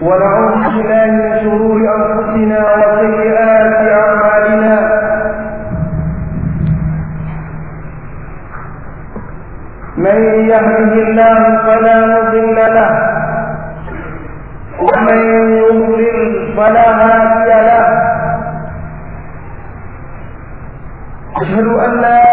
ونعوذ بالله من شرور أنفسنا وسيئات أعمالنا. من يهده الله فلا مضل له ومن يضلل فلا هادي له. أشهد أن لا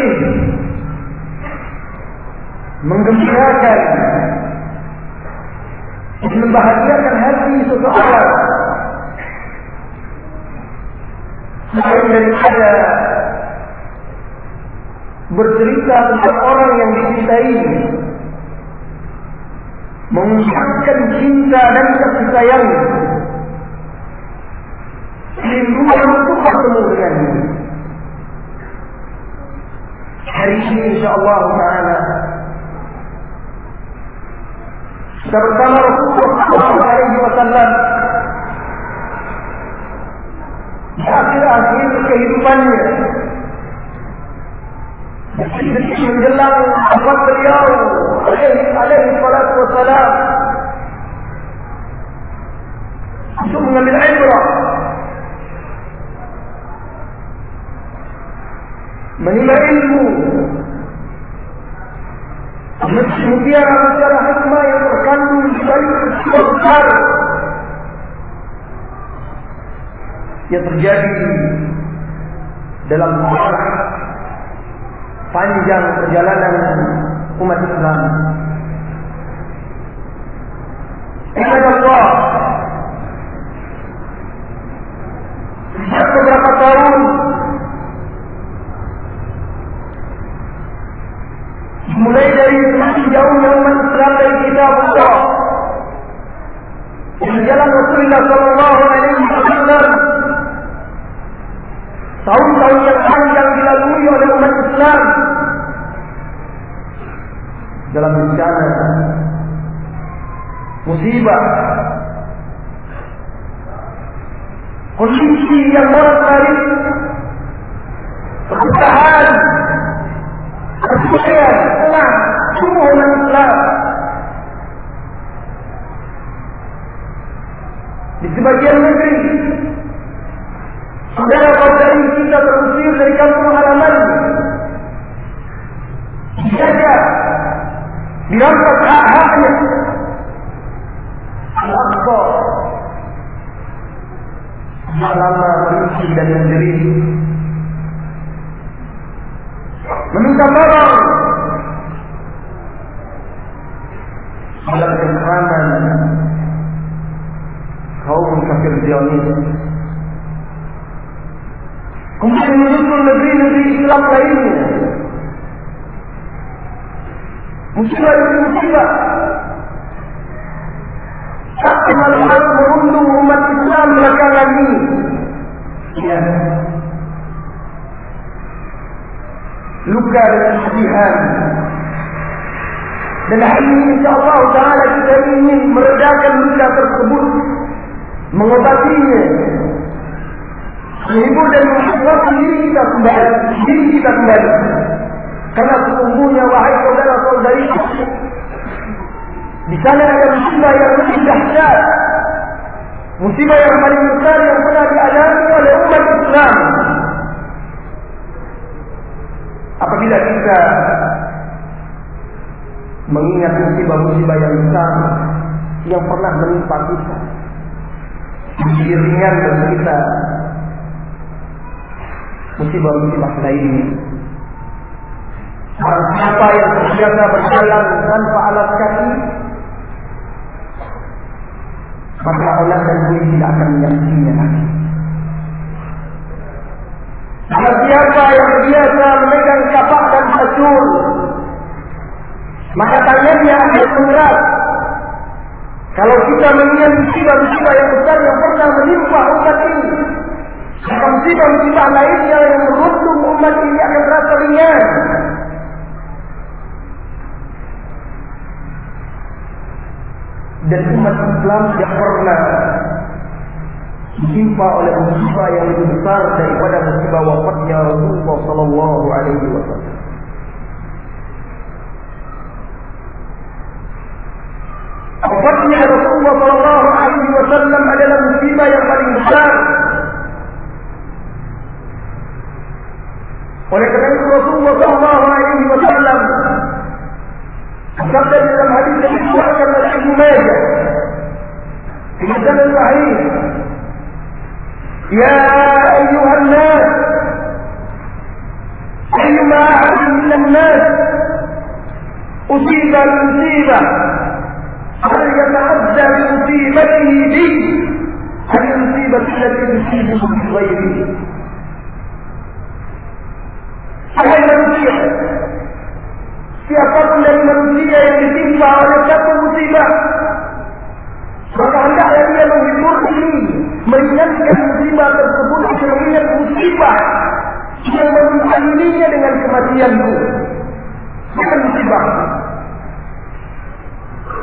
bersedih menggembirakan membahagiakan hati seseorang. Selain daripada bercerita tentang orang yang dicintai mengucapkan cinta dan kasih sayang lindungan untuk bertemu dengannya. Hari ini insyaAllah ta'ala kita bersama Rasulullah SAW di akhir-akhir kehidupannya menjelang wafat beliau alaihi alaihi salatu wassalam untuk mengambil ibrah menimba ilmu. Mutiara-mutiara hikmah yang terkandung di balik peristiwa besar. Yang terjadi dalam sejarah panjang perjalanan umat Islam. Ingat Allah Sejak beberapa tahun Mulai dari semakin jauhnya umat Islam dari kita Allah Di jalan Rasulullah Sallallahu Alaihi Wasallam Tahun-tahun yang panjang dilalui oleh umat Islam. Dalam bencana, musibah, kondisi yang bolak-balik, perpecahan, perselisihan, tenang, semua umat Islam. Di sebagian negeri, Saudara-saudara kita terusir dari kampung halaman. Dijaga. Dirampas hak-haknya. Al-Aqsa. Lama merinci dan menjerit. Meminta tolong. Dalam kekeraman kaum kafir Zionis Kemudian menyusul negeri-negeri Islam lainnya. Musibah itu musibah. Sampai malam merundung umat Islam belakangan ini. Ya. Luka dan kesedihan. Dan hari ini insyaAllah Ta'ala kita ingin meredakan luka tersebut. Mengobatinya menghibur dan menghibur diri kita kembali, diri kita kembali. Karena sesungguhnya wahai saudara-saudari, di sana ada musibah yang lebih dahsyat. Musibah yang paling besar yang pernah dialami oleh umat Islam. Apabila kita mengingat musibah-musibah yang besar yang pernah menimpa kita, menjadi ringan bagi kita musibah-musibah lainnya. Barang siapa yang terbiasa berjalan tanpa alat kaki, maka Allah dan bui tidak akan menyaksinya lagi. Barang siapa yang biasa memegang kapak dan kasur, maka tangannya akan mengeras. Kalau kita mengingat musibah-musibah yang besar yang pernah menimpa umat ini, maka musibah-musibah lainnya yang merundung umat ini akan terasa ringan. Dan umat Islam tidak pernah ditimpa oleh musibah yang lebih besar daripada musibah wafatnya Rasulullah Sallallahu Alaihi Wasallam. Wafatnya Rasulullah Sallallahu Alaihi Wasallam adalah musibah yang paling besar Oleh kerana itu Rasulullah sallallahu alaihi wasallam sabda dalam hadis yang dikeluarkan oleh Ibnu Majah di dalam sahih يا أيها الناس أيما أحد من الناس أصيب المصيبة فليتعدى بمصيبته بي؟ هل المصيبة التي تصيبه من غيره فهي المنسية هي قتل المنسية التي تنفع ujianku, bukan musibah.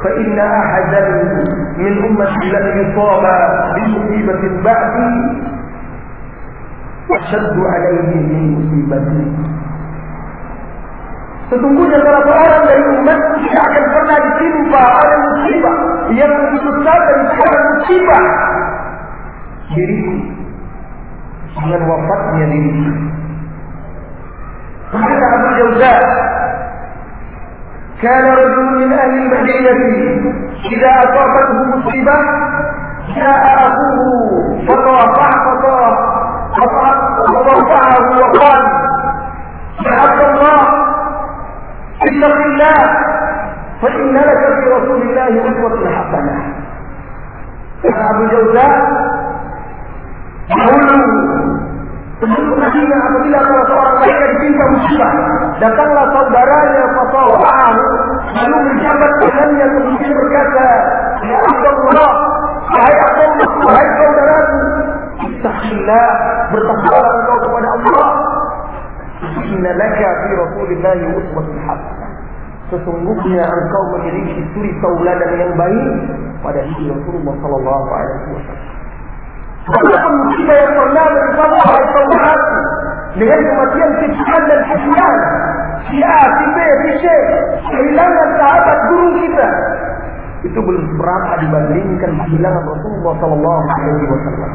فإن أحدا من أمتي لن يصاب بمصيبة بعدي أشد عليه من مصيبتي Sesungguhnya salah seorang dari umat tidak akan pernah ditimpa oleh musibah yang lebih besar daripada musibah diriku dengan wafatnya diriku. Kata Abu Jauza, كان رجل من أهل المدينة. إذا أصابته مصيبة جاء أخوه فطافع فطافعه وقال يا عبد الله اتق الله فإن لك في رسول الله أسوة حسنة. أبو جوزاء dahulu penduduk Madinah apabila salah seorang mereka ditimpa musibah, datanglah saudaranya Fatawah lalu menjabat tangannya kemudian berkata, Ya Allah, wahai Allah, wahai saudaraku, Ittaqillah, bertakwalah engkau kepada Allah. Inna laka fi Rasulillah uswatun hasanah. Sesungguhnya engkau memiliki suri tauladan yang baik pada diri Rasulullah sallallahu alaihi wasallam. Walaupun musibah yang pernah menimpa wahai saudaraku dengan kematian kecil dan kesian, si A, si B, si C, kehilangan sahabat guru kita, itu belum berapa dibandingkan kehilangan Rasulullah Sallallahu Alaihi Wasallam.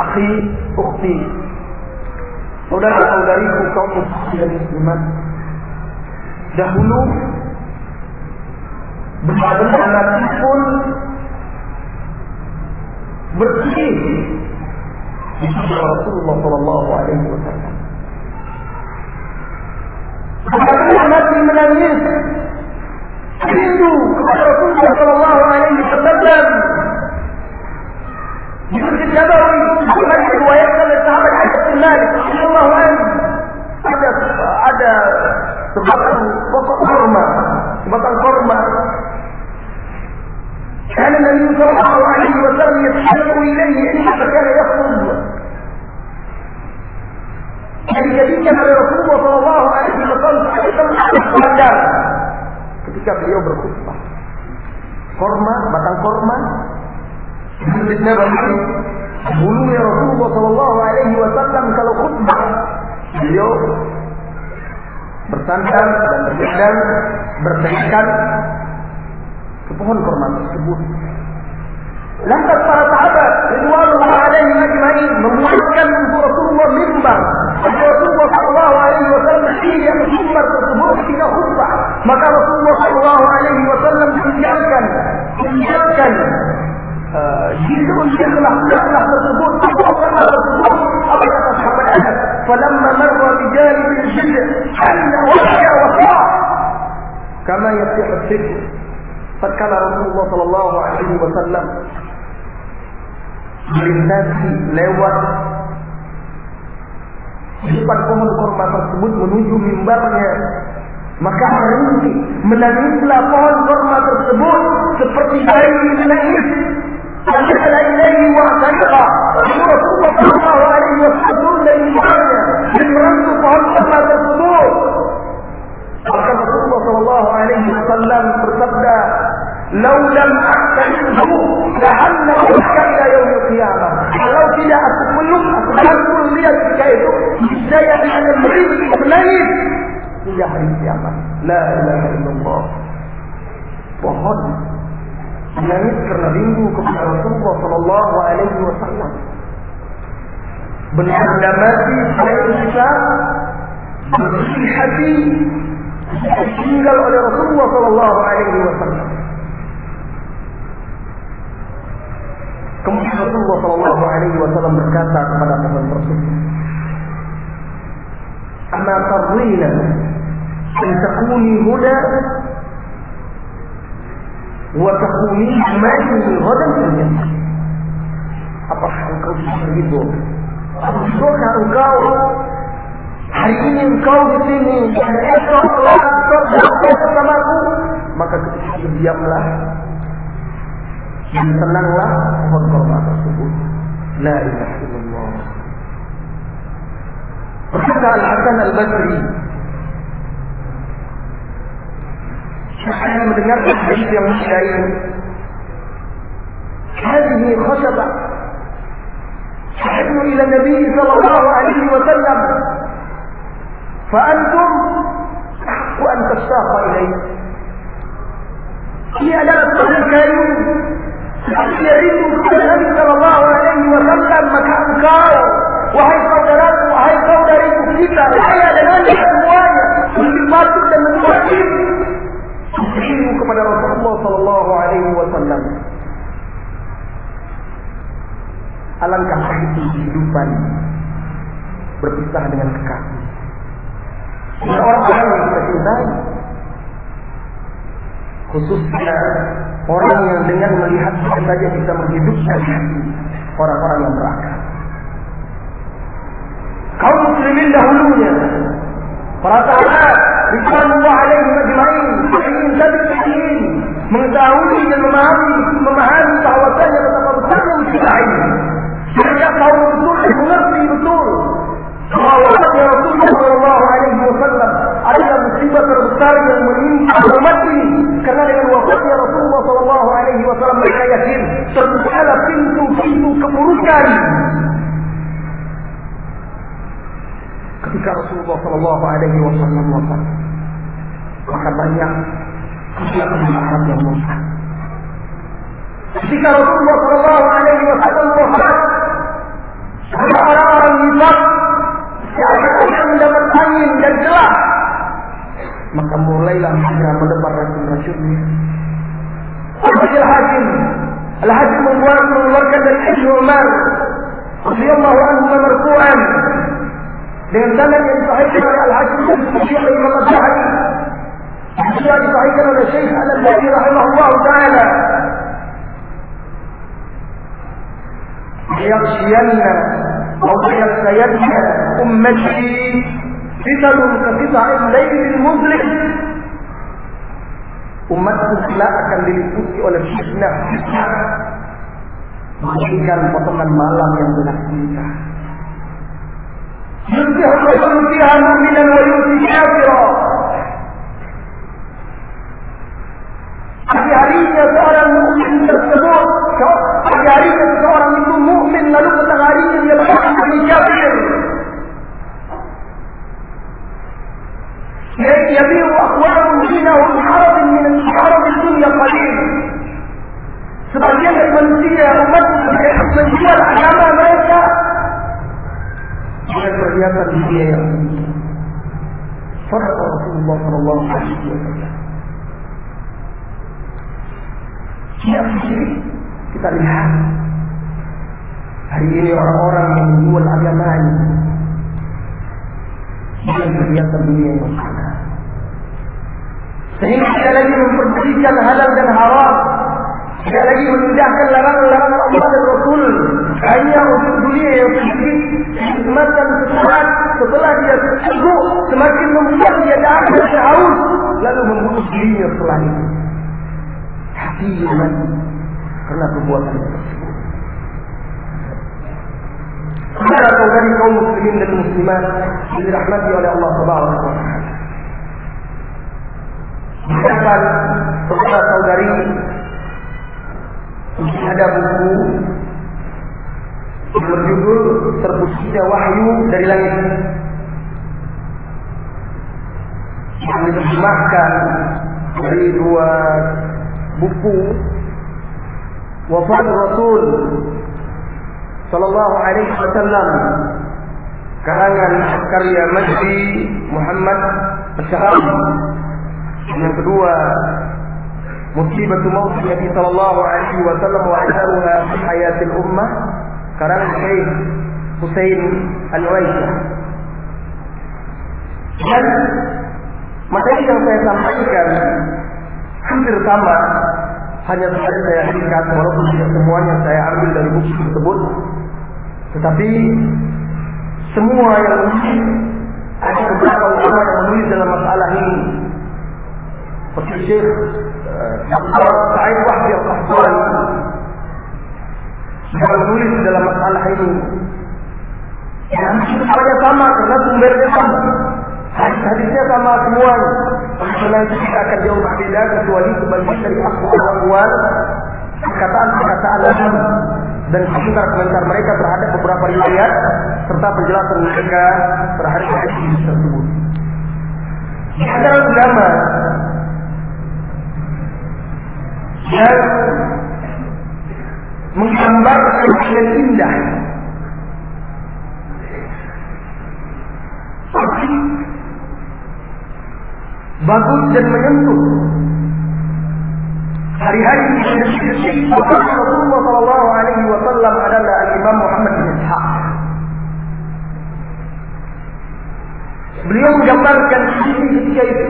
Akhi, ukhti, saudara-saudariku kaum muslim dan muslimat, dahulu benar-benar Nabi pun bersih di sisi Rasulullah Sallallahu Alaihi Wasallam. Benar-benar Nabi menangis rindu kepada Rasulullah Sallallahu Alaihi Wasallam. Masjid Nabawi, Bukhari diriwayatkan oleh sahabat Anas bin Malik, radhiyallahu anhu. Ada ada sebatang pokok kurma, sebatang kurma كان النبي صلى الله عليه وسلم يتحرك إليه إنما كان يخطب yang dijadikan oleh Rasulullah Shallallahu Alaihi Wasallam ketika beliau berkhutbah. Korma, batang korma, Masjidnya bagi bulunya Rasulullah Shallallahu Alaihi Wasallam kalau khutbah beliau bersandar dan bersandar berteriakan ke pohon korma tersebut. Lantas para sahabat Ridwanullah alaihi ajma'in membuatkan untuk Rasulullah mimbar. Rasulullah sallallahu alaihi wasallam tidak mimbar tersebut ketika khutbah. Maka Rasulullah sallallahu alaihi wasallam meninggalkan meninggalkan jika ikhlas ikhlas tersebut apa tersebut apa kata sahabat Anas falamma marra bijali bil jidd anna wajha wa sa' kama فكان رسول الله صلى الله عليه وسلم melintasi lewat depan pohon kurma tersebut menuju mimbarnya maka berhenti menangislah pohon kurma tersebut seperti air menangis فدخل إليه واعتنق الرسول صلى الله عليه وسلم لمبارك من رمز فهمت ما تصدور فقد sallallahu alaihi wasallam bersabda "Lau lam ahtahihu lahanna ila yaumil qiyamah." Kalau tidak aku peluk, aku rangkul dia ketika itu, saya akan menangis hingga hari kiamat. La ilaha illallah. Pohon menangis karena rindu kepada Rasulullah sallallahu alaihi wasallam. Benda mati selain kita bersih hati ditinggal oleh Rasulullah Sallallahu Alaihi Wasallam. Kemudian Rasulullah Sallallahu Alaihi Wasallam berkata kepada teman tersebut, "Ama tardina an takuni huda wa takuni mali ghadan fil Apakah engkau bisa begitu? Apakah engkau ini engkau di sini dan esok kelak esok bersamaku maka ketika berdiamlah dan tenanglah pohon korma tersebut la ilaha illallah Berkata Al-Hasan Al-Basri, saya mendengar hadis yang mulia ini. هذه خشبة تحن إلى النبي صلى الله عليه وسلم فأنتم حق أن تشتاق إليه. هي لا أصبح الكريم يعيد كل النبي صلى الله عليه وسلم مكان كار وهي قدرات وهي صدر كتيبة وهي لنا الحواية كل ما تبدأ من الوحيد تحييكم على رسول الله صلى الله عليه وسلم. Alangkah pahitnya kehidupan berpisah dengan kekasih. Orang-orang yang kita cintai khususnya orang yang dengan melihat saja bisa menghidupkan orang-orang yang berakal. Kaum muslimin dahulunya para sahabat Ridwanullah alaihim ajma'in ingin tadi ingin mengetahui dan memahami memahami bahwasanya betapa besarnya musibah ini. Mereka tahu betul dan mengerti betul bahwa Rasulullah Shallallahu Alaihi Wasallam adalah musibah terbesar yang menimpa umat ini. Karena dengan wafatnya Rasulullah Shallallahu Alaihi Wasallam mereka yakin terbuka pintu-pintu keburukan. Ketika Rasulullah Shallallahu Alaihi Wasallam wafat maka banyak kegiatan Arab yang murtad ketika Rasulullah Shallallahu Alaihi Wasallam wafat orang-orang maka mulailah segera mendebar racun-racunnya. Al Hakim, Al Hakim membuat mengeluarkan dari Ibnu Umar radhiyallahu anhu marfu'an dengan sanad yang sahih oleh Al Hakim dan Sahih Imam Al-Zahabi. Juga disahihkan oleh Syekh Al-Albani rahimahullah taala. Yaghshiyanna أو يغشين أمتي Bisa kekisah Lailil Muslim Umatku kelak akan diliputi oleh fitnah Melainkan potongan malam yang menakutkan يصبح الرجل فيها مؤمنا ويؤتي كافرا Pagi harinya seorang mukmin tersebut, pagi harinya seorang itu mukmin lalu petang harinya dia berkata kafir. يبيع أخوانهم دينهم حرب من حرب الدنيا قليلا تبين الفلسية يا أمتي الفلسية العلامة أمريكا. هي الرياضة الدينية صدق رسول الله صلى الله عليه وسلم. Siap sendiri kita lihat. Hari ini orang-orang yang menjual agamanya dengan perhiasan dunia yang sana. Sehingga tidak lagi memperhatikan halal dan haram. Tidak lagi memindahkan larangan-larangan Allah dan Rasul. Hanya untuk dunia yang sedikit. Semakin sesaat setelah dia sanggup. Semakin membuat dia dapat dan haus. Lalu membunuh dirinya setelah itu. Hati iman. Karena perbuatan tersebut. Saudara saudari kaum muslimin dan muslimat yang dirahmati oleh Allah Subhanahu wa taala. Silakan saudara saudari ada buku berjudul Terpusatnya Wahyu dari Langit yang diterjemahkan dari dua buku Wafat Rasul Sallallahu Alaihi Wasallam. Karangan karya Majdi Muhammad Asyarafi yang kedua musibah maut Nabi Sallallahu Alaihi Wasallam wa atharuha fi hayatil ummah. Karangan Syekh Husain Al-Waisyah dan materi yang saya sampaikan hampir sama hanya saja saya singkat walaupun tidak semuanya saya ambil dari buku tersebut tetapi semua yang menulis ada beberapa ulama yang menulis dalam masalah ini seperti Syekh uh, Sa'id Wahdi Al-Qahtani yang menulis dalam masalah ini Ya, semuanya sama karena sumbernya sama. Hadis-hadisnya sama semuanya. Karena itu kita akan jauh berbeda kecuali sebagian dari akwal-akwal perkataan-perkataan Nabi dan komentar-komentar mereka terhadap beberapa riwayat serta penjelasan mereka terhadap hadis tersebut. Di antara ulama yang menggambarkan dengan indah bagus dan menyentuh hari-hari detik-detik Rasulullah Shallallahu Alaihi Wasallam adalah Imam Muhammad bin Ishaq. Beliau menggambarkan sisi ketika itu.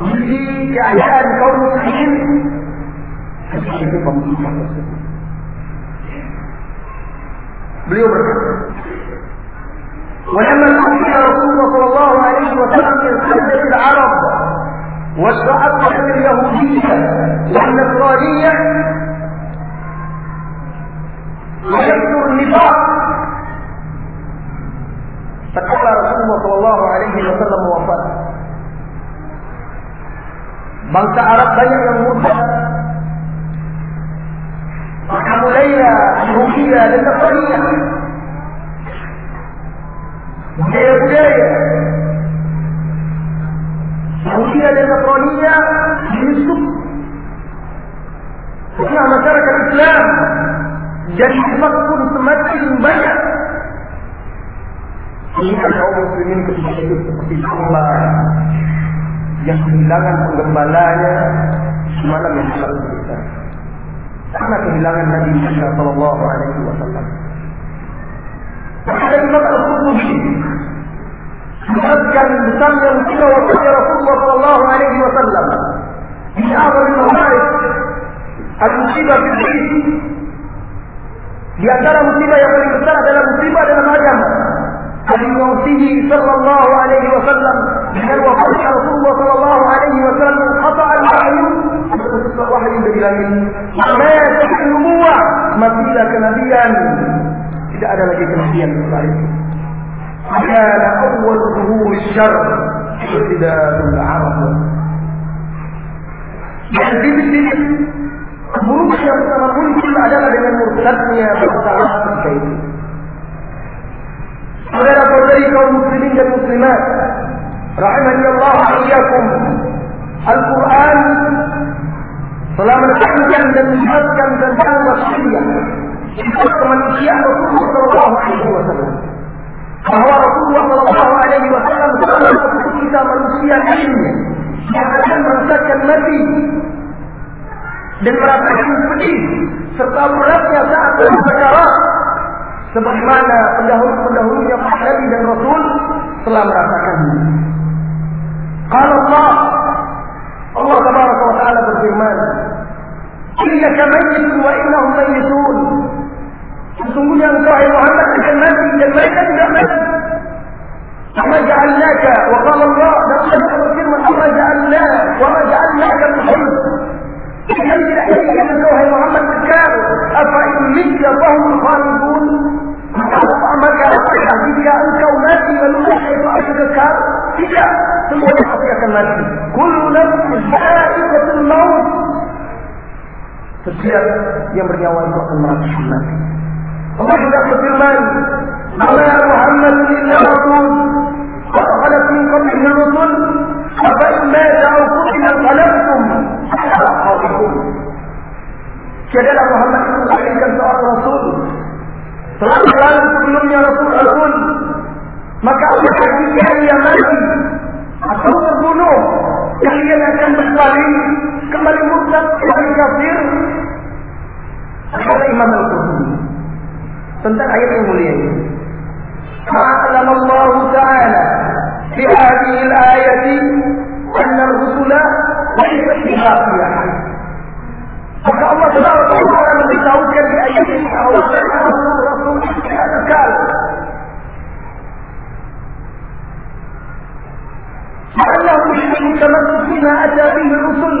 Sisi keadaan kaum muslimin. Beliau berkata, ولما توفي رسول الله صلى الله عليه وسلم من سجدة العرب والشعب اليهودية والنصرانية ويكثر النفاق. فقال رسول الله صلى الله عليه وسلم وفاة bangsa Arab banyak yang murtad maka mulailah Yahudiyah dan budaya-budaya Yahudi dan Nasraniyah Yusuf Setelah masyarakat Islam dan Islam pun semakin banyak Sehingga kaum muslimin ketika itu seperti Allah yang kehilangan penggembalanya semalam yang selalu kita. Karena kehilangan Nabi Muhammad Sallallahu Alaihi Wasallam. Ada Imam Al-Qurtubi menjelaskan besarnya musibah wafatnya Rasulullah Sallallahu Alaihi Wasallam. Di awal masalah al-musibah fitri. Di antara musibah yang paling besar adalah musibah dalam agama. Al-Mawsihi Sallallahu Alaihi Wasallam dengan wafatnya Rasulullah Sallallahu Alaihi Wasallam kata al-wahyu wahyu dari langit. Mata nubuah matilah kenabian. Tidak ada lagi kenabian setelah itu. كان أول ظهور الشر ارتداد dan titik-titik buruk yang pertama muncul adalah dengan murtadnya Arab ketika itu. Saudara-saudari kaum muslimin dan muslimat, rahimani Allah iyyakum. Al-Quran telah menekankan dan menjelaskan tentang wasiat sifat kemanusiaan Rasulullah Shallallahu Alaihi Wasallam bahwa Rasulullah Shallallahu Alaihi Wasallam telah kita manusia ini yang akan merasakan mati dan merasakan pedih serta beratnya saat bersekarat sebagaimana pendahulu-pendahulunya para nabi dan rasul telah merasakannya. Kalau Allah Allah tabaraka wa taala berfirman, "Innaka mayyitun wa innahum mayyitun." Sesungguhnya engkau hai Muhammad akan mati dan mereka juga mati. Amma ja'alnaka wa qala Allah dan Allah berfirman, "Amma ja'alna wa ma ja'alnaka muhim." Kami tidak ingin engkau hai Muhammad kekal. Apa in mitka fahum khalidun? Maka apakah jika engkau mati lalu itu akan kekal? Tidak. Semuanya pasti akan mati. Kullu nafsin dha'iqatul maut. Setiap yang bernyawa itu akan merasakan mati. Allah juga berfirman, "Ala Muhammad illa rasul, wa khalat min qablihi rusul, afa in mata aw qutila qalabtum ala aqabikum." Tiadalah Muhammad itu melainkan seorang rasul. Telah berlalu sebelumnya rasul-rasul. Maka apakah jika ia mati atau terbunuh, kalian akan kembali kembali murtad, kembali kafir? Kata Imam Al-Qurtubi tentang ayat yang mulia ini. Ma'alam Allah Ta'ala fi hadhihi al-ayati anna ar-rusula laysat bihafiyah. Maka Allah Subhanahu wa taala memberitahukan di ayat ini bahwa Rasul tidak kekal. Allah mesti termasuk bima ada bihi Rasul.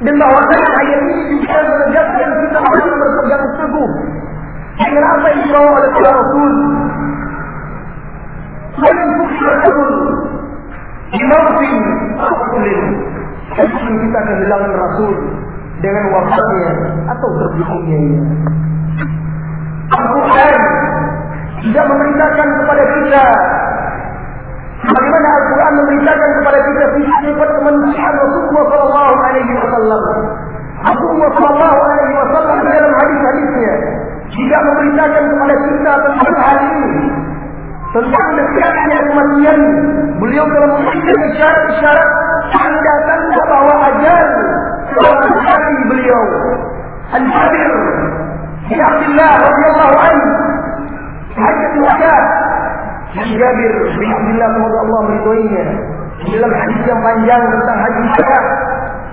Dan bahwa ayat ini juga menegaskan kita harus berpegang teguh dengan apa yang dibawa oleh para Rasul. Selain bukti Rasul, di mawsin Rasulin, mungkin kita kehilangan Rasul dengan wafatnya atau terbunuhnya ini. Al-Quran tidak memerintahkan kepada kita Bagaimana Al-Quran memberitakan kepada kita sifat kemanusiaan Rasulullah Sallallahu Alaihi Wasallam. Rasulullah Sallallahu Alaihi Wasallam tidak memberitakan kepada kita tentang hal ini tentang dekatnya kematian. Beliau telah memberikan isyarat-isyarat tanda-tanda bahwa telah mendekati beliau. Al-Jabir bin Abdullah radhiyallahu anhu hajat wadah dari Jabir bin Abdullah semoga Allah meridhoinya dalam hadis yang panjang tentang haji Mekah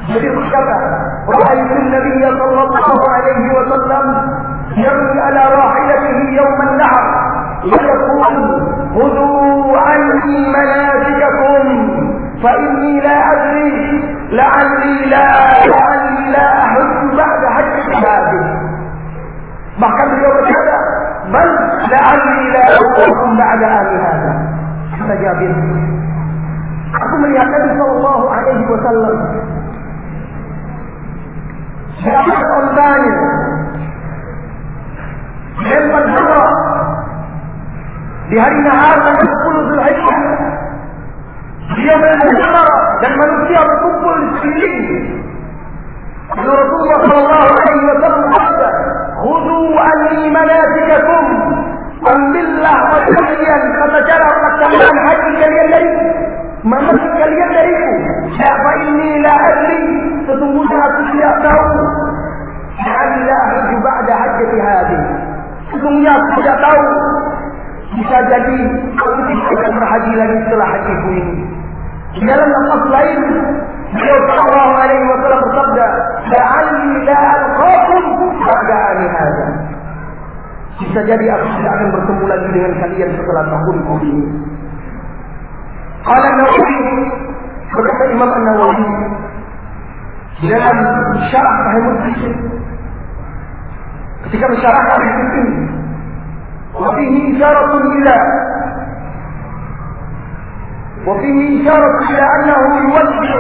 Jadi berkata, "Ra'aitu Nabi sallallahu alaihi wasallam يمشي على راحلته يوم النهر ويقول خذوا عني مناسككم فإني لا أدري لعلي لا لعلي لا أحج بعد حج ما كان اليوم هذا بل لعلي لا أحج بعد آل هذا فجابر Aku النبي صلى الله عليه وسلم. شاعر ombanya علم الهوى لهذه نهار من يدخل ذو العشاء هي من الثمرة لما نبدي الطب السنين قال رسول الله صلى الله عليه وسلم قال خذوا عني منازلكم عن بالله وشيئا فتجرى فتجرى عن حجك ليلي ما مسك ليلي لا فإني لا أدري تدوجها تشيئته لعل لا أهج بعد حجة هذه. Sesungguhnya aku tidak tahu Bisa jadi Aku tidak akan berhaji lagi setelah hajiku ini Dalam nafas lain Beliau sallallahu alaihi wasallam bersabda, "La'alli la alqakum ba'da ani hadza." Bisa jadi aku tidak akan bertemu lagi dengan kalian setelah tahun ini. Qala Nawawi berkata Imam An-Nawawi dalam syarah Sahih Muslim ketika mensyarahkan hadis ini fihi isyaratun ila وفيه إشارة إلى أنه يوزع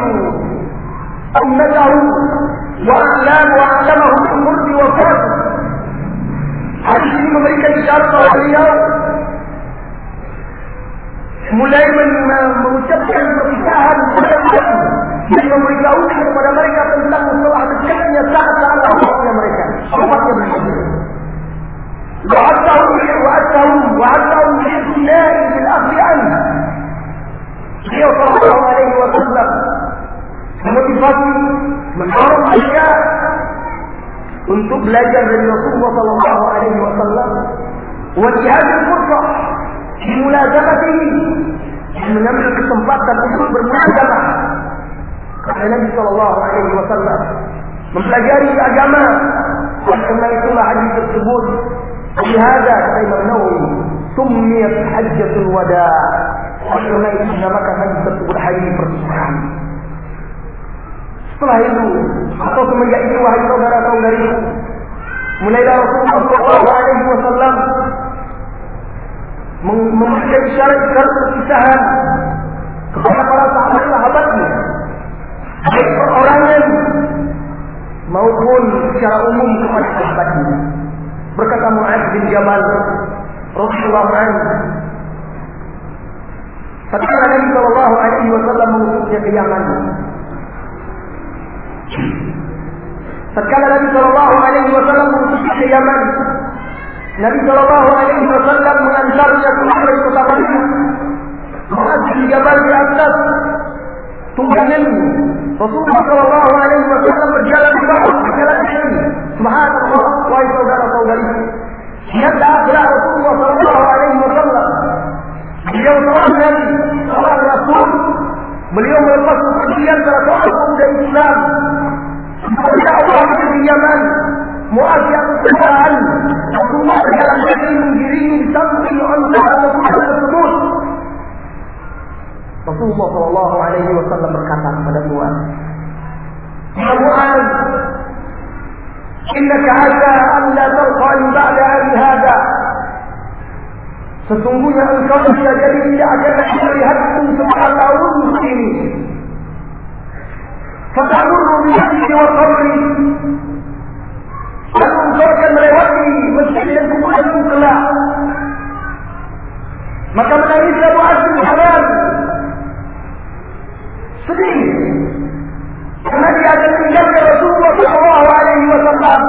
أمته وأعلام وأعلمهم بقرب وفاته Hadis ini memberikan isyarat bahwa beliau mulai mengucapkan وعدهم وعدهم وعدهم بالاعتناء بالاخذ عنها هي صلى الله عليه وسلم. فمن فضل من حرم اشياء ان تبلج للرسول صلى الله عليه وسلم. ولهذه الفرصه في ملازمته. ان نملك استنباط الاصول بالملازمة. قال النبي صلى الله عليه وسلم من بلجاري الاجامه حتى وكما يقول عجيب الثبوت Lihada kata Imam Nawawi Summiyat hajjatul wada' Karena itu dinamakan haji. Setelah itu, atau semenjak itu wahai saudara-saudari, mulailah Rasulullah Shallallahu Alaihi Wasallam memberikan isyarat-isyarat perpisahan kepada para sahabat-sahabatnya, baik perorangan maupun secara umum kepada sahabatnya. Berkata Mu'ad bin Jabal, Rasulullah SAW Tatkala Nabi Shallallahu Alaihi Wasallam mengutusnya ke Yaman, tatkala Nabi Shallallahu Alaihi Wasallam mengutusnya ke Yaman, Nabi Shallallahu Alaihi Wasallam mengantarnya keluar dari kota Madinah. Muaz bin Jabal di atas tunggangan Rasulullah Shallallahu Alaihi Wasallam berjalan di bawah sini. Subhanallah, wahai saudara-saudari. Lihatlah akhlak Rasulullah Shallallahu Alaihi Wasallam Beliau seorang Nabi, seorang Rasul. Beliau melepas kepergian salah seorang pemuda Islam. Berdakwah di Yaman. Muaz yang. Rasulullah berjalan kaki mengiringi di samping unta atau kuda tersebut. Rasulullah Shallallahu Alaihi Wasallam berkata kepada Muaz, Ya Muaz, إنك عسى أن لا ترقى بعد أن هذا. ستنبوني أن قلت جليل لأجل حمري هدف سبحان الله المسلمين فتمر بحبك وقبري أن تركا لربي مسجدا كبرى المقلع ما كان ليس أبو عبد الحلال. سليم Karena dia akan meninggalkan Rasulullah Sallallahu Alaihi Wasallam.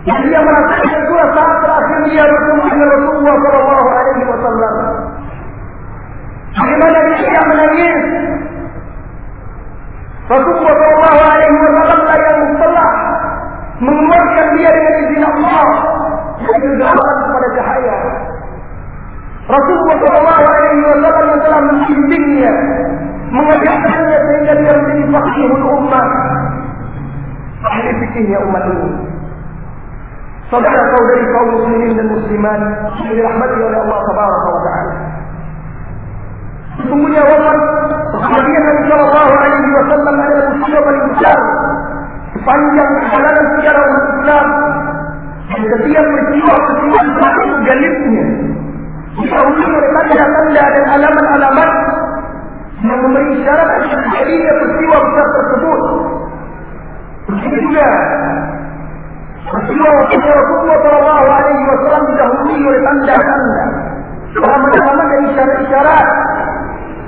Yang dia merasakan itulah saat terakhir dia bertemu dengan Rasulullah Sallallahu Alaihi Wasallam. Bagaimana dia tidak menangis? Rasulullah Sallallahu Alaihi Wasallam lah yang telah mengeluarkan dia dengan izin Allah. Itu doakan kepada cahaya. Rasulullah Sallallahu Alaihi Wasallam yang telah membimbingnya, mengajarkannya sehingga dia menjadi fakihul ummah. Ahli fikihnya umat ini. Saudara-saudari kaum muslimin dan muslimat yang dirahmati oleh Allah Tabaraka wa Taala. Sesungguhnya wafat kemudian Nabi Shallallahu Alaihi Wasallam adalah musibah paling besar sepanjang perjalanan sejarah umat Islam. Dan setiap peristiwa-peristiwa itu galibnya didahului oleh tanda-tanda dan alamat-alamat yang memberi isyarat akan terjadinya peristiwa besar tersebut. Begitu juga peristiwa waktunya Rasulullah Shallallahu Alaihi Wasallam didahului oleh tanda-tanda, alamat-alamat dan isyarat-isyarat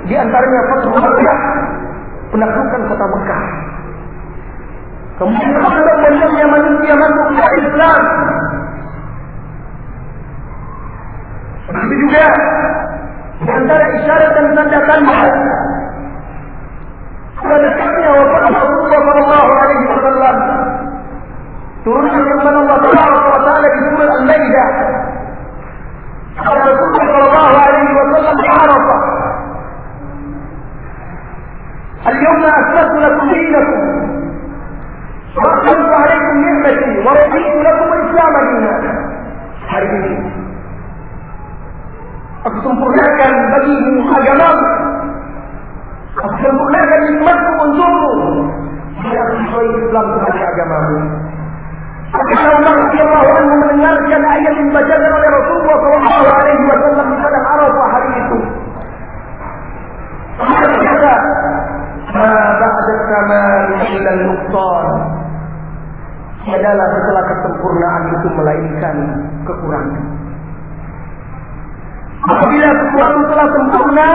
di antaranya Fathul Makkah, penaklukan kota Mekah. Kemudian ada banyaknya manusia masuk ke Islam Begitu juga antara isyarat dan tanda-tanda sudah dekatnya wafat Rasulullah Shallallahu Alaihi Wasallam turunnya firman Allah Taala di surah Al-Maidah Rasulullah Shallallahu Alaihi Wasallam Arafah اليوم أكملت لكم دينكم وأكملت عليكم نعمتي ورضيت لكم الإسلام دينا hari Aku sempurnakan bagimu agamamu. Aku sempurnakan nikmatku untukmu. Aku sesuai Islam sebagai agamamu. Karena Umar radhiyallahu anhu mendengarkan ayat yang dibacakan oleh Rasulullah sallallahu alaihi wasallam di padang Arafah hari itu. Dia berkata, "Ma ba'da kamal illa al-nuqsan." Adalah setelah kesempurnaan itu melainkan kekurangan. Apabila sesuatu telah sempurna,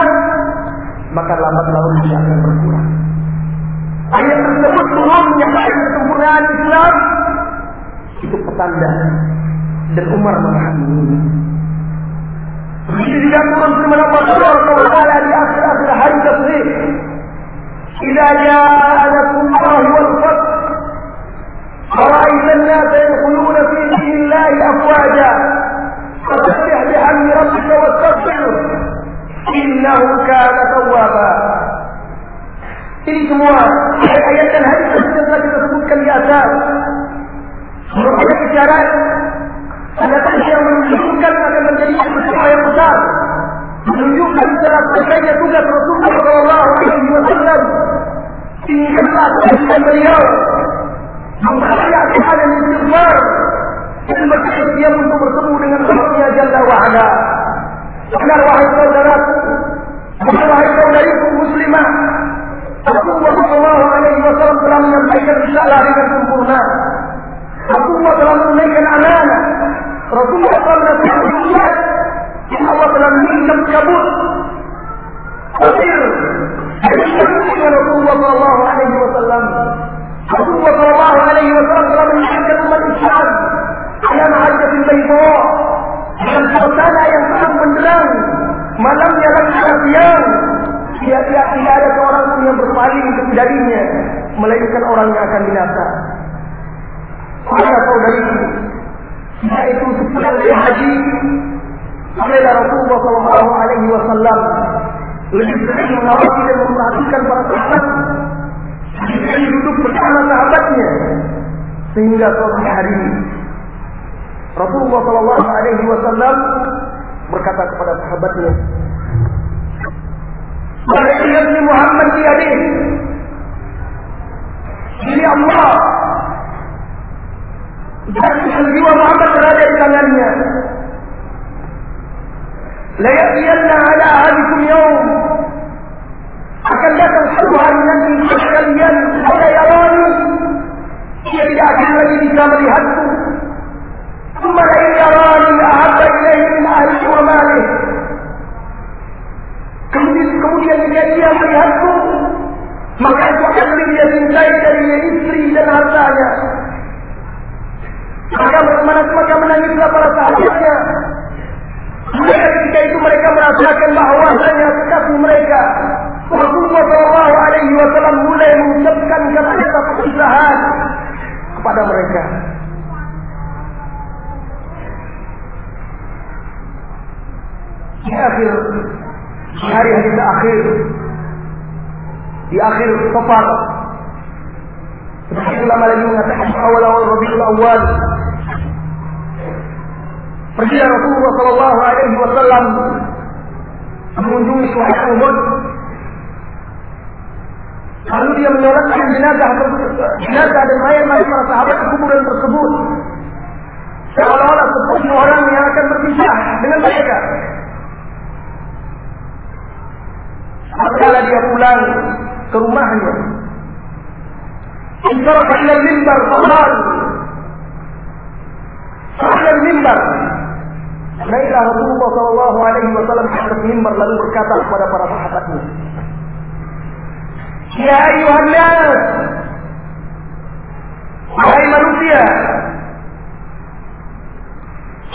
maka lambat laun dia akan berkurang. Ayat tersebut turun menyatakan kesempurnaan Islam itu petanda dan Umar memahami ini. Begitu juga turun firman Allah Subhanahu wa taala di akhir-akhir hari tasbih. Idza jaa nasrullahi wal fath فرأيت الناس يدخلون في دين الله أفواجا فسبح بحمد ربك واستغفره Innahu kana tawwaba. Ini semua ayat-ayat dan hadis yang telah kita sebutkan di atas. Merupakan isyarat tanda-tanda yang menunjukkan akan menjadi peristiwa yang besar. Menunjukkan secara selesainya tugas Rasulullah Shallallahu Alaihi Wasallam. Tingkatlah kehidupan beliau. Membayar keadaan istighfar dan bersedia untuk bertemu dengan Rabbnya Jalla wa'ala. Karena wahai saudaraku, wahai saudariku muslimah, Rasulullah Shallallahu Alaihi Wasallam telah menyampaikan risalah dengan sempurna. Rasulullah telah menunaikan amanah. Rasulullah telah menasihatkan umat. Allah telah mengikat kabut. Akhir. Dengan Rasulullah Shallallahu Alaihi Wasallam. Rasulullah Shallallahu Alaihi Wasallam yang berpaling darinya melainkan orang yang akan binasa Maka saudariku yaitu sepulang dari haji Adalah Rasulullah Sallallahu Alaihi Wasallam lebih sering mengawasi dan memperhatikan para sahabat. Dia duduk bersama sahabatnya sehingga suatu hari Rasulullah Sallallahu Alaihi Wasallam berkata kepada sahabatnya, Dan jiwa Muhammad berada di tangannya. La ya'tiyanna ala ahadikum yawm akan datang satu hari nanti kalian pada yarani dia tidak akan lagi bisa melihatku ثم لئن يراني أحب إليه من أهله وماله Kemudian, kemudian jika dia melihatku, maka itu akan lebih dia cintai dari istri dan hartanya. Maka mana maka menangislah para sahabatnya. Mereka ketika itu mereka merasakan bahawa hanya kekasih mereka. Rasulullah Shallallahu Alaihi Wasallam mulai mengucapkan kata-kata perpisahan kepada mereka. Di hari-hari terakhir di akhir safar seperti ulama lagi mengatakan awal-awal Rabiul Awal pergi Rasulullah Sallallahu Alaihi Wasallam mengunjungi Syuhada Uhud Lalu dia menyolatkan jenazah jenazah dan mayat-mayat para sahabat di kuburan tersebut. Seolah-olah seperti orang yang akan berpisah dengan mereka. Apabila dia pulang ke rumahnya. Insaraf ila mimbar faqal. Ila mimbar. Naiklah Rasulullah sallallahu alaihi wasallam ke atas mimbar lalu berkata kepada para sahabatnya. Ya ayuhan nas. Hai manusia.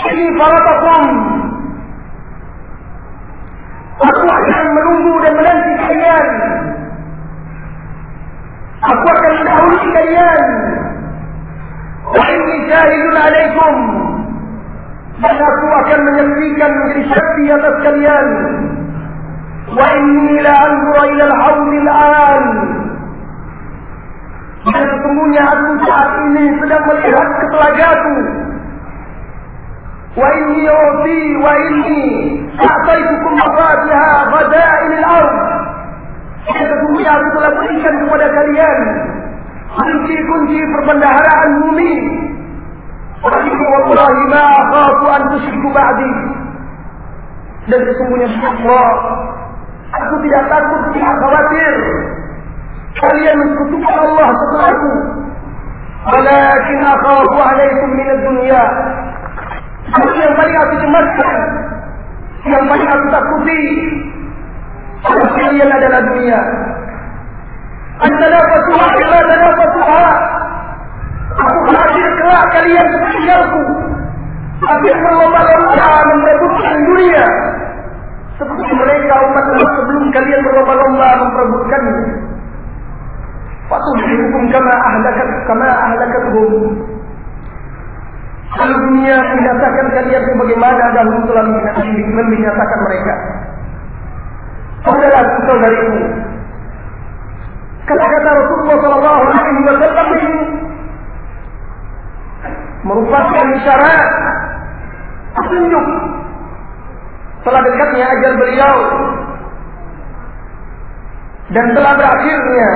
Ini faratakum Aku akan menunggu dan menanti kalian. Aku akan mendahului kalian. Wa inni syahidun alaikum. Dan aku akan menyaksikan menjadi saksi atas kalian. Wa inni la anzura ila al-hawli al-an. Dan sesungguhnya aku saat ini sedang melihat ke telagaku. وإني أعطي وإني أعطيتكم مفاتيح خزائن الأرض Sesungguhnya aku telah berikan kepada kalian kunci-kunci perbendaharaan bumi. Wallahi ma akhafu an tusyriku ba'di. Dan sesungguhnya Allah aku tidak takut, tidak khawatir kalian mensekutukan Allah setelahku. Walakin akhafu alaikum min ad-dunya Tapi yang paling aku cemaskan, yang paling aku takuti, kalian adalah dunia. Kala antara pasuha. Aku hadir kelak kalian seperti aku. Tapi berlomba-lomba memperebutkan dunia. Seperti mereka umat Allah sebelum kalian berlomba-lomba memperebutkannya. Fatuh hukum kama ahlakat kama ahlakathum. Kalau dunia menyatakan kalian sebagaimana dahulu telah menyatakan mereka. Saudara saudariku. Kata-kata Rasulullah Sallallahu Alaihi Wasallam ini merupakan isyarat petunjuk telah dekatnya ajar beliau dan telah berakhirnya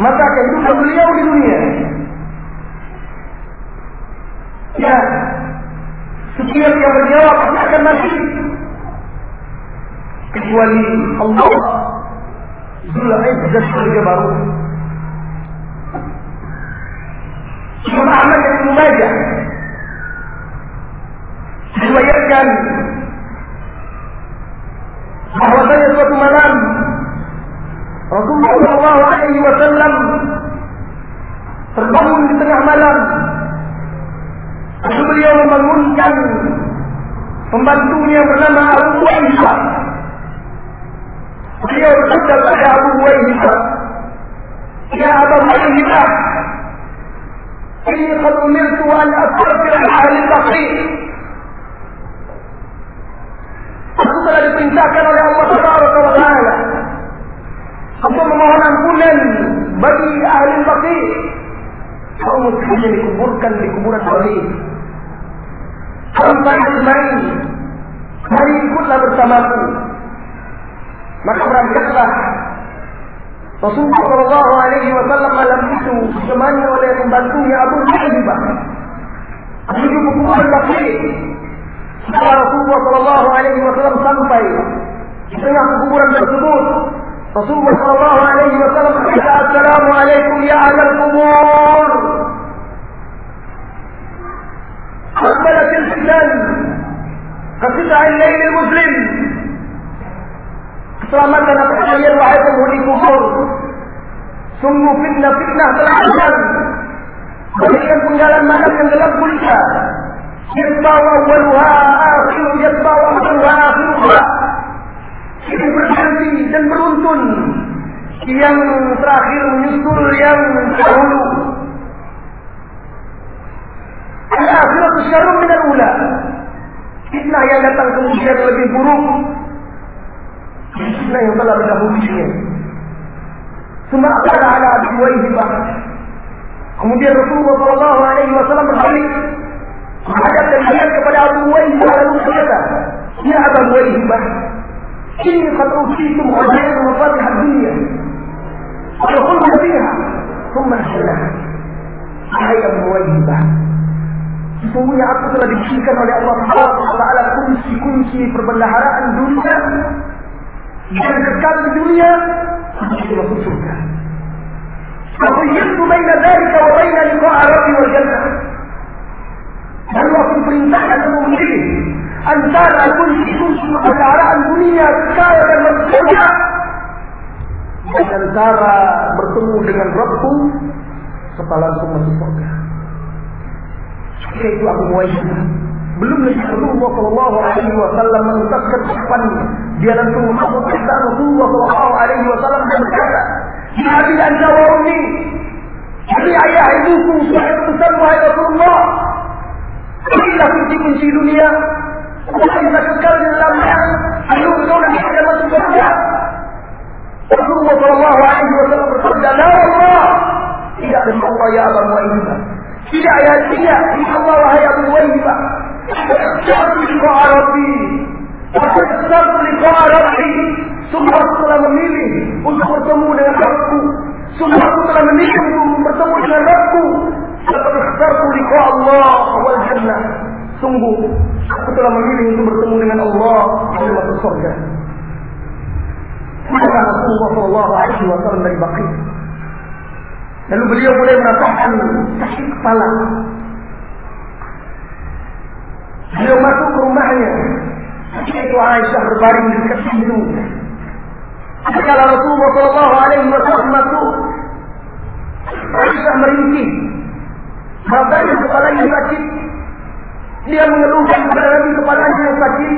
masa kehidupan beliau di dunia. Ya, setiap yang menjawab pasti akan mati. Kecuali Allah. Zul Izzat Al-Jabarut. Imam Ahmad dan Ibn Majah Diriwayatkan bahwasanya suatu malam Rasulullah Wasallam terbangun di tengah malam Lalu beliau membangunkan pembantunya bernama Abu Waisah. Beliau berkata kepada Abu Waisah, Ya Abu Waisah, ini qad umirtu an ahli. Aku telah diperintahkan oleh Allah Subhanahu wa taala untuk memohon ampunan bagi ahli taqi. Kaum muslimin dikuburkan di kuburan bagi Sampai main Mari ikutlah bersamaku Maka berangkatlah Rasulullah Wasallam malam itu ditemani oleh pembantunya Abu Hanifah menuju kuburan Baqi. Setelah Rasulullah Wasallam sampai di tengah kuburan tersebut, Rasulullah Wasallam berkata, Assalamualaikum ya ahlal kubur. أقبلت الفتن كقطع الليل المسلم Keselamatan atas kalian wahai penghuni kubur. Sungguh fitnah-fitnah telah datang. Bagaikan penggalan malam yang gelap gulita. Yatbawa waluha akhiru yatbawa waluha akhiruha. Ini berganti dan beruntun. Yang terakhir menyusul yang dahulu. Al-akhiratu syarrun minal ula. Fitnah yang datang kemudian lebih buruk Fitnah yang telah mendahulunya. Ada dua hibah. Kemudian Rasulullah Shallallahu Alaihi Wasallam berbalik menghadap dan melihat kepada Abu Waihibah lalu berkata, Ya Abu Waihibah, ini qad utitum khajain mafatih dunia. Fadkhulna fiha, thumma halah. Hai Abu Waihibah, Sesungguhnya aku telah diberikan oleh Allah Taala kunci-kunci perbendaharaan dunia dan kekal di dunia itu masuk surga. Fayyidtu baina dzalika wa baina liqa'a rabbi wal jannah. Dan aku perintahkan untuk memilih antara kunci-kunci perbendaharaan dunia kekal dan masuk surga dan antara bertemu dengan Rabbku setelah langsung masuk surga. Yaitu Abu Muayyid. Belum lagi Rasulullah Shallallahu Alaihi Wasallam mengucapkan ucapannya. Dia langsung masuk kita Rasulullah Shallallahu Alaihi Wasallam dan berkata, Nabi anda ummi. Jadi ayah ibuku sudah besar wahai Rasulullah. Inilah kunci-kunci dunia. Kita bisa kekal di dalamnya. Kau nanti akan masuk surga. Rasulullah Shallallahu Alaihi Wasallam bersabda, La Allah. Tidak ada Allah ya Abu Muayyid. Tidak ya tidak. Allah wahai Abu Muayyid. Satu liqa Rabbi. Satu liqa Rabbi. Sungguh aku telah memilih untuk bertemu dengan Rabbku. Sungguh aku telah memilih untuk bertemu dengan Rabbku. Laqad ikhtartu liqa Allah wal jannah. Sungguh aku telah memilih untuk bertemu dengan Allah dan masuk surga. Maka Rasulullah Shallallahu Alaihi Wasallam dari Baqi. Lalu beliau mulai merasakan sakit kepala. Beliau masuk ke rumahnya. Itu Aisyah berbaring di dekat pintu. Kala Rasulullah Shallallahu Alaihi Wasallam masuk, Aisyah merintih. Matanya kepalanya sakit. Dia mengeluhkan kepada Nabi kepalanya yang sakit.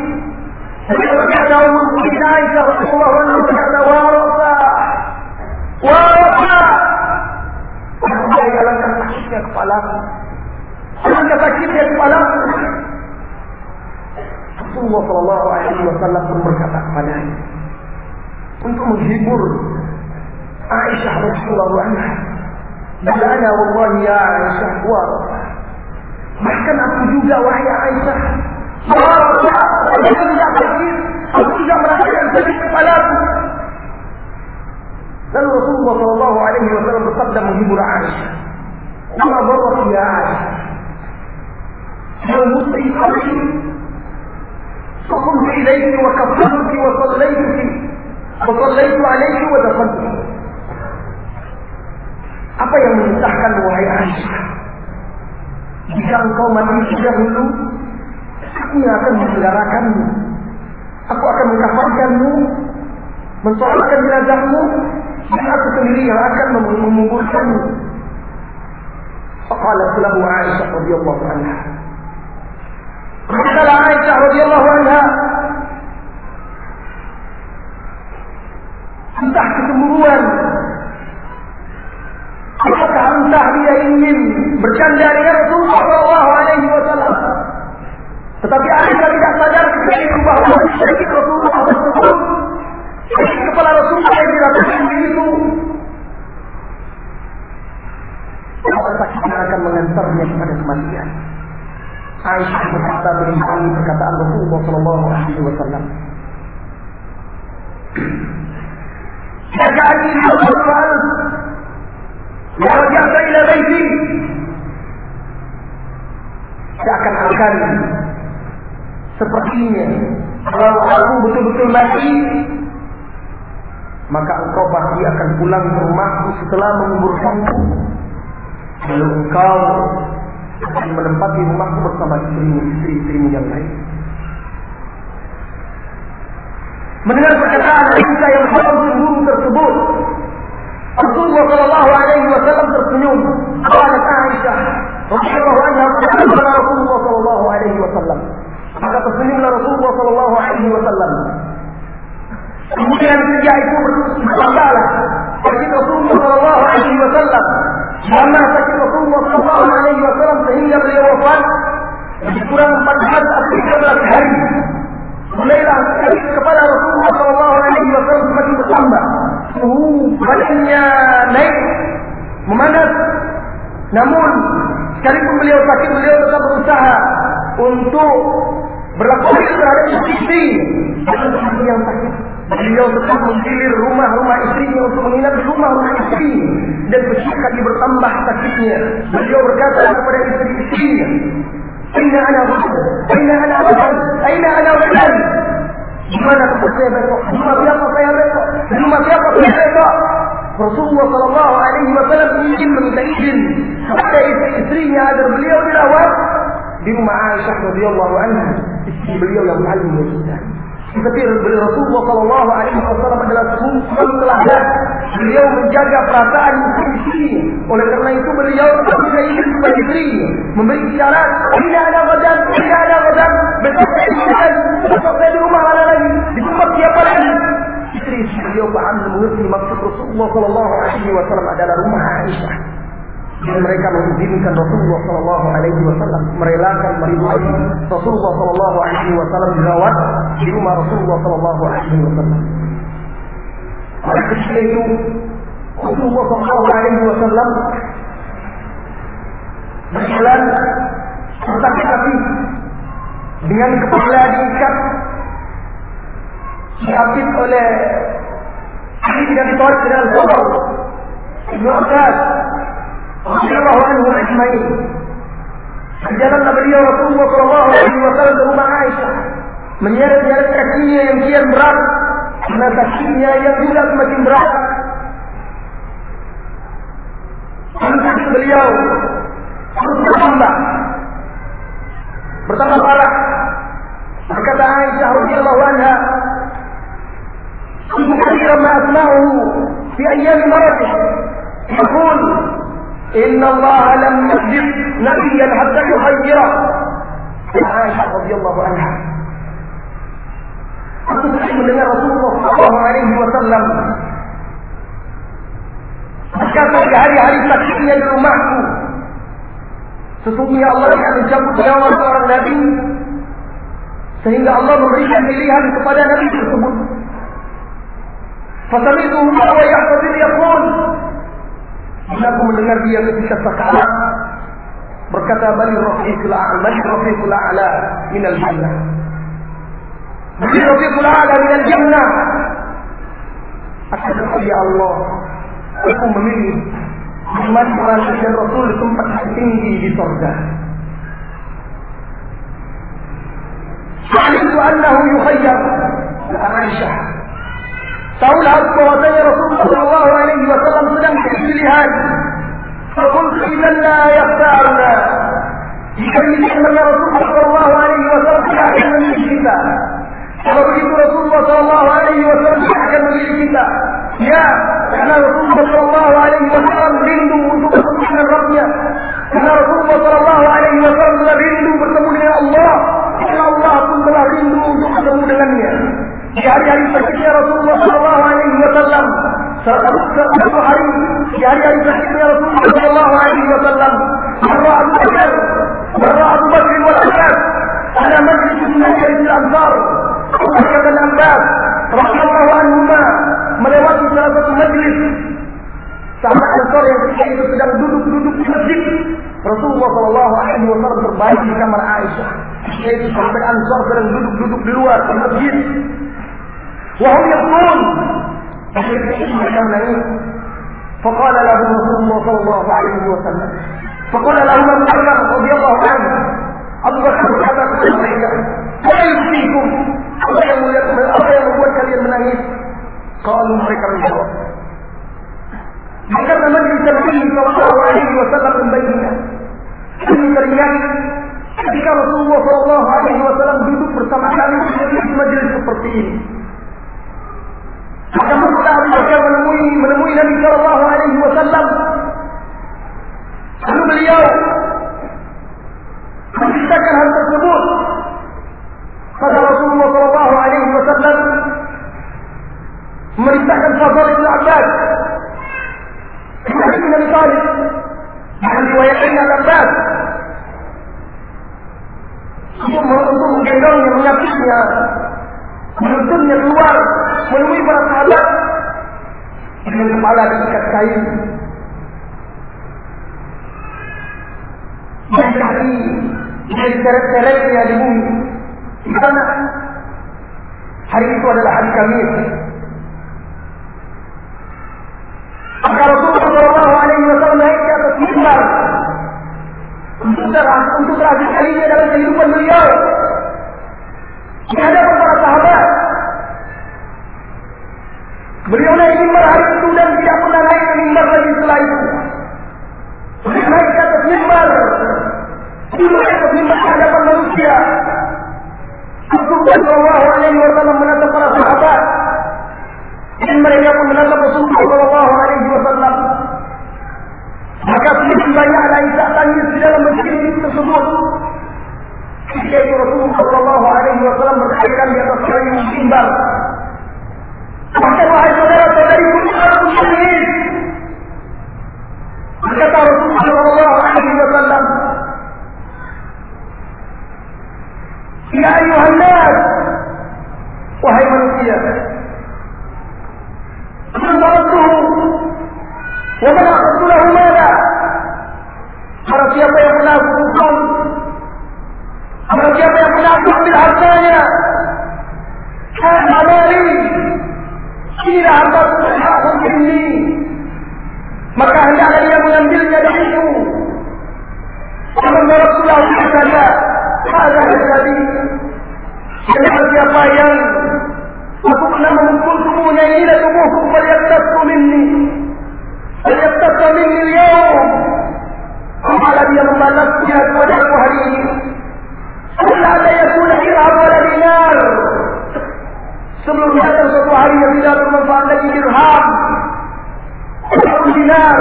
Dia berkata, Mungkin Aisyah Rasulullah berkata, Warasa. Kepala. Alangkah sakitnya kepala. Rasulullah Shallallahu Alaihi Wasallam pun berkata untuk menghibur Aisyah Rasulullah anha. Bilana wallahi ya Aisyah wa Bahkan aku juga wahai Aisyah. Aku tidak sakit, aku tidak merasakan sakit kepalaku. Lalu Rasulullah Shallallahu Alaihi Wasallam bersabda menghibur Aisyah. Nama bawa ya Aisyah. Yang mesti kali فقمت إليك وكفرتك وصليتك وصليت عليك ودخلت Apa yang memisahkan wahai Aisyah? Jika engkau mati dahulu, aku yang akan menyelenggarakanmu. Aku akan mengkafarkanmu, mensolatkan jenazahmu, dan aku sendiri yang akan menguburkanmu. Faqalat lahu Aisyah radhiyallahu anha. Berkatalah Aisyah radhiyallahu anha, entah kecemburuan, apakah entah dia ingin bercanda dengan Rasulullah Shallallahu Alaihi Wasallam. Tetapi Aisyah tidak sadar ketika itu bahwa sedikit Rasulullah tersebut, kepala Rasulullah yang diratakan itu, Rasa sakitnya akan mengantarnya kepada kematian. Aisyah berkata berimpani perkataan Rasulullah Shallallahu Alaihi Wasallam. Rasulullah, ya wajah ila baiti. seakan-akan sepertinya kalau aku betul-betul mati maka engkau pasti akan pulang ke rumahku setelah menguburkanku lalu engkau akan menempati rumahku bersama istrimu istri-istrimu yang lain mendengar perkataan Aisyah yang sembunyi tersebut Rasulullah Wasallam tersenyum. Qalat Aisyah, Rasulullah Rasulullah Shallallahu Alaihi Wasallam. Maka tersenyumlah Rasulullah Shallallahu Alaihi Wasallam. Kemudian sejak itu sakit Rasulullah Shallallahu Alaihi Wasallam. Lama sakit Rasulullah Shallallahu Alaihi Wasallam sehingga beliau wafat lebih kurang 14 atau 13 hari. Mulailah kepada Rasulullah Shallallahu Alaihi Wasallam semakin bertambah. Suhu badannya naik, memanas. Namun sekalipun beliau sakit, beliau tetap berusaha untuk berlaku terhadap istri seperti yang sakit. Beliau tetap menggilir rumah-rumah istrinya untuk menginap di rumah-rumah istri dan setiap kali bertambah sakitnya. Beliau berkata kepada istri-istrinya, Aina ana Rasul, Aina ana Rasul, Aina ana Rasul. Gimana tempat saya besok? Di rumah siapa saya besok? Di rumah siapa saya besok? Rasulullah Sallallahu Alaihi Wasallam ingin meminta izin kepada istri-istrinya agar beliau dirawat di rumah Aisyah radhiyallahu anha, istri beliau yang paling mulia. Seperti Rasulullah Sallallahu Alaihi Wasallam adalah sumber teladan. Beliau menjaga perasaan istri Oleh karena itu beliau tidak ingin kepada istri memberi isyarat. Tidak ada badan, tidak ada badan. Besok saya di besok saya di rumah mana lagi? Di tempat siapa lagi? Istri beliau paham mengerti maksud Rasulullah Sallallahu Alaihi Wasallam adalah rumah Aisyah dan mereka mengizinkan Rasulullah Shallallahu Alaihi Wasallam merelakan meridhoi Rasulullah Shallallahu Alaihi Wasallam dirawat di rumah Rasulullah Shallallahu Alaihi Wasallam. Pada ketika itu Rasulullah Shallallahu Alaihi Wasallam berjalan tetapi tapi dengan kepala diikat diapit oleh Ali bin Abi Thalib dengan Zubair Ibnu Abbas radhiyallahu anhu ajmain. Berjalanlah beliau Rasulullah sallallahu alaihi wasallam ke rumah Aisyah, menyeret-nyeret kakinya yang kian berat, karena kakinya yang juga semakin berat. Lantas beliau terus bertambah, bertambah parah. Berkata Aisyah radhiyallahu anha, "Sungguh kira ma'asma'u fi ayyami maradih." Yaqul, إن الله لم يكذب نبيا حتى يخيره عائشة رضي الله عنها Aku sering mendengar Rasulullah Sallallahu Alaihi Wasallam berkata di hari-hari sakitnya di rumahku. Sesungguhnya Allah akan mencabut nyawa seorang Nabi sehingga Allah memberikan pilihan kepada Nabi tersebut. Fasamitu wa yahtadir yaqul Aku mendengar dia ketika sakarat berkata bali rafiqul a'la rafiqul a'la min al-jannah. Bali rafiqul a'la min al-jannah. Akan ya Allah, aku memilih iman dan Rasul tempat tinggi di surga. Sa'alitu annahu yukhayyar Aisyah Tahulah bahwasanya Rasulullah Shallallahu Alaihi Wasallam sedang pilihan. Fakultu idan la yaktarna. Jika demikian Rasulullah Shallallahu Alaihi Wasallam tidak akan memilih kita. Kalau begitu Rasulullah Shallallahu Alaihi Wasallam tidak akan memilih kita. Ya, karena Rasulullah Shallallahu Alaihi Wasallam rindu untuk bertemu dengan Rabbnya. Karena Rasulullah Shallallahu Alaihi Wasallam telah rindu bertemu dengan Allah. Karena Allah pun telah rindu untuk bertemu dengannya. Hari-hari sakitnya Rasulullah Shallallahu Alaihi Wasallam. Satu hari hari-hari Rasulullah Shallallahu Alaihi Wasallam. Marra Abu Bakar. Abu Bakar ada majlis min majlis al-Ansar Abu Bakar dan radhiyallahu anhuma melewati salah satu majlis. Sahabat Ansar yang ketika itu sedang duduk-duduk di masjid. Rasulullah Shallallahu Alaihi Wasallam terbaik di kamar Aisyah. Yaitu sahabat Ansar sedang duduk-duduk di luar di masjid وهم يبكون كان إيه؟ فقال له رسول الله صلى الله عليه وسلم فقال له أبو بكر رضي الله عنه أبو بكر حدث ولا يكفيكم اغير لكم اغير وكل من أهل قالوا فكر الجواب ذكرنا مجلس النبي صلى الله عليه وسلم بيننا. Ini teringat ketika Rasulullah Shallallahu Alaihi Wasallam duduk bersama kami di majelis seperti ini. Maka setelah Abu Bakar menemui menemui Nabi Sallallahu Alaihi Wasallam, lalu beliau menceritakan hal tersebut. Maka Rasulullah Sallallahu Alaihi Wasallam merintahkan Fadl bin Abbas Nabi bin Abi Talib yang riwayatkan Abbas untuk menggendongnya, menyapitnya, menuntunnya keluar menemui para sahabat dengan kepala diikat kain dan kaki dari seret-seretnya di bumi. Di sana hari itu adalah hari Kamis. Maka Rasulullah Shallallahu naik ke atas mimbar untuk terakhir kalinya dalam kehidupan beliau. Di hadapan Beliau naik mimbar hari itu dan tidak pernah naik mimbar lagi setelah itu. Beliau naik ke atas mimbar. Dulu ke atas mimbar hadapan manusia. Rasulullah Wasallam menatap para sahabat. Dan mereka pun menatap Rasulullah Wasallam. Maka semakin banyak ada isak tangis di dalam masjid tersebut. Ketika itu Rasulullah Wasallam berkaitan di atas kayu mimbar. Berkata Rasulullah Shallallahu Alaihi Wasallam, Ya ayuhan nas, wahai manusia, Man taraktuhu, wa man akhadtu lahu mala. Barang siapa yang pernah aku hukum, barang siapa yang pernah aku ambil hartanya, kan amali, kira harta aku ini, maka hendaklah dia mengambilnya dariku. Jangan Rasulullah berkata, ada tadi. Siapa siapa yang aku pernah memukul tubuhnya ini dan tubuhku falyattasu minni. Falyattasu minni al-yawm. Apabila dia hari ini. Allah ada yakuna dirham wala dinar. Sebelum datang suatu hari yang tidak bermanfaat lagi dirham. Satu dinar.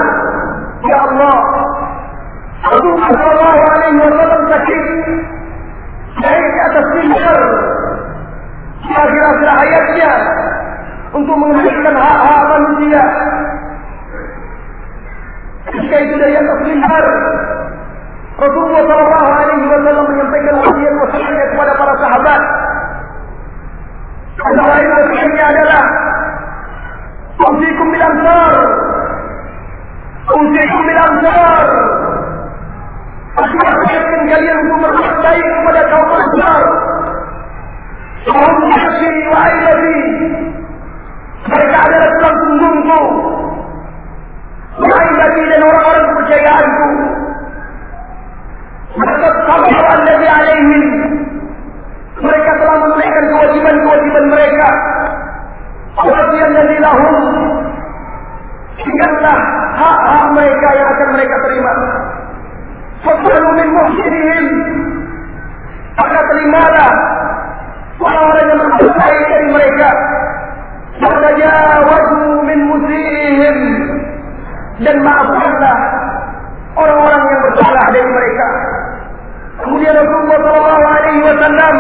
Ya Allah. Rasulullah sallallahu alaihi wasallam sakit. Naik atas mimbar. Di akhir-akhir hayatnya. Untuk mengembalikan hak-hak manusia. Ketika itu dari atas. Rasulullah sallallahu alaihi wasallam menyampaikan wasiat-wasiatnya kepada para sahabat. Antara lain wasiatnya adalah Usikum bil ansar. Usikum bil ansar. Aku ingatkan kalian untuk berbuat baik kepada kaum ansar. Kaum Yasir wa Ailati. Mereka adalah tulang punggungku. Wa Ailati dan orang-orang kepercayaanku. Mereka tahu alladhi alaihim. Mereka telah menunaikan kewajiban-kewajiban mereka. Wasiat dari lahum. Ingatlah hak-hak mereka yang akan mereka terima. Fasalu min muhsinihim. Maka terimalah orang-orang yang berbuat baik dari mereka. Watajawazu min musihim. Dan maafkanlah orang-orang yang bersalah dari mereka. Kemudian Rasulullah Shallallahu Alaihi Wasallam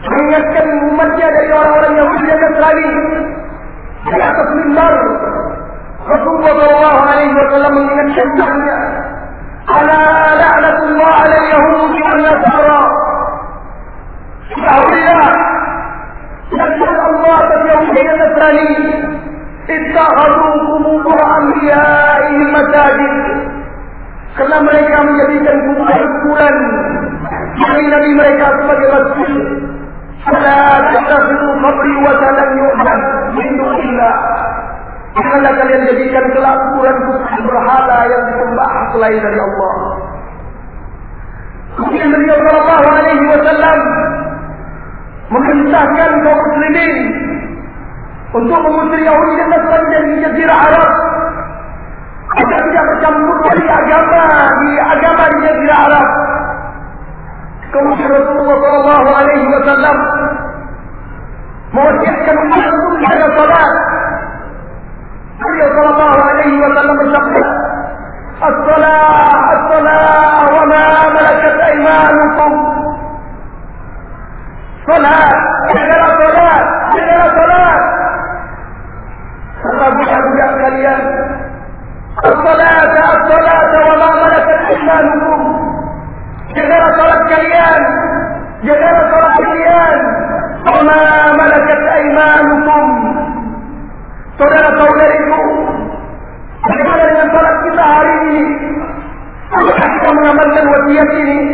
mengingatkan umatnya dari orang-orang yang berjaga sekali di atas mimbar. Rasulullah Shallallahu Alaihi Wasallam mengingatkan umatnya, "Ala la'natullah ala Yahudi wal Nasara." Ketahuilah, laknat Allah atas Yahudi dan Nasrani. Ittakhadhu qubur anbiya'ihim masajid. Karena mereka menjadikan kuburan-kuburan Nabi Nabi mereka sebagai masjid. Fala tattakhidhu qabri wa salam yu'bad min dunillah. Janganlah kalian jadikan kelakuan kuburanku berhala yang disembah selain dari Allah. Kemudian beliau Shallallahu Alaihi Wasallam memerintahkan kaum muslimin untuk mengusir Yahudi dan Nasrani dari Jazirah Arab agar tidak bercampur dari agama di agama di Jazirah Arab. Kemudian Rasulullah Shallallahu Alaihi Wasallam mewasiatkan umat untuk menjaga salat النبي صلى الله عليه وسلم شقه الصلاة الصلاة وما ملكت أيمانكم. صلاة إحنا صلاة إحنا صلاة. الله يحب يا الصلاة الصلاة وما ملكت أيمانكم. جغير صلاة كليان جغير صلاة كليان وما ملكت أيمانكم. உயர்த்தி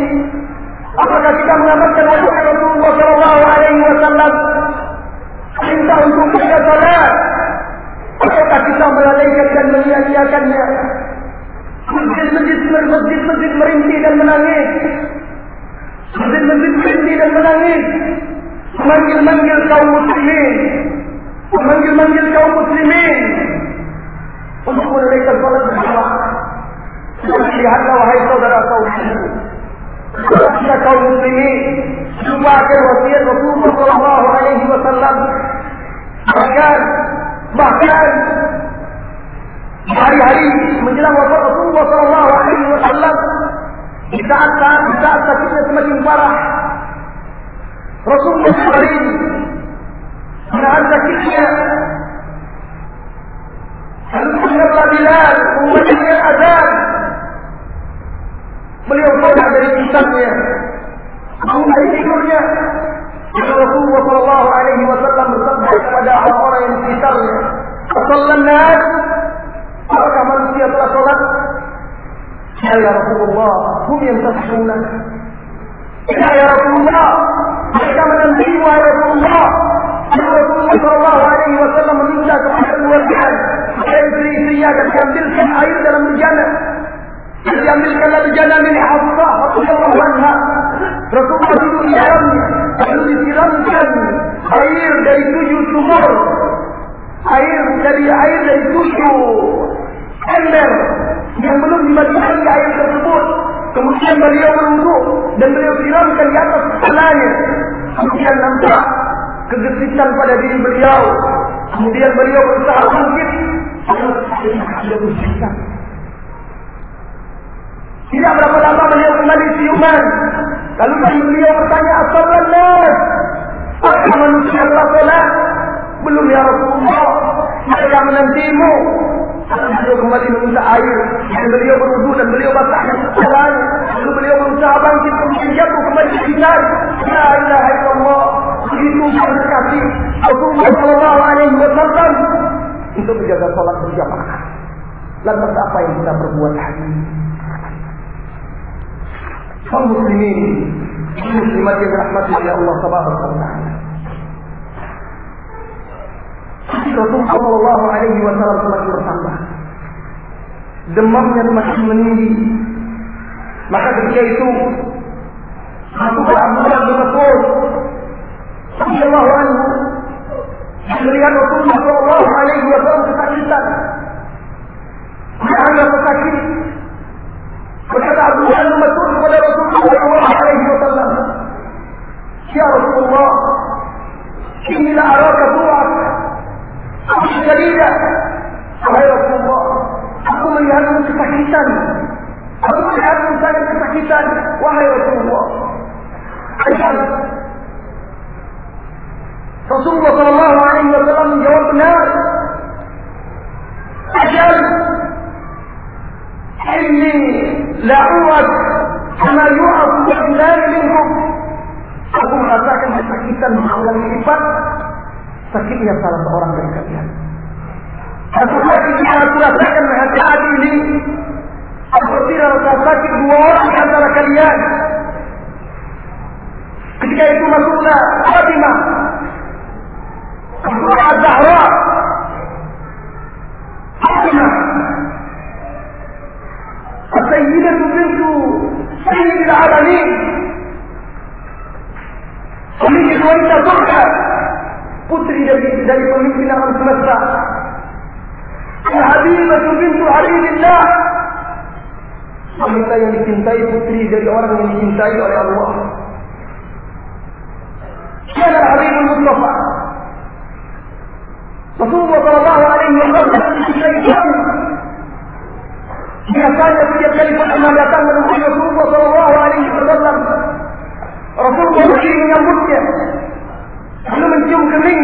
mencium kening,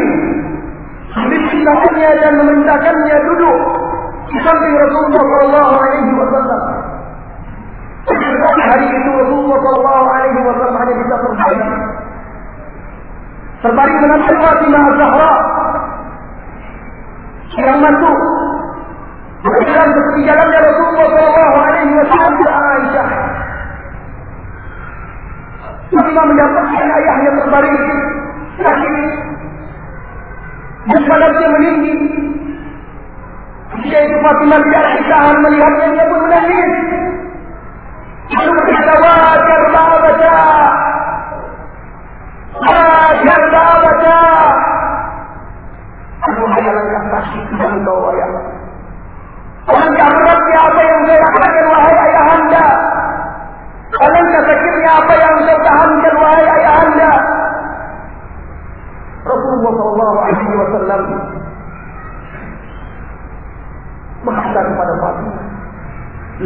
mencintakannya dan memerintahkannya duduk di samping Rasulullah Shallallahu Alaihi Wasallam. Hari itu Rasulullah Shallallahu Alaihi Wasallam hanya bisa terbaring, terbaring menanti Fatimah Zahra yang masuk Berjalan seperti jalannya Rasulullah Shallallahu Alaihi Wasallam ke Aisyah. Fatimah mendapatkan ayahnya terbaring sakit. Dan badannya meninggi. Ketika itu Fatimah tidak tahan melihatnya, dia pun menangis. Lalu berkata,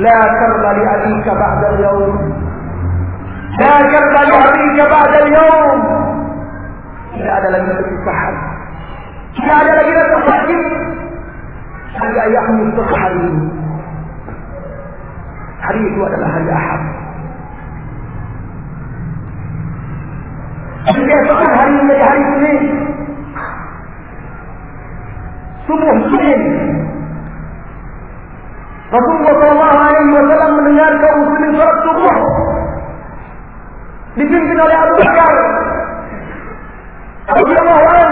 لا كرب لأبيك بعد اليوم لا كرب لأبيك بعد اليوم tidak ada lagi perpisahan tidak ada lagi rasa sakit hari ayahmu setelah hari ini. Hari itu adalah hari Ahad. Keesokan hari menjadi hari Senin. Subuh Senin. Rasulullah Shallallahu subuh dipimpin oleh Abu Bakar. Abu Bakar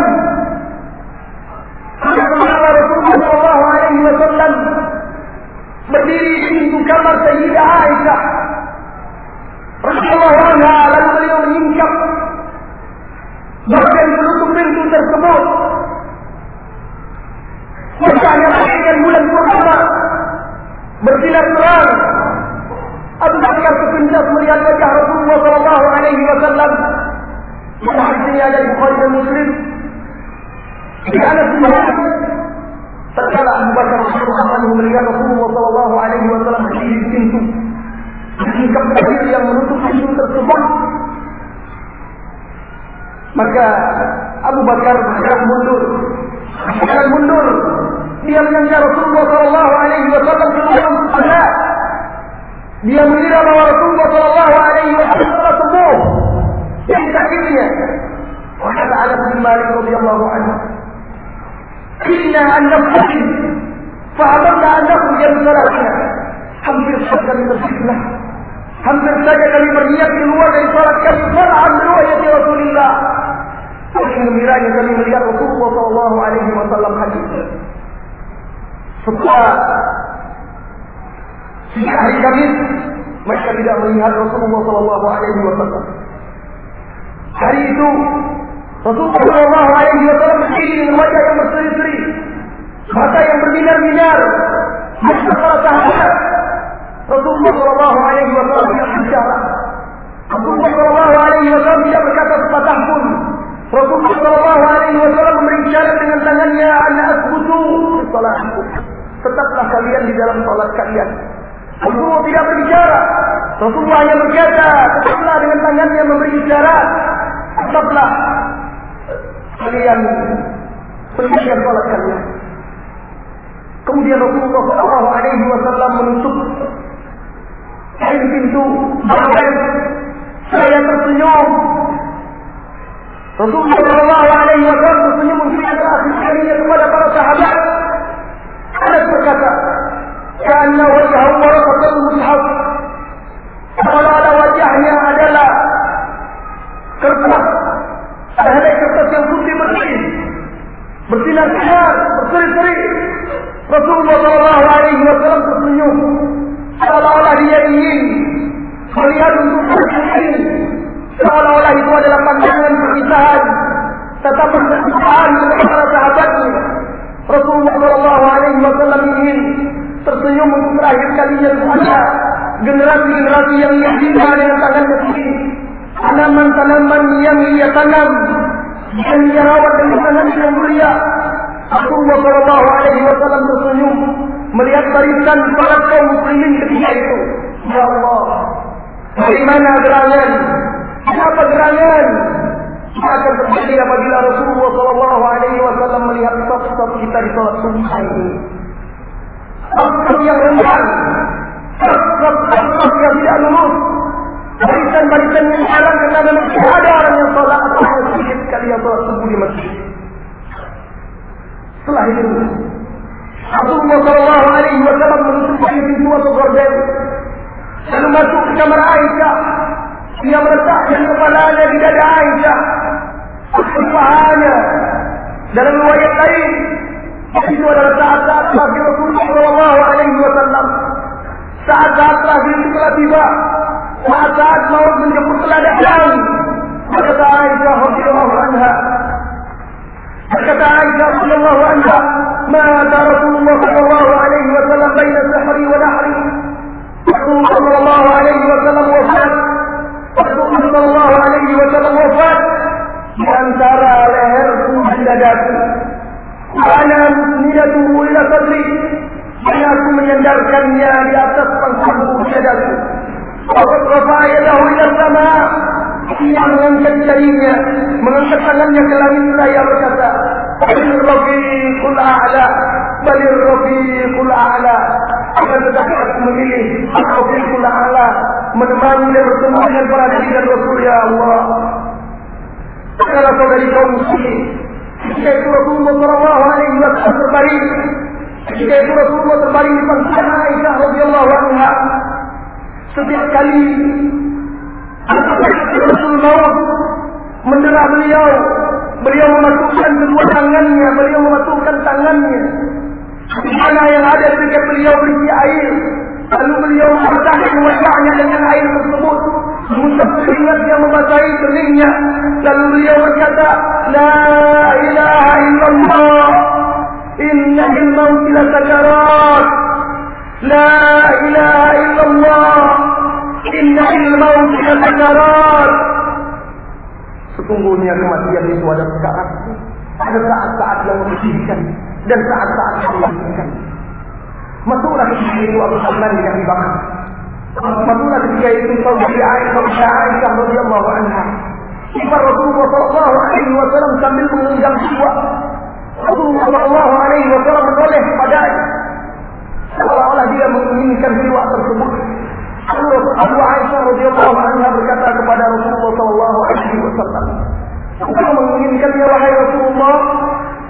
Rasulullah Shallallahu Alaihi Wasallam berdiri di pintu kamar Sayyidah Aisyah. Rasulullah anha lalu beliau menyingkap bahkan menutup pintu tersebut. Bagaikan bulan purnama bersinar terang. Abu Melihat wajah Rasulullah Shallallahu Alaihi Wasallam. Yang hadisnya ada Bukhari dan Muslim. Di tatkala Abu Bakar melihat Rasulullah alaihi wasallam di pintu sikap terakhir yang menutup pintu tersebut maka Abu Bakar bergerak mundur bergerak mundur dia menyangka Rasulullah sallallahu alaihi wasallam sebelum salat ليبلغنا ورسوله صلى الله عليه وسلم سموه يعني حميه وحب على ابن مالك رضي الله عنه. كنا أن نفسه فأمرنا أن نخرج من صلاتنا هم بالحق من الحكمة هم بالسجد لمريم الوجه صارت كالفرع من رؤية رسول الله. وحين مراية لمن رسول الله صلى الله عليه وسلم حديثا فقال tiga hari Kamis, mereka tidak melihat Rasulullah Sallallahu Alaihi Wasallam. Hari itu Rasulullah Shallallahu Alaihi Wasallam berdiri dengan wajah yang berseri-seri, mata yang berbinar-binar, mata para sahabat. Rasulullah Shallallahu Alaihi Wasallam tidak bicara. Rasulullah Shallallahu Alaihi Wasallam tidak berkata sepatah pun. Rasulullah Shallallahu Alaihi Wasallam memberi dengan tangannya, anak asbutu salatku. Tetaplah kalian di dalam salat kalian. Rasulullah tidak berbicara. Rasulullah hanya berkata, tetaplah dengan tangannya memberi isyarat. Tetaplah kalian menjaga salat kalian. Kemudian Rasulullah Shallallahu Alaihi Wasallam menutup kain pintu bahkan saya tersenyum. Rasulullah Shallallahu Alaihi Wasallam tersenyum memberikan akhir kalinya kepada para sahabat. Anas berkata, karena wajah warasatul mushaf seolah wajahnya adalah kertas ada kertas yang putih bersih bersinar-sinar berseri-seri Rasulullah Shallallahu Alaihi Wasallam tersenyum seolah-olah dia ingin melihat untuk ini seolah-olah itu adalah pandangan perpisahan, tetap perpisahan dengan para sahabatnya. Rasulullah Shallallahu Alaihi Wasallam ingin tersenyum untuk terakhir kalinya kepada generasi-generasi yang ia cinta dengan tangannya sendiri. Tanaman-tanaman yang ia tanam dan ia rawat dengan tangan yang mulia. Rasulullah Shallallahu Alaihi Wasallam tersenyum melihat barisan para kaum muslimin ketika itu. Ya Allah, bagaimana gerangan? Apa gerangan? akan terjadi apabila Rasulullah Shallallahu Alaihi Wasallam melihat saf-saf kita di salat subuh ini. Saf yang rendah, saf-saf yang tidak lurus, barisan-barisan yang jalan karena memang ada orang yang salat atau sedikit sekali yang salat subuh di masjid. Setelah itu, Rasulullah Shallallahu Alaihi Wasallam menutup pintu atau gorden, lalu masuk ke kamar Aisyah. Dia meletakkan kepalanya di dada Aisyah kepahanya dalam riwayat lain itu adalah saat-saat Nabi Rasulullah Shallallahu Alaihi Wasallam saat-saat Nabi itu telah tiba saat-saat maut menjemput telah datang berkata Aisyah radhiyallahu anha berkata Aisyah radhiyallahu anha mata Rasulullah Shallallahu Alaihi Wasallam baina sahri wa nahri Rasulullah Shallallahu Alaihi Wasallam wafat Rasulullah Shallallahu Alaihi Wasallam wafat di antara leherku dan dadaku. Ana musnidatuhu ila sadri. Dan aku menyandarkannya di atas pangkalku dadaku. Waqad rafa'a yadahu ila sama. Ia mengangkat jarinya, mengangkat tangannya ke langit berkata, Balir rafiqul a'la, balir rafiqul a'la. Akan tetapi aku memilih rafiqul a'la, menemani dan bertemu dengan para nabi dan rasul ya Allah. Saudara saudari kaum ketika itu Rasulullah Shallallahu Alaihi Wasallam terbaring, ketika itu Rasulullah terbaring di pangkuan Aisyah radhiyallahu anha. Setiap kali Rasul maut mendera beliau, beliau memasukkan kedua tangannya, beliau memasukkan tangannya. Di mana yang ada dekat beliau berisi air, lalu beliau memecahkan wajahnya dengan air tersebut. Musa keringat yang membasahi telingnya. Lalu beliau berkata, La ilaha illallah. Inna ilmaut ila sakarat. La ilaha illallah. Inna ilmaut ila sakarat. Sesungguhnya kematian itu ada sekarat. Ada saat-saat yang menyedihkan. Dan saat-saat yang menyedihkan. Masuklah ke sini itu Abu Salman dibakar. Masuklah ketika itu saudari Aisyah Aisyah radhiyallahu anha. Sifat Rasulullah sallallahu alaihi wasallam sambil menggenggam jiwa. Rasulullah sallallahu alaihi wasallam menoleh padanya. Seolah-olah dia menginginkan jiwa tersebut. Lalu Abu Aisyah radhiyallahu anha berkata kepada Rasulullah sallallahu alaihi wasallam, "Engkau menginginkannya wahai Rasulullah?"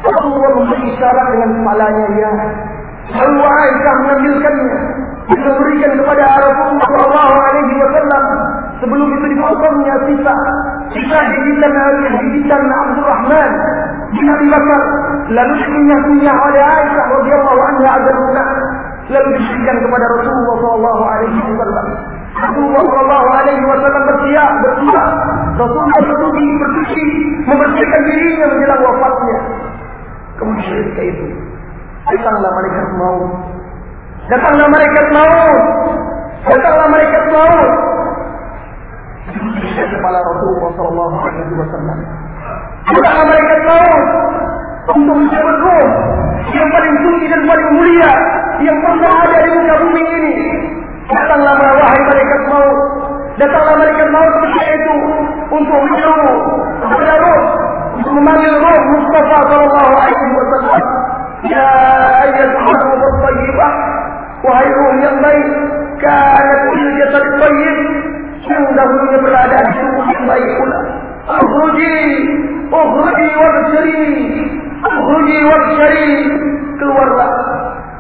Rasulullah memberi isyarat dengan kepalanya ya. Lalu Aisyah mengambilkannya diberikan kepada Rasulullah Wasallam sebelum itu dipotongnya sisa sisa gigitan gigitan Abdul Rahman bin Abi Bakar lalu dikunyah-kunyah oleh Aisyah radhiyallahu anha agar lunak lalu diberikan kepada Rasulullah Shallallahu Alaihi Wasallam. Rasulullah Shallallahu Alaihi Wasallam bersiap bersiap Rasulullah berdiri bersuci membersihkan dirinya menjelang wafatnya. Kemudian ketika itu datanglah malaikat maut Datanglah malaikat maut. Datanglah malaikat maut. Kepala Rasulullah Sallallahu Alaihi Wasallam. Datanglah malaikat maut untuk mencabut roh yang paling tinggi dan paling mulia yang pernah ada di muka bumi ini. Datanglah wahai malaikat maut. Datanglah malaikat maut ketika itu untuk menyeru kepada roh untuk memanggil roh Mustafa Sallallahu Alaihi Wasallam. Ya ruh tayyibah Wahai ruh yang baik, kanat fil jasad tayyib, sungguhnya berada di tubuh yang baik pula. Ukhruji, ukhruji wabshari, ukhruji wabshari, keluarlah.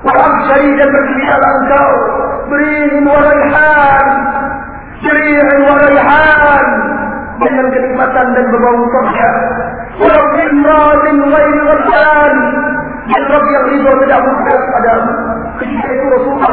Wabshari dan bergembiralah engkau, berihin wa raihan, berihin wa raihan, dengan kenikmatan dan berbau surga. Walaupun radin ghairi dan Rabb yang ridho tidak mudah padamu. Ketika itu Rasulullah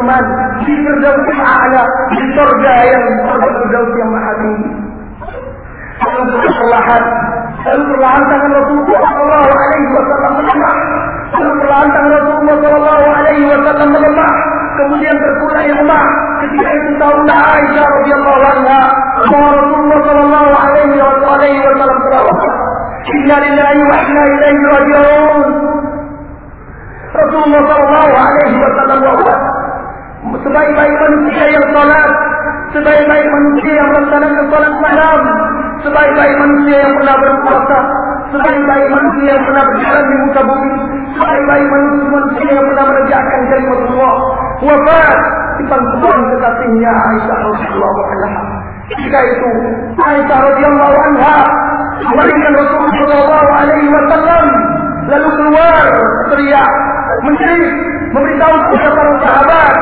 teman di Firdausil a'la, di surga yang Firdaus yang maha tinggi. Lalu perlahan, lalu perlahan tangan Rasulullah Sallallahu Alaihi Wasallam melemah. Lalu perlahan tangan Rasulullah Sallallahu Alaihi Wasallam melemah. Kemudian terkulai lemah. Ketika itu tahulah Aisyah radhiyallahu anha bahwa Rasulullah Sallallahu Alaihi Wasallam telah wafat. Inna lillahi wa inna ilaihi raji'un. Rasulullah Sallallahu Alaihi Wasallam wafat. Sebaik-baik manusia yang salat, sebaik-baik manusia yang melaksanakan salat malam, sebaik-baik manusia yang pernah berpuasa, sebaik-baik manusia yang pernah berjalan di muka bumi, sebaik-baik manusia, yang pernah menegakkan kalimat Allah, wafat di pangkuan kekasihnya Aisyah radhiyallahu anha. Ketika itu Aisyah radhiyallahu anha melahirkan Rasulullah sallallahu alaihi wasallam lalu keluar teriak menjerit memberitahu kepada para sahabat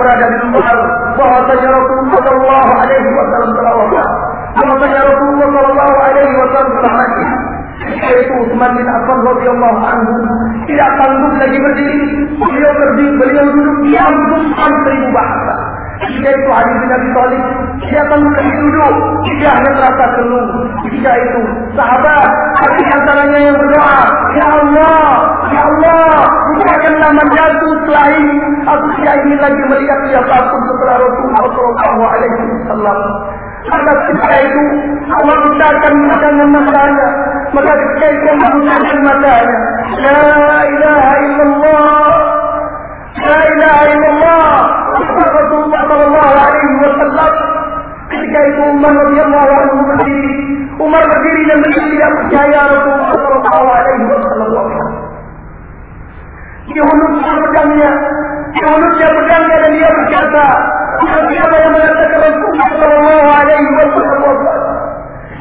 berada di luar bahwasanya Rasulullah sallallahu alaihi wasallam telah wafat. Bahwasanya Rasulullah sallallahu alaihi wasallam telah mati. Yaitu Utsman bin Affan radhiyallahu anhu tidak sanggup lagi berdiri. Beliau berdiri beliau duduk diam tumpah seribu bahasa. Ketika itu Ali bin Abi Thalib dia sanggup lagi duduk. Lidahnya terasa keluh. Ketika itu sahabat di antaranya yang berdoa Ya Allah Ya Allah bukakanlah mandatku setelah ini aku tidak ingin lagi melihat siapapun setelah Rasulullah Sallallahu Alaihi Wasallam maka ketika itu Allah bukakan pandangan matanya. Maka ketika itu Allah bukakan matanya. La ilaha illallah. La ilaha illallah. Rasulullah sallallahu alaihi wasallam ketika itu Umar radhiyallahu anhu berdiri. Umar berdiri dan beliau tidak percaya Rasulullah sallallahu alaihi wasallam. Hulurnya pedangnya. Dia hulurnya pedangnya dan dia berkata, Siapa yang mengatakan Rasulullah Sallallahu Alaihi Wasallam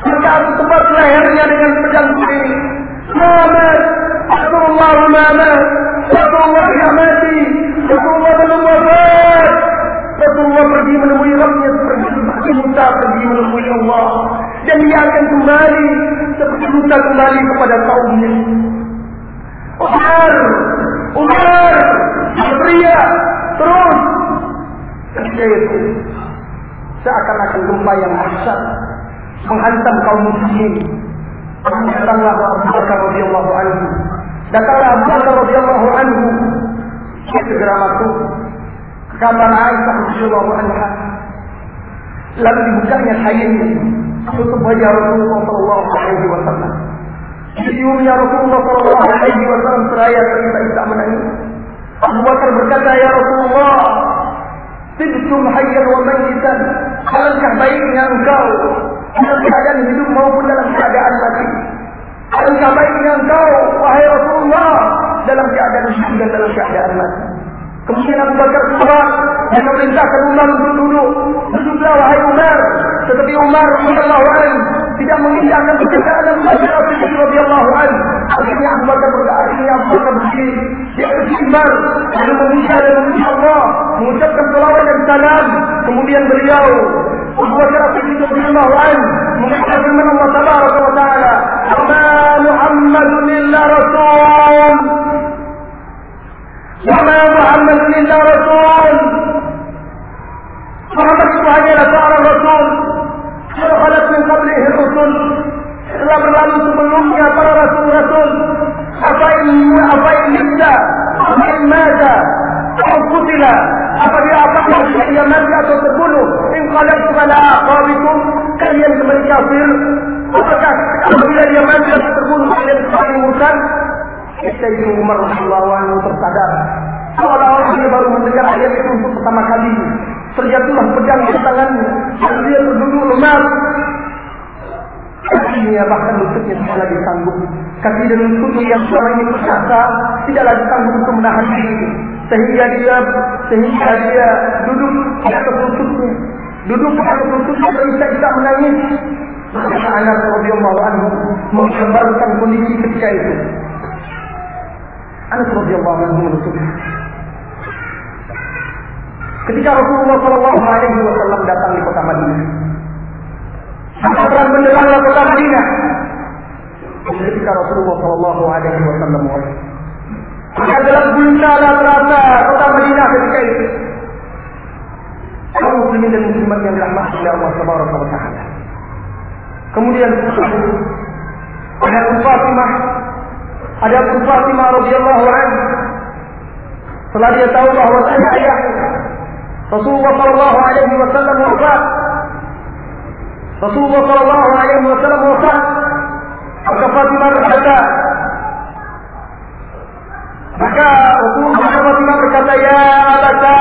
Maka aku tebas lehernya dengan pedang ini. Muhammad, Rasulullah Muhammad, Rasulullah tidak mati, Rasulullah belum wafat. Rasulullah pergi menemui Rabbnya seperti Musa pergi menemui Allah. Dan dia akan kembali seperti Musa kembali kepada kaumnya. Umar, Umar, teriak terus ketika itu seakan-akan gempa yang dahsyat menghantam kaum muslimin. Datanglah Abu Bakar radhiyallahu anhu. Datanglah Abu Bakar radhiyallahu anhu. Dia segera masuk. Kata Aisyah radhiyallahu anha. Lalu dibukanya kainnya tutup wajah Rasulullah sallallahu alaihi wasallam. Diciumnya Rasulullah sallallahu alaihi wasallam seraya terisak-isak menangis. Abu Bakar berkata, "Ya Rasulullah, Tibtum hayyan wa mayyitan. Alangkah baiknya engkau dalam keadaan hidup maupun dalam keadaan mati. Alangkah baiknya engkau, wahai Rasulullah, dalam keadaan hidup dan dalam keadaan mati. Kemudian Abu Bakar keluar dan memerintahkan Umar untuk duduk. Duduklah wahai Umar. Tetapi Umar radhiyallahu anhu tidak mengindahkan Abu Bakar radhiyallahu anhu. Akhirnya Abu Bakar akhirnya Abu Bakar berdiri. Dia beristighfar dan memuja dan memuji Allah, mengucapkan salawat dan salam. Kemudian beliau Abu Bakar radhiyallahu anhu mengatakan firman Allah tabaraka wa taala, "Wa Muhammadun illa rasul." Itu Umar radhiyallahu anhu tersadar seolah-olah dia baru mendengar ayat itu untuk pertama kali. Terjatuhlah pedang di tangannya. Dan dia berduduk lemah. Kakinya bahkan lututnya tidak lagi sanggup. Kaki dan lututnya yang selama ini perkasa tidak lagi sanggup untuk menahan diri. Sehingga dia sehingga dia duduk di atas lututnya. Duduk di atas lututnya berisak-isak menangis. Maka Anas radhiyallahu anhu menggambarkan kondisi ketika itu. Anas radhiyallahu anhu Ketika Rasulullah Shallallahu Alaihi Wasallam datang di kota Madinah, maka terang benderanglah kota Madinah. Ketika Rasulullah Shallallahu Alaihi Wasallam maka terasa kota Madinah ketika itu. Kaum muslimin dan muslimat yang dirahmati oleh Allah Subhanahu wa taala. Kemudian ada Fatimah ada Fatimah radhiyallahu anha setelah dia tahu bahwa saya ayahnya Rasulullah sallallahu alaihi wasallam wafat. Rasulullah sallallahu alaihi wasallam wafat. Maka Fatimah berkata maka Rasulullah Fatimah berkata ya abata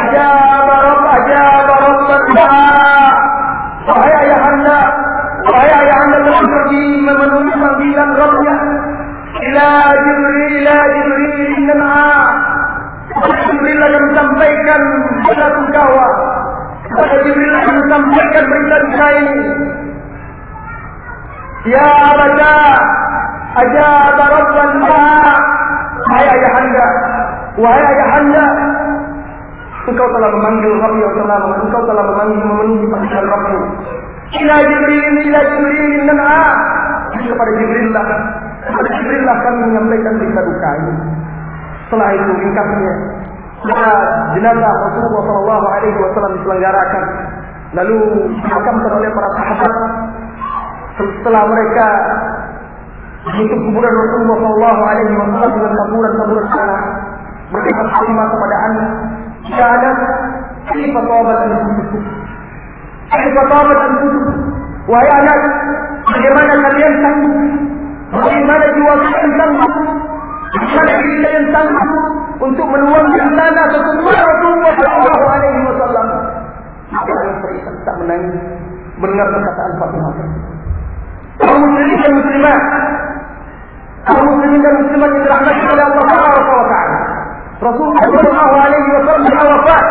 ajab rabb ajab rabb wahai ayahanda wahai ayahanda telah pergi memenuhi panggilan Rabbnya ila Jibril ila Jibril inna Jibril akan menyampaikan pada kawa. Maka Jibril akan menyampaikan berita duka ini. Ya Abada, ajab Rabban Wahai ayahanda, wahai ayahanda, engkau telah memanggil Rabbi yang telah engkau telah memanggil memenuhi panggilan Rabbi. Ila Jibril, ila Jibril, nana. Kepada Jibril lah, kepada Jibril lah kami menyampaikan berita duka ini. Setelah itu ringkasnya maka jenazah Rasulullah Shallallahu Alaihi Wasallam diselenggarakan. Lalu dimakamkan oleh para sahabat. Setelah mereka menutup kuburan Rasulullah Shallallahu Alaihi Wasallam dengan taburan-taburan tanah, berkata Fatimah kepada anak, jika ada Kaifa tawabat al-kutub Kaifa tawabat al-kutub Wahai anak Bagaimana kalian sanggup? Bagaimana jiwa kalian sanggup? Bagaimana diri kalian sanggup untuk menuangkan tanah sesuai Rasulullah Shallallahu Alaihi Wasallam. Maka berisak tak menangis mendengar perkataan Fatimah. Kaum muslimin dan muslimat, kaum muslimin dan muslimat yang dirahmati oleh Allah Subhanahu wa taala. Rasulullah Shallallahu Alaihi Wasallam wafat.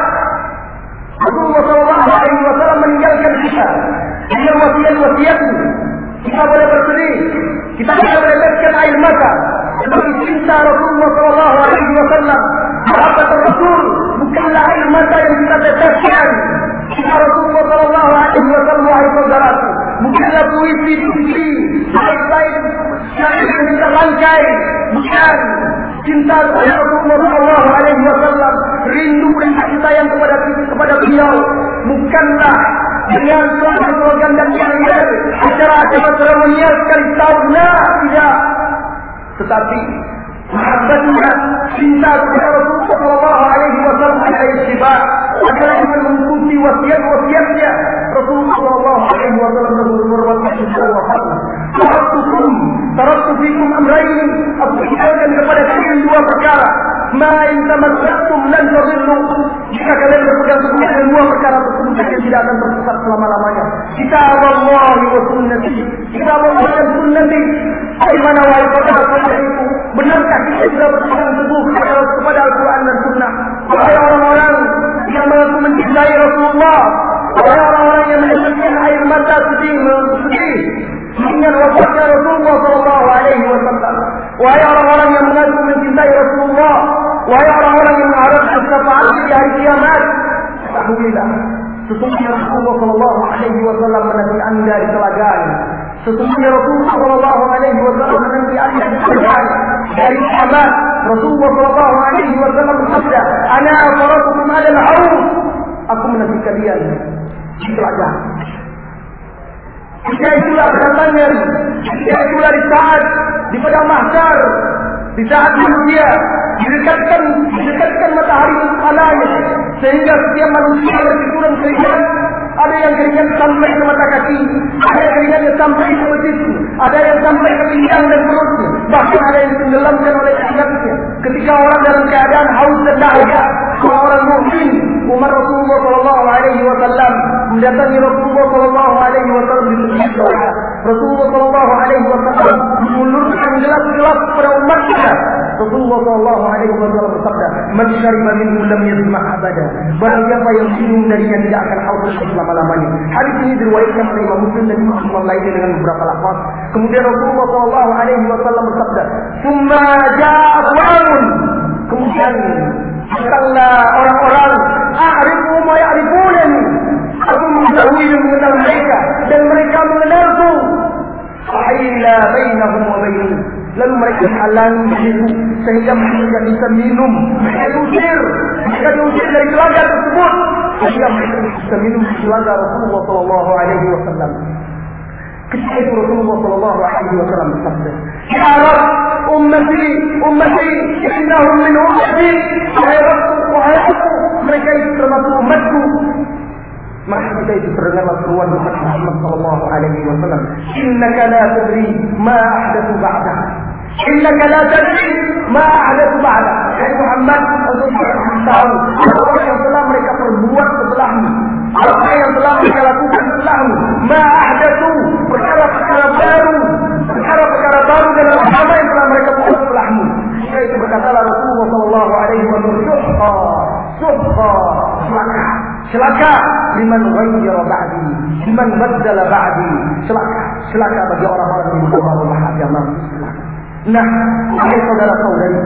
Rasulullah Shallallahu Alaihi Wasallam meninggalkan kita dengan wasiat-wasiatnya. Kita boleh bersedih, kita boleh meneteskan air mata, seperti cinta Rasulullah Shallallahu Alaihi Wasallam. Sahabat Rasul bukanlah air mata yang kita teteskan. Cinta Rasulullah Shallallahu Alaihi Wasallam wahai saudaraku. Bukanlah puisi puisi, baik-baik yang kita langkai. Bukan cinta Rasulullah Shallallahu Alaihi Wasallam. Rindu dan kasih sayang kepada kepada beliau. Bukanlah dengan slogan-slogan dan yang acara-acara seremonial sekali tahun. Nah, tidak. Tetapi mahabbatnya cinta kepada Rasulullah Shallallahu Alaihi Wasallam adalah istibah adalah dengan mengikuti wasiat-wasiatnya Rasulullah Shallallahu Alaihi Wasallam dan berwasiat kepada Muhammad. Taraktukum, taraktu fikum amrain. Aku kepada kalian dua perkara. Ma in tamassaktum lan tadillu. Jika kalian berpegang teguh dengan dua perkara tersebut, kalian tidak akan tersesat selama-lamanya. Kita Allah wa sunnati. Kita Allah dan sunnati. Bagaimana wahai saudara itu? Benarkah kita sudah berpegang teguh kepada Al-Quran dan Sunnah? Wahai orang-orang yang mengaku mencintai Rasulullah. Wahai orang-orang yang meneteskan air mata sedih. Mengingat wafatnya Rasulullah Wasallam. Wahai orang-orang hari kiamat. Ketahuilah. Sesungguhnya Rasulullah Sallallahu Alaihi Wasallam menanti anda di telaga Sesungguhnya Rasulullah Sallallahu Alaihi Wasallam menanti anda di telaga dari kiamat. Rasulullah Sallallahu Alaihi Wasallam bersabda, "Ana afaratukum ala al-haus." Aku menanti kalian di telaga. Jika itulah katanya, jika itulah di saat di padang mahsyar, di saat manusia didekatkan didekatkan matahari kalanya sehingga setiap manusia kurang keringat ada yang keringat sampai ke mata kaki ada yang keringatnya sampai ke betis ada yang sampai ke pinggang dan perutnya. Bahkan ada yang tenggelamkan oleh keringatnya ketika orang dalam keadaan haus dan dahaga orang mukmin Umar Rasulullah Shallallahu Alaihi Wasallam mendatangi Rasulullah Shallallahu Alaihi Wasallam di tepi Rasulullah Shallallahu Alaihi Wasallam mengulurkan gelas-gelas kepada umatnya. Rasulullah Shallallahu Alaihi Wasallam bersabda, "Man syariba minhu lam yasma' abada." Barang siapa yang minum darinya tidak akan haus selama-lamanya. Hadis ini diriwayatkan oleh Imam Muslim dan Imam lainnya dengan beberapa lafaz. Kemudian Rasulullah Shallallahu Alaihi Wasallam bersabda, "Summa ja'a Kemudian datanglah orang-orang, "A'rifu ma ya'rifunani." Aku mengetahui dan mengenal mereka dan mereka mengenalku. Fa'ila bainahum wa bainahum. Lalu mereka halangi itu sehingga mereka bisa minum. Mereka diusir. Mereka diusir dari telaga tersebut. Sehingga mereka bisa minum di telaga Rasulullah Sallallahu Alaihi Wasallam. Ketika itu Rasulullah Sallallahu Alaihi Wasallam bersabda, Ya Rab, ummati, ummati, innahum min ummati, wahai Rabbku, wahai Rabbku, mereka itu termasuk umatku. Maka kita itu terdengarlah seruan Muhammad sallallahu alaihi wasallam, "Innaka la tadri ma ahdathu ba'dak." Innaka la tadri ma ahdathu ba'dak. Hai Muhammad, engkau tidak tahu apa yang telah mereka perbuat setelahmu. Apa yang telah mereka lakukan setelahmu. Ma ahdathu, perkara-perkara baru, perkara-perkara baru dalam agama yang telah mereka buat setelahmu. Maka itu berkatalah Rasulullah sallallahu alaihi wasallam, "Suhqa, celaka, celaka liman ghayyara ba'di, liman baddala ba'di." Celaka, celaka bagi orang-orang yang berubah agama. Nah, wahai saudara-saudari,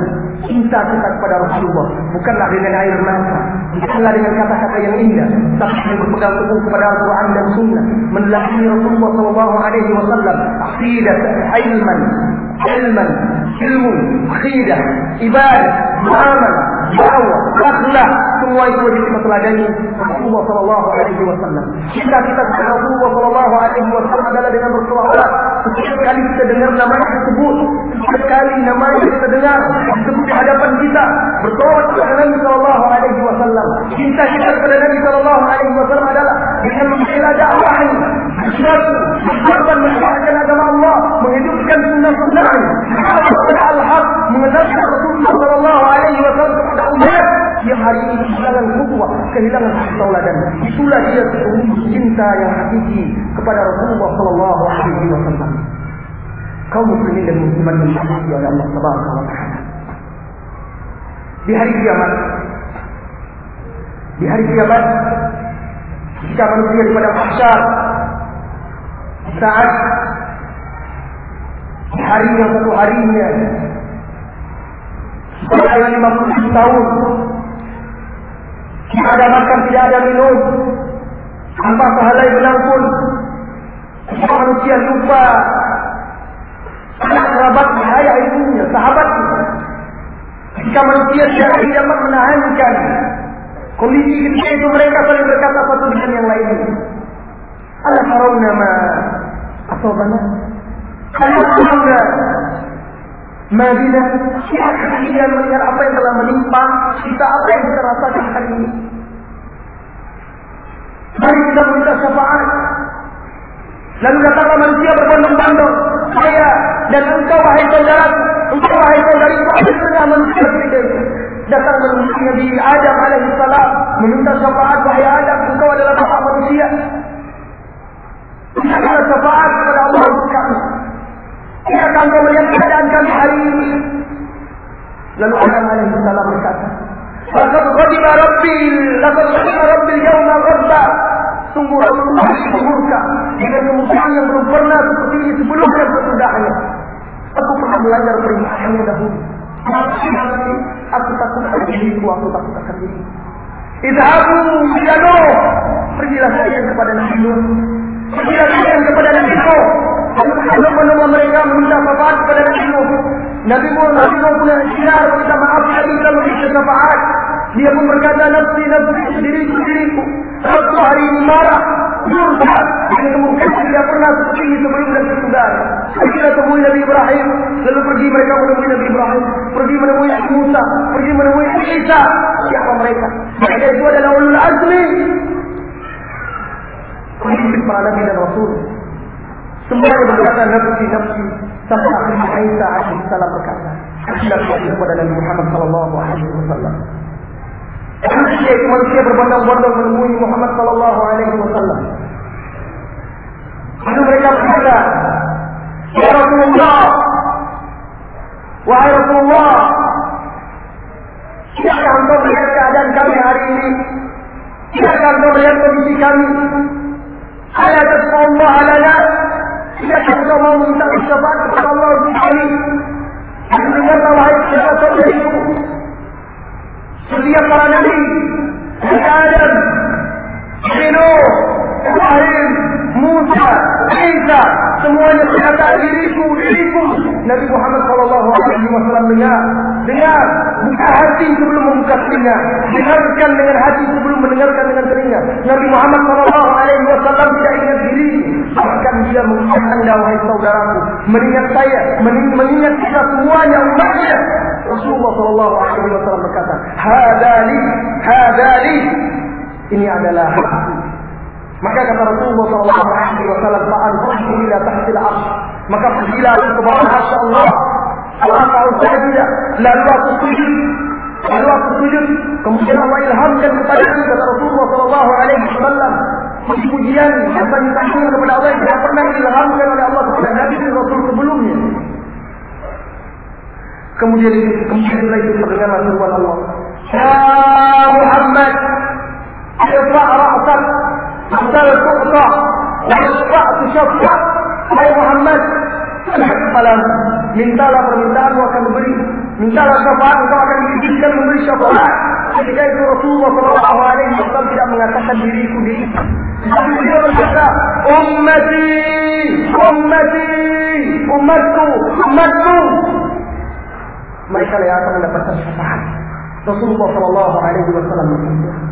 cinta kita kepada Rasulullah bukanlah dengan air mata, bukanlah dengan kata-kata yang indah, tapi dengan berpegang teguh kepada Al-Quran dan Sunnah, menelakini Rasulullah Sallallahu Alaihi Wasallam, aqidah, ilman, ilman, ilmu, aqidah, ibadah, muamalah, dakwah, akhlak, semua itu wajib kita teladani Rasulullah Sallallahu Alaihi Wasallam. Cinta kita kepada Rasulullah Sallallahu Alaihi Wasallam adalah dengan berselawat. Setiap kali kita dengar namanya disebut, setiap kali namanya kita dengar disebut di hadapan kita, berselawat kepada Nabi Sallallahu Alaihi Wasallam. Cinta kita kepada Nabi Sallallahu Alaihi Wasallam adalah dengan membela dakwahnya, sesuatu, berkorban menegakkan agama Allah, menghidupkan sunnah-sunnah, kepada al-haq, mengenalkan Rasulullah Sallallahu Alaihi Wasallam kepada umat yang hari ini kehilangan khutbah, kehilangan tauladan. Itulah dia cinta yang hakiki kepada Rasulullah Sallallahu Alaihi Wasallam. Kaum muslimin dan muslimat yang diasihi oleh Allah Subhanahu wa taala. Di hari kiamat di hari kiamat jika manusia di pada mahsyar saat hari yang satu harinya dalam 50 tahun tidak ada makan, tidak ada minum tanpa sehelai benang pun manusia lupa anak kerabat ayah ibunya, sahabatnya. Jika manusia tidak dapat menahankan kondisi ketika itu mereka saling berkata satu dengan yang lain Allah tarawna ma asabana? Allah tarawna Madinah kalian melihat apa yang telah menimpa kita apa yang kita rasakan hari ini? Mari kita minta syafaat Lalu datanglah manusia berbondong-bondong Saya dan engkau wahai saudara Engkau wahai saudari Ada setengah manusia berbeda Datang manusia Nabi Adam alaihi salam Meminta syafaat wahai Adam Engkau adalah bapak manusia. Minta syafaat kepada Allah kami Tidakkah engkau melihat keadaan kami hari ini? Lalu Adam alaihi salam berkata, Laqad ghadiba Rabbi, laqad ghadiba Rabbi al-yawma ghadba. Sungguh Allah murka dengan kemurkaan yang belum pernah seperti ini sebelumnya sesudahnya. Aku pernah belajar perintahnya dahulu. Aku takut akan diriku, aku takut akan diriku. Idhabu ila Nuh. Pergilah kalian kepada Nabi Nuh. Pergilah kalian kepada Nabi Nuh. Lalu menunggu mereka meminta syafaat kepada Nabi Nuh. Nabi Nuh, Nabi Nuh punya ikhtiar minta maaf Nabi kita meminta syafaat. Dia pun berkata nafsi nafsi diriku diriku. Waktu hari ini marah, murka, dengan kemungkinan tidak pernah seperti ini sebelum dan sesudah. Kita temui Nabi Ibrahim, lalu pergi mereka menemui Nabi Ibrahim, pergi menemui Nabi Musa, pergi menemui Isa. Siapa mereka? Mereka itu adalah ulul azmi. Pemimpin para Nabi dan Rasul. Semua yang berkata nafsi nafsi sampai akhirnya Isa alaihi salam berkata, "Kita kepada Nabi Muhammad sallallahu alaihi wasallam." Ketika itu manusia berbondong-bondong menemui Muhammad Sallallahu Alaihi Wasallam. Lalu mereka berkata, Ya Rasulullah, Wahai Rasulullah, Siapkah engkau melihat keadaan kami hari ini? Siapkah engkau melihat kondisi kami? Ala tasfa'ullah alana? Siapkah engkau mau minta syafaat kepada Allah untuk kami? Dan dengarlah syafaat itu. Setiap para nabi, Adam, Nuh, Ibrahim, Musa, Isa, semuanya berkata diriku, diriku. Nabi Muhammad Shallallahu Alaihi Wasallam dengar, dengar, buka hati sebelum membuka telinga, dengarkan dengan hati sebelum mendengarkan dengan telinga. Nabi Muhammad Shallallahu Alaihi Wasallam tidak ingat diri, bahkan dia mengingat anda wahai saudaraku, mengingat saya, mengingat kita semuanya umatnya. Rasulullah Shallallahu Alaihi Wasallam berkata, hadali, hadali, ini adalah hakku Maka kata Rasulullah sallallahu alaihi wasallam, "Fa'an kuntu ila tahtil arsh." Maka pergilah aku ke bawah Allah. Allah tahu saya tidak. Lalu aku sujud. Lalu aku sujud. Kemudian Allah ilhamkan kepada aku kata Rasulullah sallallahu alaihi wasallam, pujian dan tanya kepada Allah yang tidak pernah diilhamkan oleh Allah kepada Nabi dan Rasul sebelumnya. Kemudian kemudian itu terdengar firman Allah. Ya Muhammad, irfa' ra'sak Hatta tuqta Wasfa'tu syaf'a Hai Muhammad Alam Mintalah permintaanmu akan diberi Mintalah syafaat engkau akan diizinkan memberi syafaat Ketika itu Rasulullah SAW tidak mengatakan diriku diri Tapi dia berkata Ummati Ummati Umatku Umatku Mereka yang akan mendapatkan syafaat Rasulullah SAW bersabda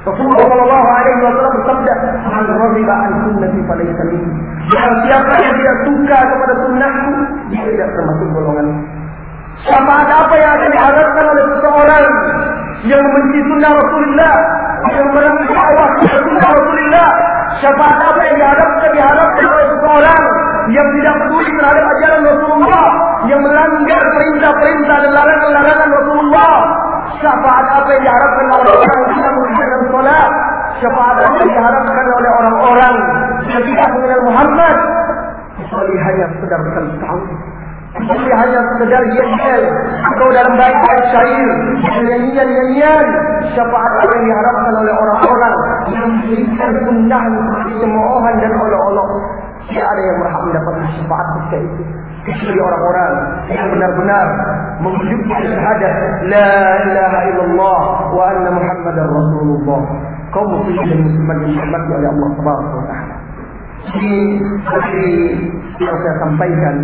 Rasulullah Shallallahu Alaihi Wasallam bersabda, "Man radiba an sunnati falaysa minni." Dan siapa yang tidak suka kepada sunnahku, dia tidak termasuk golongan. Syafaat apa yang akan diharapkan oleh seseorang yang membenci sunnah Rasulullah, yang menemui dakwah sunnah Rasulullah? Syafaat apa yang diharapkan diharapkan oleh seseorang yang tidak peduli terhadap ajaran Rasulullah, yang melanggar perintah-perintah dan larangan-larangan Rasulullah? Syafaat apa yang diharapkan oleh orang yang mengerjakan solat? Syafaat apa yang diharapkan oleh orang-orang tidak mengenal Muhammad? Kecuali hanya sekedar tahu. Kecuali hanya sekedar yel atau dalam baik-baik syair nyanyian-nyanyian syafaat apa yang diharapkan oleh orang-orang yang memberikan sunnah cemoohan dan olok-olok tidak ada yang berhak mendapatkan syafaat ketika itu kecuali orang-orang yang benar-benar menunjukkan syahadat la ilaha illallah wa anna muhammadar rasulullah. Kaum muslimin dan muslimat yang dirahmati oleh Allah subhanahu wa taala. Ini yang saya sampaikan.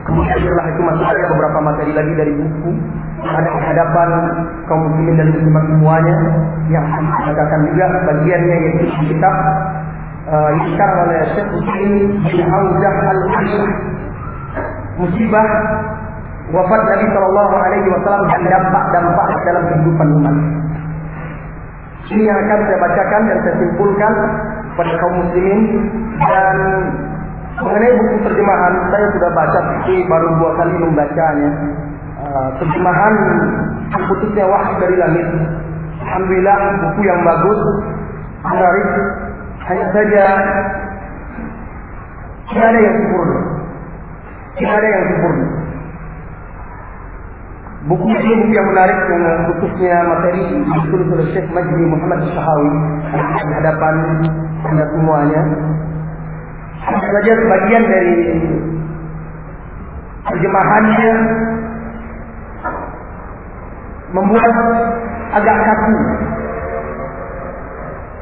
Kemudian setelah itu masuk ada beberapa materi lagi dari buku. Ada di hadapan kaum muslimin dan muslimat semuanya yang saya juga bagiannya yaitu kitab uh, dikarang oleh Syekh Muslim bin Hamzah Al-Hashim musibah wafat Nabi Shallallahu Alaihi Wasallam dan dampak-dampak dalam kehidupan umat. Ini yang akan saya bacakan dan saya simpulkan pada kaum muslimin dan mengenai buku terjemahan saya sudah baca tapi baru dua kali membacanya. Uh, terjemahan putusnya wahyu dari langit. Alhamdulillah buku yang bagus, menarik. Hanya saja tidak ada yang sempurna. Tidak ada yang sempurna. Buku ini buku yang menarik yang khususnya materi ditulis oleh Syekh Majdi Muhammad Syahawi di hadapan anda semuanya. Hanya saja sebagian dari terjemahannya membuat agak kaku.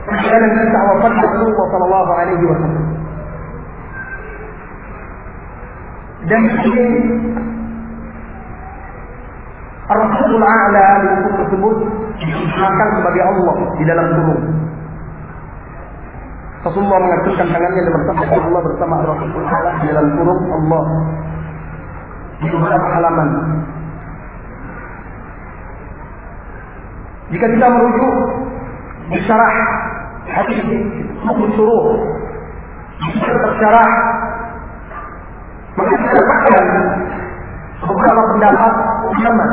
Karena kita wafat Rasulullah Sallallahu Alaihi Wasallam. Dan ini Rasul A'la di buku tersebut disamakan sebagai Allah di dalam kurung. Rasulullah mengacungkan tangannya dan bersama Allah bersama Rasul A'la di dalam kurung Allah di beberapa halaman. Jika kita merujuk di syarah hadis Ibnu Suruh, tersyarah dapatkan beberapa pendapat ulama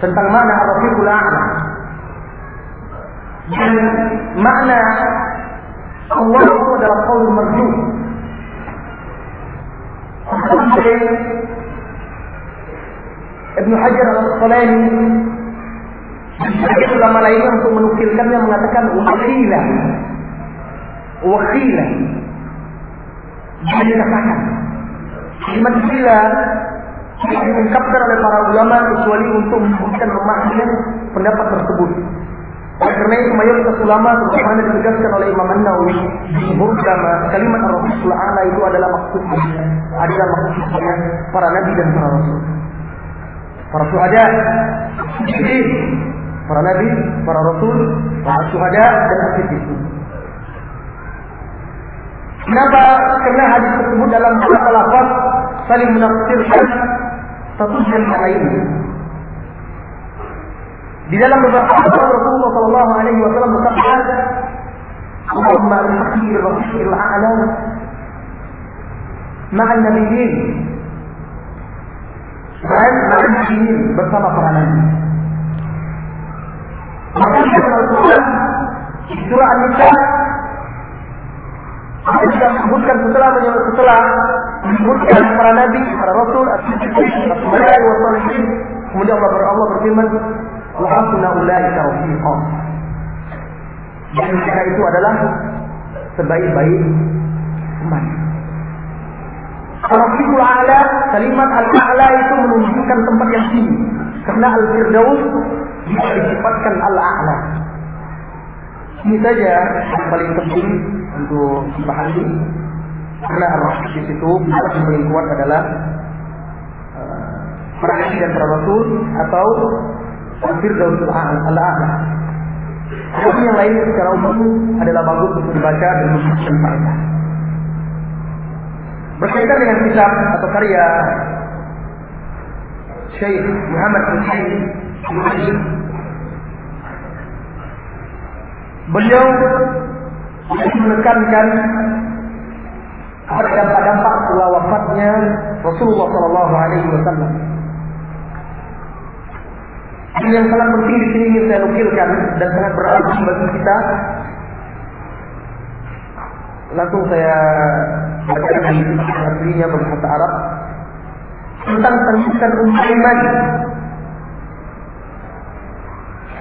tentang mana Rafiqul A'la. dan makna Allah itu adalah qaul marju. Ibn Hajar al-Asqalani sebagai ulama lainnya untuk menukilkannya mengatakan wakilah wakilah dia dikatakan kalimat gila diungkapkan oleh para ulama kecuali untuk membuktikan lemahnya pendapat tersebut. Oleh karena itu mayoritas ulama sebagaimana ditegaskan oleh Imam An-Nawawi bersama kalimat Ar-Rasul Ala itu adalah maksudnya adalah maksudnya para nabi dan para rasul. Para syuhada, para nabi, para rasul, para syuhada dan siddiqin. Kenapa? Karena hadis tersebut dalam beberapa lafaz saling menafsirkan satu dengan yang lainnya. Di dalam beberapa hadis Rasulullah Shallallahu Alaihi Wasallam bersabda, "Allahumma al-hakki rafiqil a'la ma'an nabiyyin." Dan nabiyyin bersama para nabi. Maka dalam Al-Quran Allah juga menyebutkan setelah setelah menyebutkan para nabi, para rasul, as-siddiqin, was-salihin. Kemudian Allah Allah berfirman, "Wa hasuna ulaika rafiqa." Dan mereka itu adalah sebaik-baik teman. Rafiqul A'la, kalimat Al-A'la itu menunjukkan tempat yang tinggi. Karena Al-Firdaus bisa Al-A'la. Ini saja yang paling penting untuk dipahami karena arah di situ yang paling kuat adalah uh, para nabi dan para rasul atau Firdaus al-A'la. Adapun yang lain secara umum adalah bagus untuk dibaca dan memberikan faedah. Berkaitan dengan kitab atau karya Syekh Muhammad Hussein Beliau menekankan pada dampak-dampak setelah wafatnya Rasulullah Shallallahu Alaihi Wasallam. Ini yang sangat penting di sini ingin saya nukilkan dan sangat berarti bagi kita. Langsung saya bacakan di aslinya berbahasa Arab tentang tangisan Ummu Aiman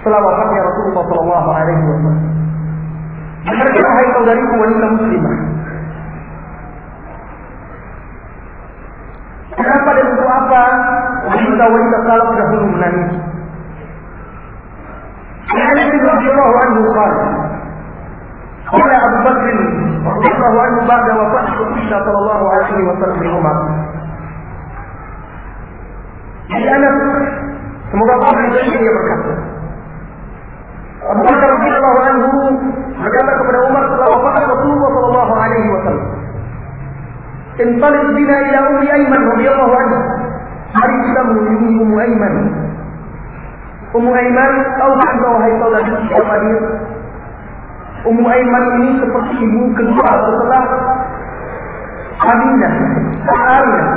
setelah wafatnya Rasulullah Shallallahu Alaihi Wasallam. Dengarkan hai saudariku wanita muslimah. Kenapa dan untuk apa wanita-wanita salaf dahulu menangis? Ali bin radhiyallahu anhu qala قال أبو بكر رضي الله عنه بعد وفاة الله صلى الله عليه وسلم عمر anak semoga Allah dia berkata Abu Bakar radhiyallahu anhu berkata kepada Umar setelah wafat Rasulullah sallallahu alaihi wasallam. Intalik bina ila Ummi Aiman radhiyallahu anha. Mari kita mengunjungi Ummu Aiman. Ummu Aiman tahu kan wahai saudara siapa dia? Ummu Aiman ini seperti ibu kedua setelah Aminah, Aminah.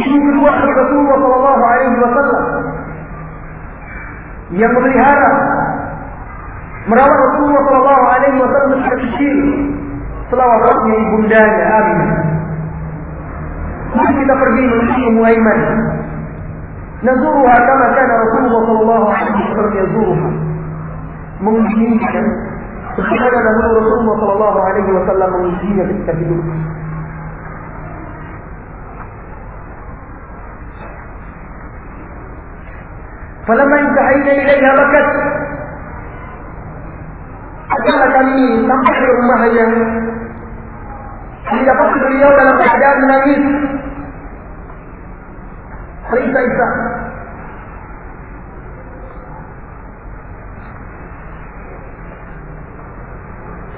Ibu kedua Rasulullah sallallahu alaihi wasallam yang memelihara merawat Rasulullah Shallallahu Alaihi Wasallam sejak kecil setelah wafatnya ibundanya Aminah. Mari kita pergi menuju Ummu Aiman. Nazuruha kama kana Rasulullah Shallallahu Alaihi Wasallam yazuruha. Mengunjunginya sebagaimana dahulu Rasulullah Shallallahu Alaihi Wasallam mengunjunginya ketika hidup. فلما انتهينا إليها بكت. حتى امي تنقحي أمها هي هي تقصد اليوم لما اعداء من امير حريص عيسى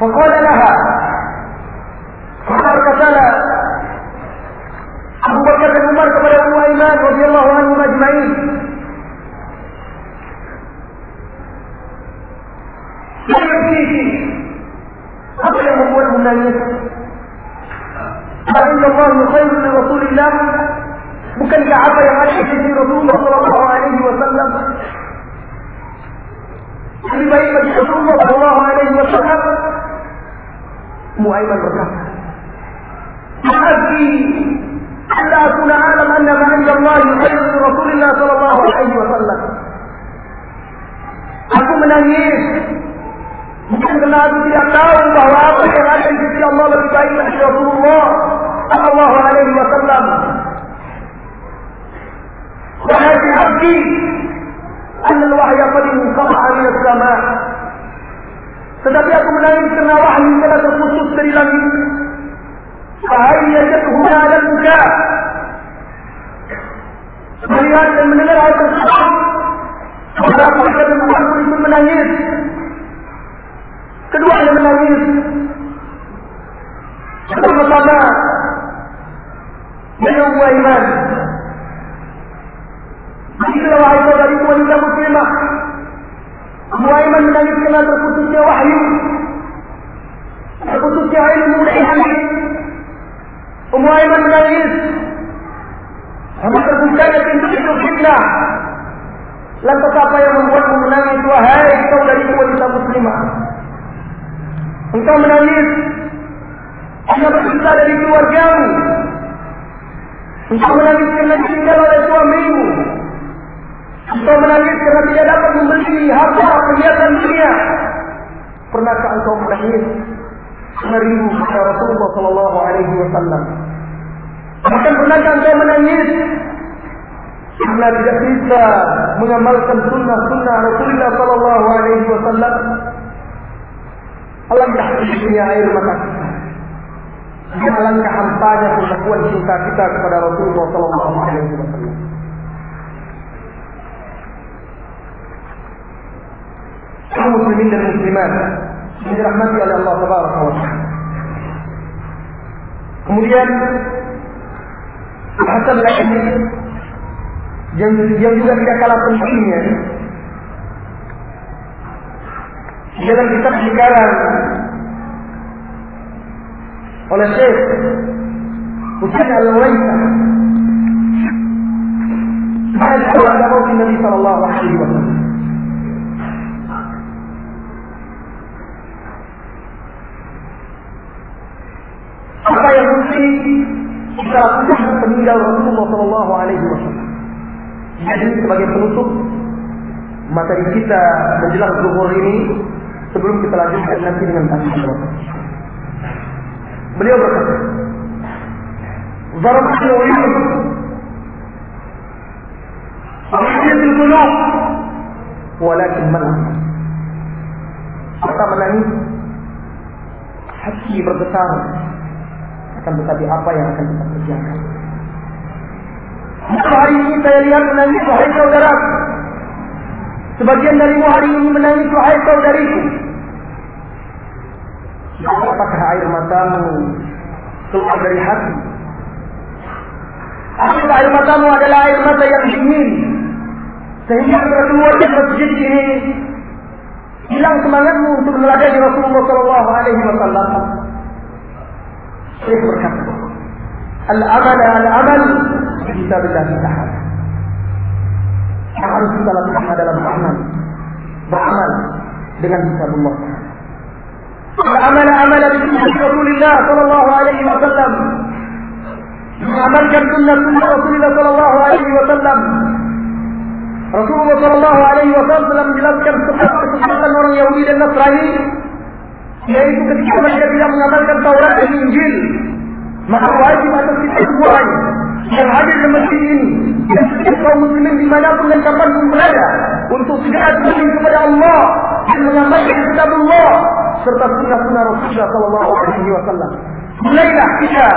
فقال لها فقال قتل أبو بكر بن عمر قبل أبو ايمان رضي الله عنهما أجمعين. Apa yang membuat menangis? Inna Allah khairu li Rasulillah Bukankah apa yang ada di sisi Rasulullah Sallallahu Alaihi Wasallam baik bagi Rasulullah Shallallahu Alaihi Wasallam. Muaiman berkata, "Hati anda aku alam anda ma'inda Allah khairu Rasulullah Shallallahu Alaihi Wasallam." Aku menangis Mungkin karena aku tidak tahu bahwa apa yang ada di sisi Allah lebih baik dari Rasulullah Sallallahu Alaihi Wasallam. Hati, anna al-wahya qad inqata'a min as-sama'. Tetapi aku menangis karena wahyu telah terputus dari langit. Fahayya huna ala buka. Melihat dan mendengar hal tersebut, maka aku menangis. Kedua yang menangis. Pertama-tama, beliau iman. Itulah wahai saudari wanita muslimah. Muaiman menangis karena terputusnya wahyu. Terputusnya ilmu dari hadis. Muaiman menangis. Sama terbukanya pintu itu fitnah. Lantas apa yang membuatmu menangis wahai saudari wanita muslimah? Engkau menangis karena berpisah dari keluargamu. Engkau menangis karena ditinggal oleh suamimu. Engkau menangis karena tidak dapat membeli harta perhiasan dunia. Pernahkah engkau menangis karena rindu kepada Rasulullah Sallallahu Alaihi Wasallam? Bahkan pernahkah engkau menangis karena tidak bisa mengamalkan sunnah-sunnah Rasulullah Sallallahu Alaihi Wasallam? Alangkah sedihnya air mata kita. Alangkah hampanya pengakuan cinta kita kepada Rasulullah Sallallahu Alaihi Wasallam. kaum muslimin dan muslimat yang dirahmati oleh Allah Subhanahu wa. Kemudian bahasan lain yang, yang juga tidak kalah pentingnya dalam kitab sekarang oleh Syekh Husain Al-Waisa Bahas agama Nabi Sallallahu Alaihi Wasallam apa yang mesti kita lakukan meninggal Rasulullah Shallallahu Alaihi Wasallam. Jadi sebagai penutup materi kita menjelang zuhur ini sebelum kita lanjutkan nanti dengan tafsir. Beliau berkata, "Zarabat al-uyun Akhirnya qulub walakin man Mata menangis hati bergetar akan tetapi apa yang akan kita kerjakan. Hari ini saya lihat menangis wahai saudara. Sebagian darimu hari ini menangis wahai saudariku. Apakah air matamu keluar dari hati? Apakah air matamu adalah air mata yang dingin? Sehingga keluar dari masjid ini hilang semangatmu untuk meladani Rasulullah Shallallahu Alaihi Wasallam. Syekh berkata, Al-amal al-amal Kitabillah ta'ala. Yang harus kita lakukan adalah beramal. Beramal dengan kitabullah. Al-amal amal di Rasulullah sallallahu alaihi wasallam. Mengamalkan sunnah sunnah Rasulullah sallallahu alaihi wasallam. Rasulullah sallallahu alaihi wasallam telah menjelaskan kesesatan orang Yahudi dan Nasrani yaitu ketika mereka tidak mengamalkan Taurat dan Injil maka wajib atas kita semuanya yang hadir di masjid ini dan setiap kaum muslimin dimanapun dan kapanpun berada untuk segera kembali kepada Allah dan mengamalkan kitab Allah serta sunnah-sunnah Rasulullah Sallallahu Alaihi Wasallam. Mulailah kita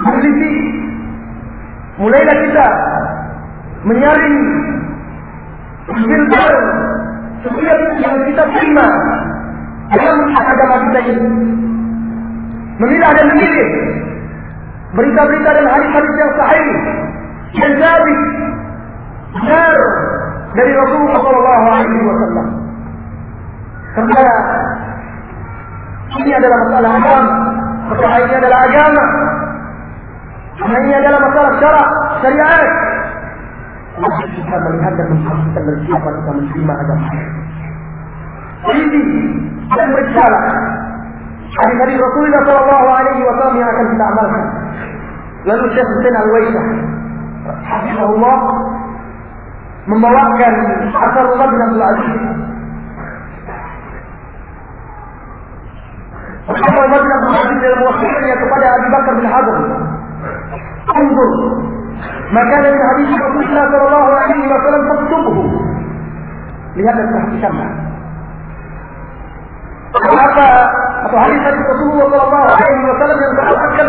meneliti, mulailah kita menyaring filter setiap yang kita terima dalam agama kita ini. Memilah dan memilih berita-berita dan hadis-hadis yang sahih yang sabit benar dari Rasulullah Shallallahu Alaihi Wasallam. Karena ini adalah masalah agama, perkara ini adalah agama, karena ini adalah masalah syarak, syariat. kita melihat dan menghasilkan dari siapa kita menerima agama. Ini dan berjalan hari-hari Rasulullah Shallallahu Alaihi Wasallam yang akan kita amalkan. Lalu Syekh Hussein Al Waisah, Allah membawakan asal Umar bin Abdul Aziz. Umar bin Abdul Aziz dalam wasiatnya kepada Abu Bakar bin Hazm. Anzur, maka dari hadis Rasulullah Shallallahu Alaihi Wasallam faktubuhu. Lihat dan perhatikanlah. Apa atau hadis hadis Rasulullah Shallallahu Alaihi Wasallam yang terkatakan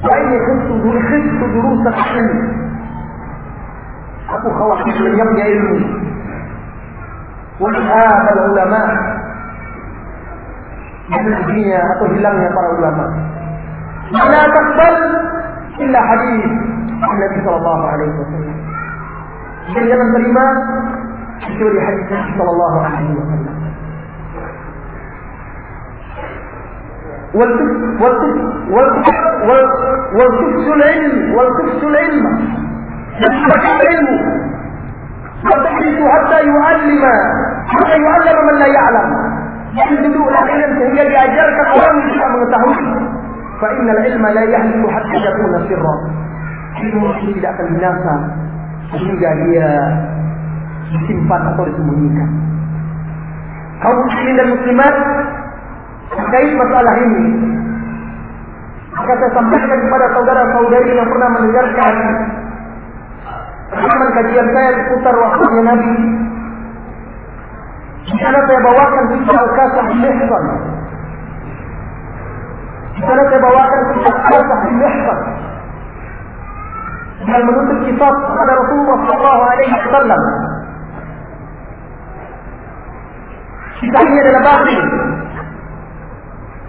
tulislah. Wa ini khuttu khuttu durusan ilmu. Aku khawatir lenyapnya ilmu. Wahada ulama. Hidupnya atau hilangnya para ulama. Mana takbal illa hadis Nabi Sallallahu Alaihi Wasallam. Dan jangan terima kecuali hadis Nabi Sallallahu Alaihi Wasallam. والكفس العلم والكفس العلم يحبك العلم والتكريس حتى يعلم حتى يعلم من لا يعلم يعني بدوء العلم هي لأجرك قرام الشيء من فإن العلم لا يحلم حتى يكون سرا علم المسلم tidak akan binasa هي dia disimpan atau disembunyikan. Kaum muslimin dan terkait masalah ini maka saya sampaikan kepada saudara-saudari yang pernah mendengarkan rekaman kajian saya seputar waktunya Nabi. Di sana saya bawakan kisah Al-Kasah Mihsan. Di sana saya bawakan kisah Al-Kasah Mihsan. Yang menuntut kitab kepada Rasulullah Sallallahu Alaihi Wasallam. Kisah ini adalah batin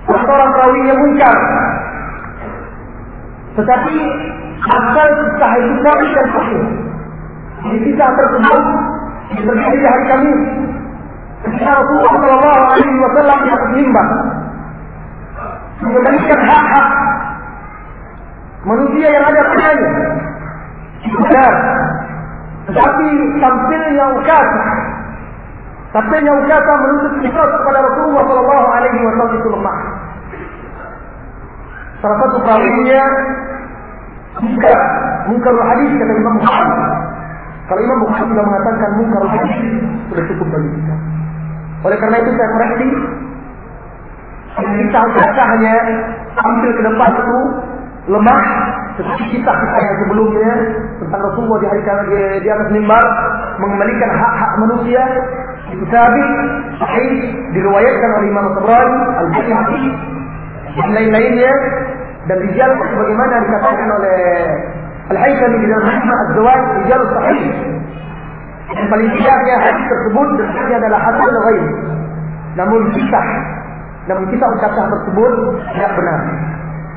seorang perawinya munkar. Tetapi asal kisah itu sahih dan sahih. Di kisah tersebut terjadi di hari Kamis. Ketika Rasulullah Shallallahu Alaihi Wasallam atas mimbar mengembalikan hak-hak manusia yang ada padanya. Benar. Tetapi tampilnya ukasa Tampilnya ukasa menuntut kisah kepada Rasulullah Shallallahu Alaihi Wasallam itu lemah. Salah satu perawinya munkar, munkar hadis kata Imam Bukhari. Kalau Imam Bukhari sudah mengatakan munkar hadis sudah cukup bagi kita. Oleh karena itu saya koreksi kisah hanya tampil ke depan itu lemah seperti kisah kita yang sebelumnya tentang Rasulullah di hari di, di atas mimbar mengembalikan hak-hak manusia tabi sahih diriwayatkan oleh Imam Tabrani Al-Baihaqi dan lain-lainnya. Dan rijal sebagaimana dikatakan oleh Al-Haythami di dalam Hikmah Az-Zawaj rijal sahih. Yang paling tidaknya hadis tersebut dan adalah hasil ghaib namun kisah namun kisah ucapan tersebut tidak benar.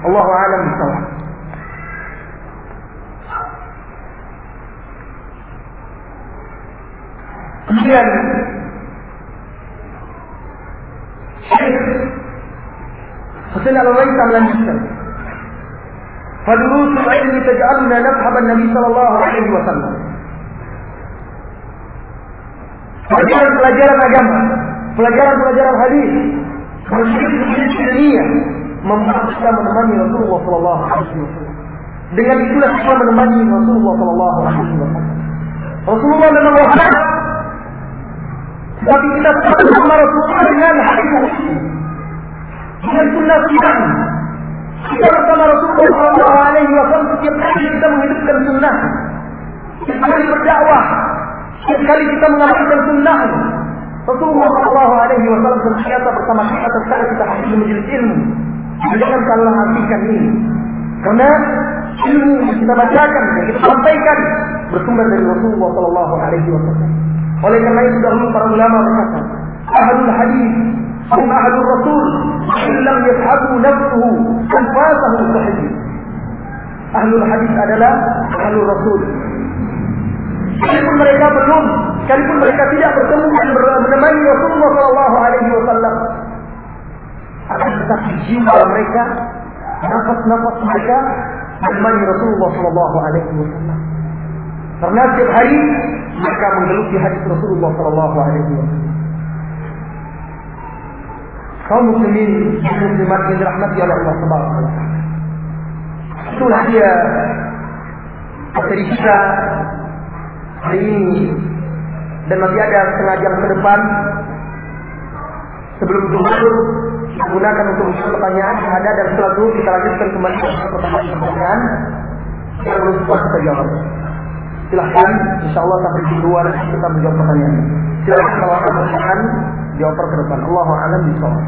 Allah alam bisawab Kemudian Hasan al-Raisa melanjutkan. Fadrusul ilmi taj'aluna nafhaban Nabi sallallahu alaihi wasallam. Pelajaran-pelajaran agama, pelajaran-pelajaran hadis, pelajaran-pelajaran ilmiah membuat kita menemani Rasulullah sallallahu alaihi wasallam. Dengan itulah kita menemani Rasulullah sallallahu alaihi wasallam. Rasulullah memang wafat tapi kita tetap bersama Rasulullah dengan hadis dengan sunnah sunnah. Kita bersama Rasulullah Sallallahu Alaihi Wasallam setiap kali kita menghidupkan sunnah, setiap kali berdakwah, setiap kali kita mengamalkan sunnah. Rasulullah Sallallahu Alaihi Wasallam senantiasa bersama kita tatkala kita hadir di majelis ilmu. Jangan salah artikan ini. Karena ilmu yang kita bacakan, yang kita sampaikan bersumber dari Rasulullah Sallallahu Alaihi Wasallam. Oleh karena itu dahulu para ulama berkata, ahlul hadis hum ahlul rasul, illam yashabu nafsuhu anfasahu sahih. Ahlul hadis adalah ahlul rasul. Sekalipun mereka belum, sekalipun mereka tidak bertemu dan menemani Rasulullah Sallallahu Alaihi Wasallam, akan tetapi jiwa mereka, nafas-nafas mereka menemani Rasulullah Sallallahu Alaihi Wasallam. Karena setiap hari mereka menggeluti hadis Rasulullah Shallallahu Alaihi Wasallam. Kaum muslimin dan muslimat yang dirahmati oleh Allah Subhanahu wa. Itulah dia materi kita hari ini dan masih ada setengah jam ke depan sebelum zuhur kita gunakan untuk menjawab pertanyaan yang ada dan setelah itu kita lanjutkan kembali ke pertanyaan-pertanyaan yang belum sempat kita jawab. Silahkan, insya Allah sampai di luar kita menjawab pertanyaan. Silahkan kalau ada pertanyaan jawab ke depan. Allah alam bisa setelah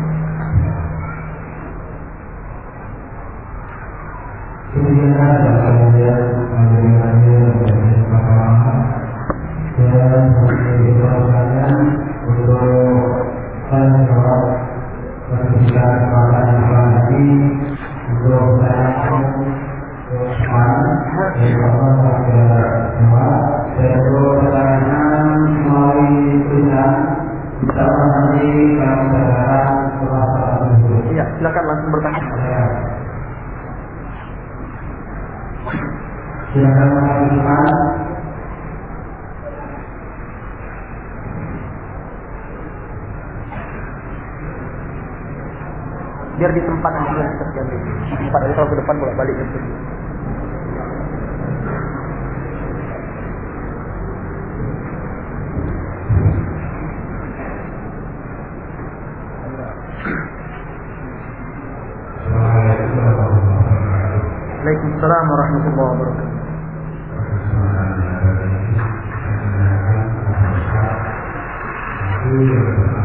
tersebut. Ya, silakan langsung bertanya. Silakan biar di tempat yang kita ganti. Tempat aja kalau ke depan bolak balik gitu. عليكم السلام ورحمة الله وبركاته Thank you.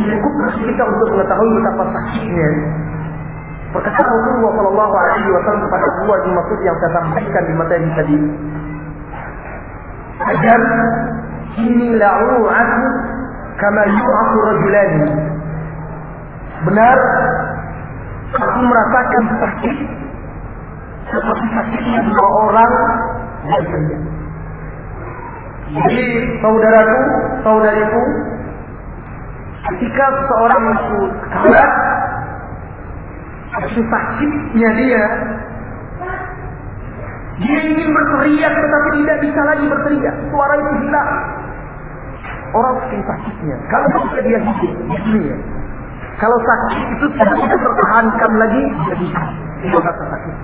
Dan cukup kita untuk mengetahui betapa sakitnya. Perkataan Rasulullah Shallallahu Alaihi Wasallam kepada bin Mas'ud yang saya sampaikan di materi tadi. Agar ini la'u'atu kama yu'atu rajulani. Benar aku merasakan sakit seperti sakitnya dua orang dan Jadi saudaraku, saudariku, ketika seorang itu kalah, itu sakitnya dia, dia ingin berteriak tetapi tidak bisa lagi berteriak. Suara itu hilang. Orang saking sakitnya. Kalau bisa dia hidup dunia. Kalau sakit itu tidak bisa tertahankan lagi, bisa. Dia rasa sakit.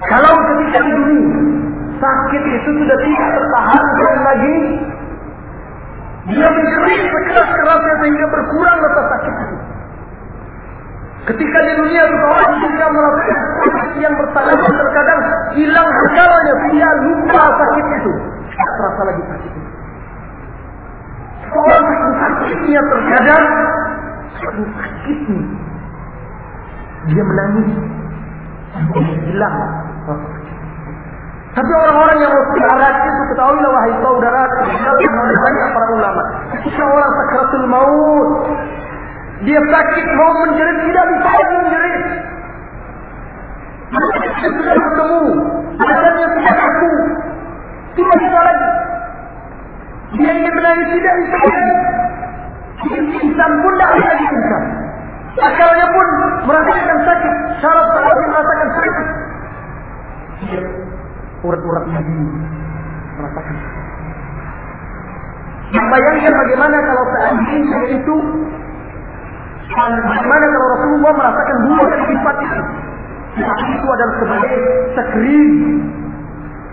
Kalau ketika di dunia sakit itu sudah tidak tertahankan lagi, dia menjerit sekeras-kerasnya sehingga berkurang rasa sakit itu. Ketika di dunia seseorang juga melakukan sakit yang bertahap terkadang hilang segalanya, dia lupa sakit itu. Tidak terasa lagi sakit itu. Seorang sakitnya terkadang saking sakitnya dia menangis hilang tapi orang-orang yang melarat itu ketahuilah wahai saudara, banyak para ulama. Ketika orang sakratul maut, dia sakit mau menjerit tidak bisa menjerit. Dia sudah bertemu, badannya sudah kaku, tidak bisa lagi. Dia ingin menangis tidak bisa lagi. Insan pun tidak bisa lagi insan. Akalnya pun merasakan sakit, syarat syarat merasakan sakit urat-urat lagi merasakan. Nah, bayangkan bagaimana kalau seandainya itu bagaimana kalau Rasulullah merasakan dua sifat itu. Sifat itu adalah sebagai takrim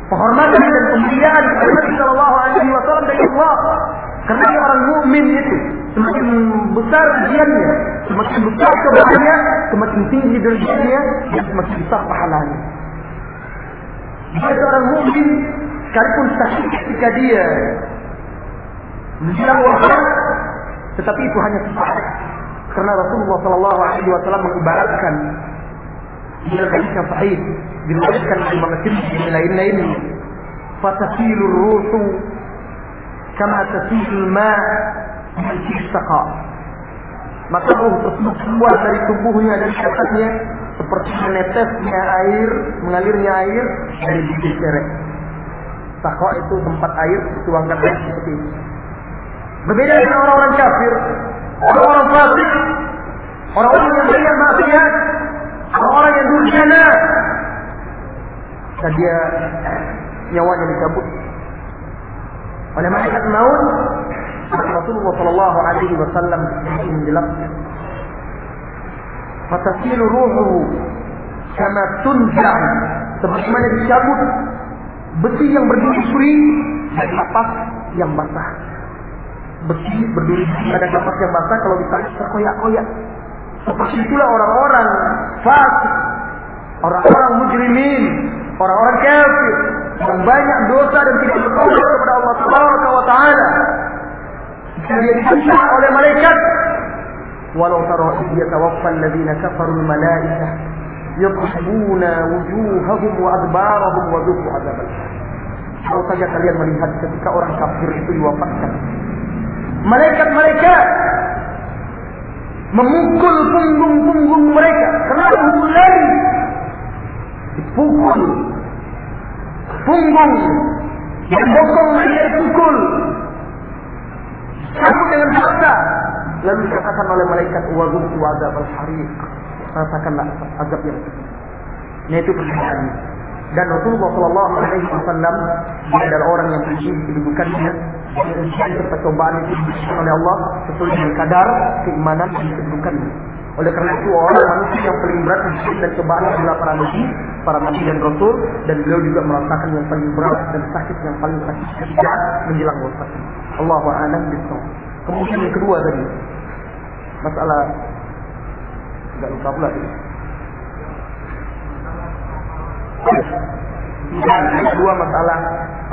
penghormatan dan kemuliaan kepada Nabi Shallallahu Alaihi Wasallam dari Allah. Karena orang mukmin itu semakin besar ujiannya, semakin besar kebaikannya, semakin tinggi derajatnya, dan semakin besar pahalanya. Dia seorang mukmin sekalipun sakit ketika dia menjelang wafat, tetapi itu hanya sesaat. Karena Rasulullah Shallallahu Alaihi Wasallam mengibaratkan dalam hadis yang sahih diriwayatkan oleh Imam Tirmidzi dan lain-lain fatasilur ruhu kama tasilul ma maka ruh tersebut keluar dari tubuhnya dan jasadnya seperti menetesnya air, mengalirnya air dari bibir cerek. Takwa itu tempat air dituangkan air seperti itu. Berbeda dengan orang-orang kafir, orang-orang fasik, orang-orang yang banyak maksiat, orang-orang yang durjana, dan dia nyawanya dicabut oleh malaikat maut Rasulullah Shallallahu Alaihi Wasallam menjelaskan fatasilu ruhu kama tunjam sebagaimana dicabut? Besi yang berduri-duri dari kapas yang basah. Besi berduri pada kapas yang basah kalau ditarik terkoyak-koyak. Seperti itulah orang-orang fasik orang-orang mujrimin orang-orang kafir yang banyak dosa dan tidak bertobat kepada Allah Subhanahu wa taala. Dia oleh malaikat walau tara idh yatawaffa alladziina kafaru al-malaa'ikah yadhhabuna wujuhahum wa adbarahum wa dhuqu adzab Kalau saja kalian melihat ketika orang kafir itu diwafatkan malaikat-malaikat memukul punggung-punggung mereka kenapa pukul lari dipukul punggung yang bokong mereka dipukul kamu dengan paksa. Lalu dikatakan oleh malaikat wazub azab al-hariq. Rasakanlah azab yang Nah itu perkataan. Dan Rasulullah Shallallahu Alaihi Wasallam adalah orang yang tinggi kedudukannya ujian serta cobaan itu diberikan oleh Allah sesuai dengan kadar keimanan dan kedudukannya. Oleh karena itu orang manusia yang paling berat ujian dan cobaan adalah para nabi, para nabi dan rasul dan beliau juga merasakan yang paling berat dan sakit yang paling sakit ketika menjelang wafat. Allah a'lam bishawab. Kemudian yang kedua tadi masalah tidak lupa pula tadi. Dan yang kedua masalah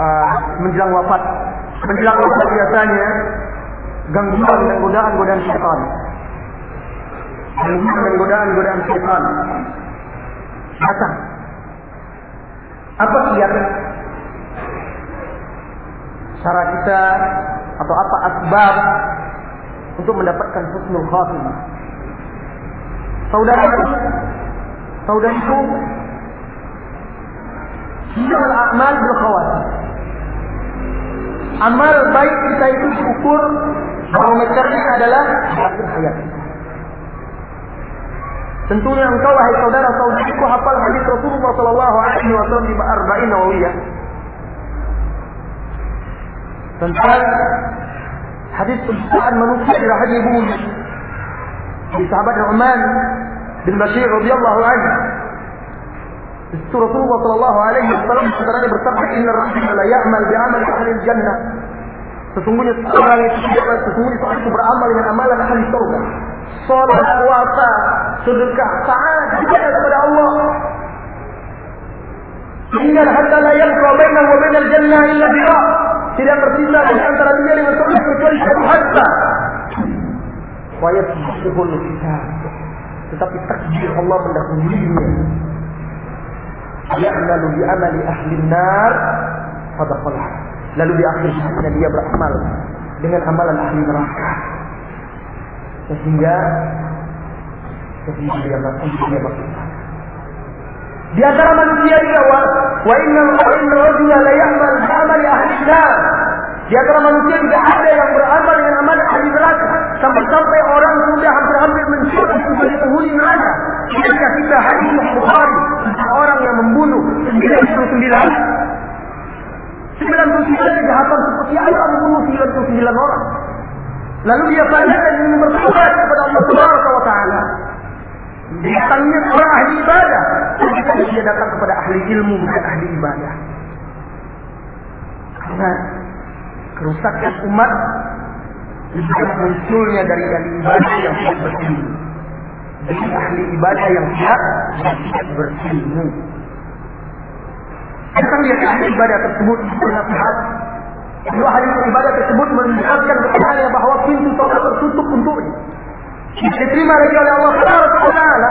uh, menjelang wafat menjelang waktu biasanya gangguan dan godaan-godaan syaitan. Gangguan dan godaan-godaan syaitan. Datang. Apa kiat? Cara kita atau apa asbab untuk mendapatkan husnul khatimah? Saudara, saudaraku, Hiyal amal bil Amal baik kita itu diukur barometernya adalah akhir hayat. Tentunya engkau wahai saudara saudariku hafal hadis Rasulullah Sallallahu Alaihi Wasallam di Arba'in Nawawiyah tentang hadis penciptaan manusia di rahim ibu di sahabat Nu'man bin Bashir radhiyallahu anhu itu Rasulullah Shallallahu Alaihi Wasallam sebenarnya bersabda Inna Rasul la ya'mal bi amal ahli jannah. Sesungguhnya seorang itu tidak sesungguhnya seorang itu beramal dengan amalan ahli surga. Salat, puasa, sedekah, taat kepada Allah. Hingga hatta la yabqa bainahu wa bainal jannah illa dira. Tidak tersisa di antara dia dengan surga kecuali satu hatta. Wa yasbiqul kitab. Tetapi takdir Allah mendahulunya ya'malu bi amali ahli nar fadakhalah. Lalu di akhir hayatnya dia beramal dengan amalan ahli neraka. Sehingga sehingga dia masuk dia masuk. Di antara manusia juga wa wa inna wa inna rajula la ya'mal amali ahli nar. Di antara manusia juga ada yang beramal dengan amal ahli neraka. Sampai-sampai orang sudah hampir-hampir mencuri menjadi penghuni neraka. Ketika kita hadis Bukhari, orang yang membunuh 99 99 kejahatan seperti apa membunuh 99 orang. Lalu dia tanyakan ingin bertobat kepada Allah Subhanahu wa taala. Datangnya orang ahli ibadah. Dia datang kepada ahli ilmu bukan ahli ibadah. Karena kerusakan umat itu munculnya dari ahli ibadah yang tidak berilmu. Dari ahli ibadah yang tidak berilmu. Kita lihat ahli ibadah tersebut bernasihat. Dua ahli ibadah tersebut menjelaskan kepadanya bahwa pintu taubat tertutup untuknya. Diterima lagi oleh Allah Taala.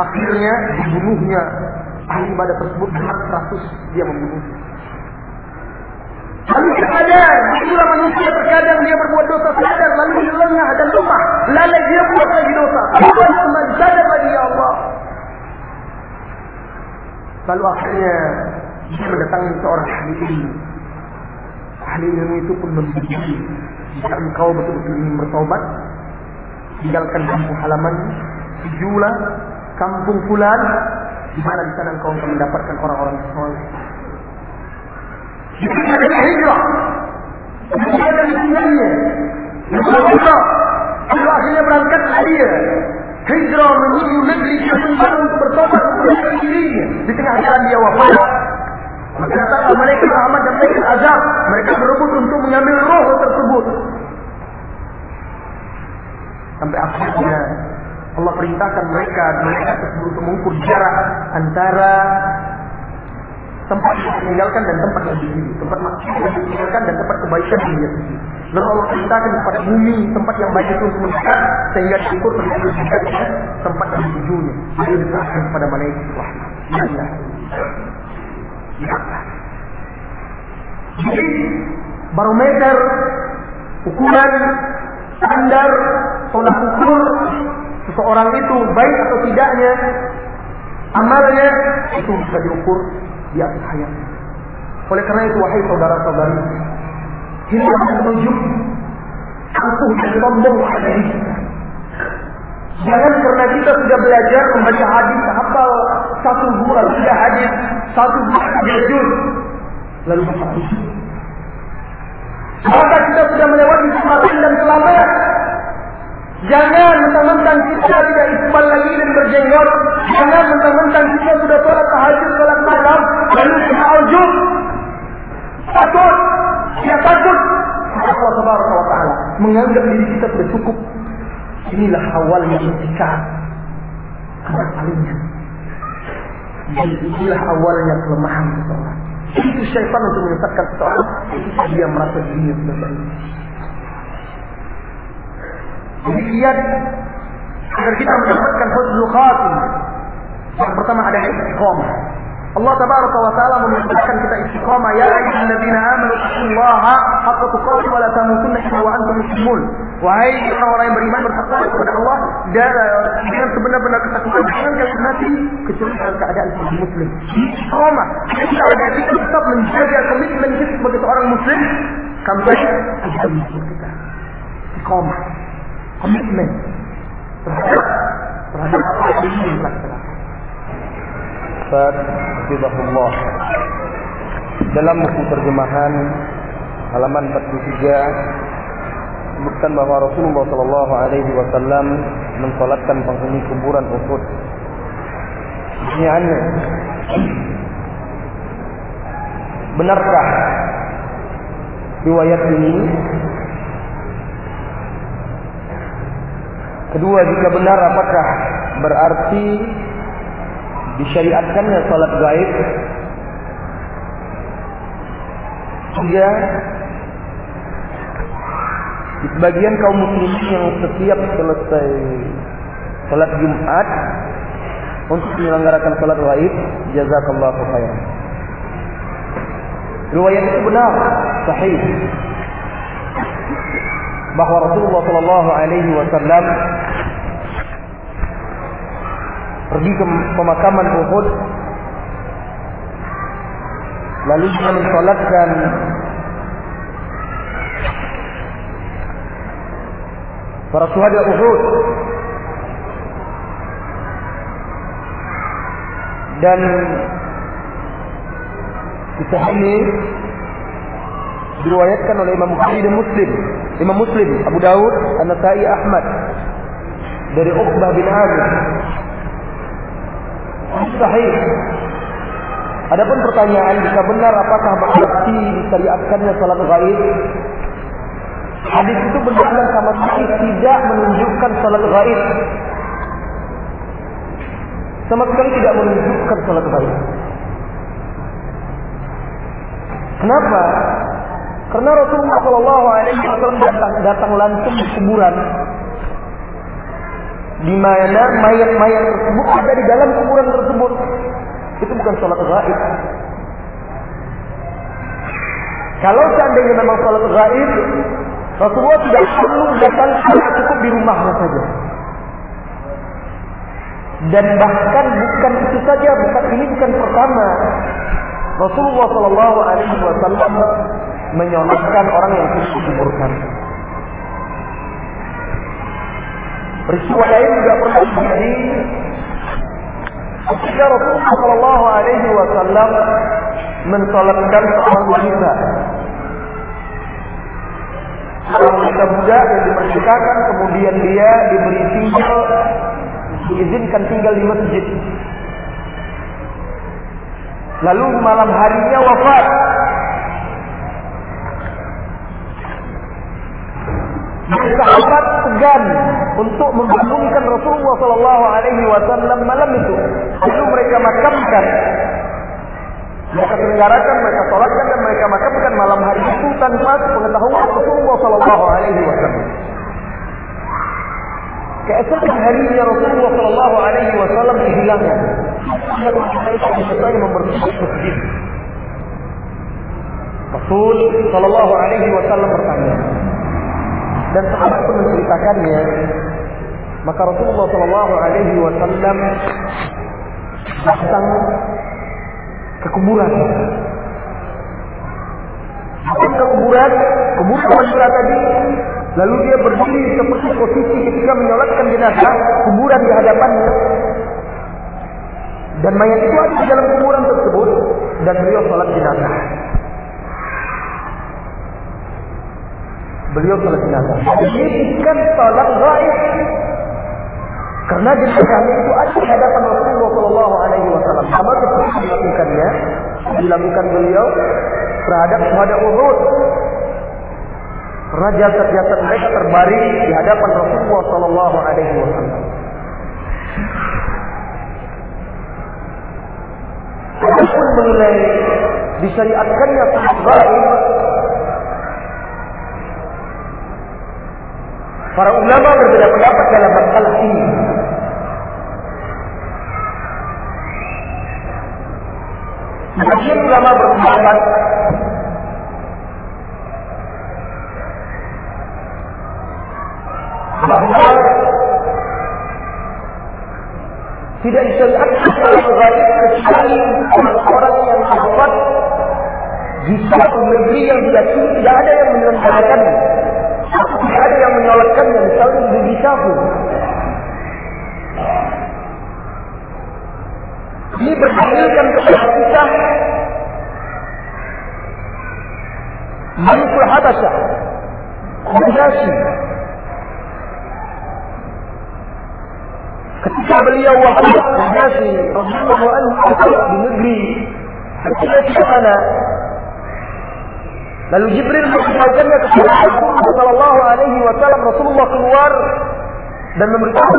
Akhirnya dibunuhnya ahli ibadah tersebut dengan 100 dia membunuh. Lalu sadar, itulah manusia terkadang dia berbuat dosa sadar, lalu dia lengah dan lupa. Lalu dia buat lagi dosa. Allah kembali sadar lagi ya Allah. Lalu akhirnya dia mendatangi seorang ahli ilmu. Ahli ilmu itu pun membimbing. Jika engkau betul-betul ingin bertobat, tinggalkan kampung halaman, tujulah kampung fulan, di mana di sana engkau akan mendapatkan orang-orang soleh. Ada hijrah. Ada hijrahnya. Hijrah. Lalu akhirnya berangkat dia. Hijrah menuju negeri yang untuk bertobat kepada dirinya. Di tengah jalan dia wafat. Datanglah mereka Ahmad dan mereka azab. Mereka berebut untuk mengambil roh tersebut. Sampai akhirnya Allah perintahkan mereka mereka tersebut mengukur jarak antara tempat yang ditinggalkan dan tempat yang dituju, tempat maksiat yang ditinggalkan dan tempat kebaikan yang dia. Lalu Allah perintahkan kepada bumi tempat yang baik itu untuk mendekat sehingga diukur penduduk dekat tempat yang ditujunya. Lalu diserahkan kepada malaikat rahmat. Ya. Jadi barometer ukuran standar tolak ukur seseorang itu baik atau tidaknya amalnya itu bisa diukur di akhir hayat. Oleh karena itu wahai saudara-saudari, kita menunjuk angkuh dan sombong pada kita. Jangan karena kita sudah belajar membaca hadis hafal satu bulan sudah hadis satu bulan juz lalu baca Maka kita sudah melewati kesempatan dan selamat. Jangan mentang-mentang kita tidak istiqbal lagi dan berjenggot. Jangan mentang-mentang kita sudah sholat tahajud, sholat malam, lalu kita ujub. Takut. Dia takut. Allah Subhanahu wa taala menganggap diri kita sudah cukup. Inilah awalnya ketika keberpalinya. Dan inilah awalnya kelemahan seseorang. Itu syaitan untuk menyesatkan seseorang. Dia merasa dirinya sudah baik. Lihat agar kita mendapatkan husnul khatim. Yang pertama ada istiqomah. Allah tabaraka wa taala memerintahkan kita istiqamah ya ayyuhalladzina amanu taqullaha haqqa tuqatih wa la tamutunna illa wa antum muslimun. Wahai orang-orang yang beriman bertakwa kepada Allah dengan sebenar-benar ketakwaan jangan kalian mati kecuali dalam keadaan sebagai muslim. Istiqamah. Kita kita tetap menjaga komitmen kita sebagai seorang muslim sampai akhir kita. Istiqamah. Komitmen terhadap terhadap apa yang ingin dilaksanakan. Hafizahullah dalam buku terjemahan halaman 43 sebutkan bahwa Rasulullah Shallallahu Alaihi Wasallam mensolatkan penghuni kuburan Uhud. Pertanyaannya, benarkah riwayat ini? Kedua, jika benar, apakah berarti disyariatkannya salat gaib? Tiga, di sebagian kaum muslimin yang setiap selesai salat Jumat untuk menyelenggarakan salat gaib, jazakallahu khairan. Riwayat itu benar, sahih. Bahwa Rasulullah Shallallahu Alaihi Wasallam pergi ke pemakaman Uhud. Lalu dia mensolatkan para suhada Uhud. Dan kita ini diriwayatkan oleh Imam Bukhari dan Muslim. Imam Muslim Abu Daud An-Nasai Ahmad. Dari Uqbah bin Amir sahih. Adapun pertanyaan jika benar apakah berarti disyariatkannya salat gaib? Hadis itu benar-benar sama sekali tidak menunjukkan salat gaib. Sama sekali tidak menunjukkan salat gaib. Kenapa? Karena Rasulullah Shallallahu Alaihi Wasallam datang, datang langsung di kuburan di mana mayat-mayat tersebut ada di dalam kuburan tersebut. Itu bukan sholat gaib. Kalau seandainya memang sholat gaib, Rasulullah tidak perlu datang cukup di rumahnya saja. Dan bahkan bukan itu saja, bukan ini bukan pertama. Rasulullah Shallallahu Alaihi Wasallam menyolatkan orang yang dikuburkan. Peristiwa lain juga pernah terjadi ketika Rasulullah Shallallahu Alaihi Wasallam mensolatkan seorang wanita. Seorang wanita muda yang dimerdekakan, kemudian dia diberi tinggal, diizinkan tinggal di masjid. Lalu malam harinya wafat. Sahabat segan untuk membangunkan Rasulullah Shallallahu Alaihi Wasallam malam itu. Lalu mereka makamkan, mereka selenggarakan, mereka sholatkan dan mereka makamkan malam hari itu tanpa pengetahuan Rasulullah Shallallahu Alaihi Wasallam. Keesokan harinya Rasulullah Shallallahu Alaihi Wasallam dihilangkan. Mereka membersihkan masjid. Rasul Shallallahu Alaihi Wasallam bertanya, dan sahabat pun menceritakannya. Maka Rasulullah Shallallahu Alaihi Wasallam datang ke kuburan. Datang ke kuburan kuburan wanita tadi. Lalu dia berdiri seperti posisi ketika menyolatkan jenazah kuburan di hadapannya dan mayat itu ada di dalam kuburan tersebut. Dan beliau sholat jenazah beliau salat jenazah. Ini bukan salat gaib. Karena jenazahnya itu ada di hadapan Rasulullah Shallallahu Alaihi Wasallam. Sama seperti dilakukannya, dilakukan beliau terhadap pada Uhud. Karena jasad-jasad mereka terbaring di hadapan Rasulullah Shallallahu Alaihi Wasallam. Adapun mengenai disyariatkannya gaib Para ulama berbeda pendapat dalam masalah ini. Sebagian ulama berpendapat bahwa tidak disyariatkan salat gaib kecuali orang-orang yang dapat di suatu negeri yang diyakini tidak ada yang menyelenggarakannya. Tidak ada yang menyolatkannya, misalnya negeri kafir. Ini berdalilkan kepada kita. Malikul Habasyah Najashi Ketika beliau wafat Najashi Rasulullah anhu di negeri. Ketika di sana Lalu Jibril menyampaikannya kepada Rasulullah Sallallahu Alaihi Wasallam Rasulullah keluar dan memberitahu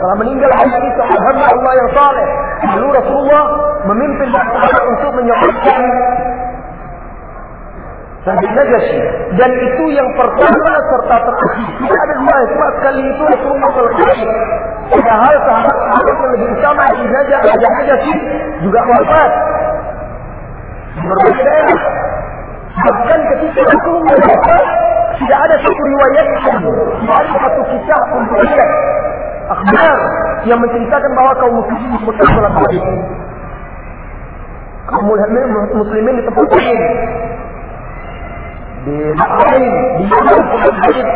telah meninggal ini seorang hamba Allah yang saleh. Lalu Rasulullah memimpin masyarakat untuk menyampaikan Nabi Najasyi dan itu yang pertama serta terakhir. Tidak ada dua cuma sekali itu Rasulullah selesai padahal sahabat-sahabat yang lebih utama di Najasyi juga wafat. Berbagai daerah Bahkan ketika Rasulullah wafat, tidak ada satu riwayat, tidak ada satu kisah pun riwayat akhbar yang menceritakan bahwa kaum muslimin betul sholat wajib. Kaum muslimin di tempat lain, di Bahrain, di sholat wajib.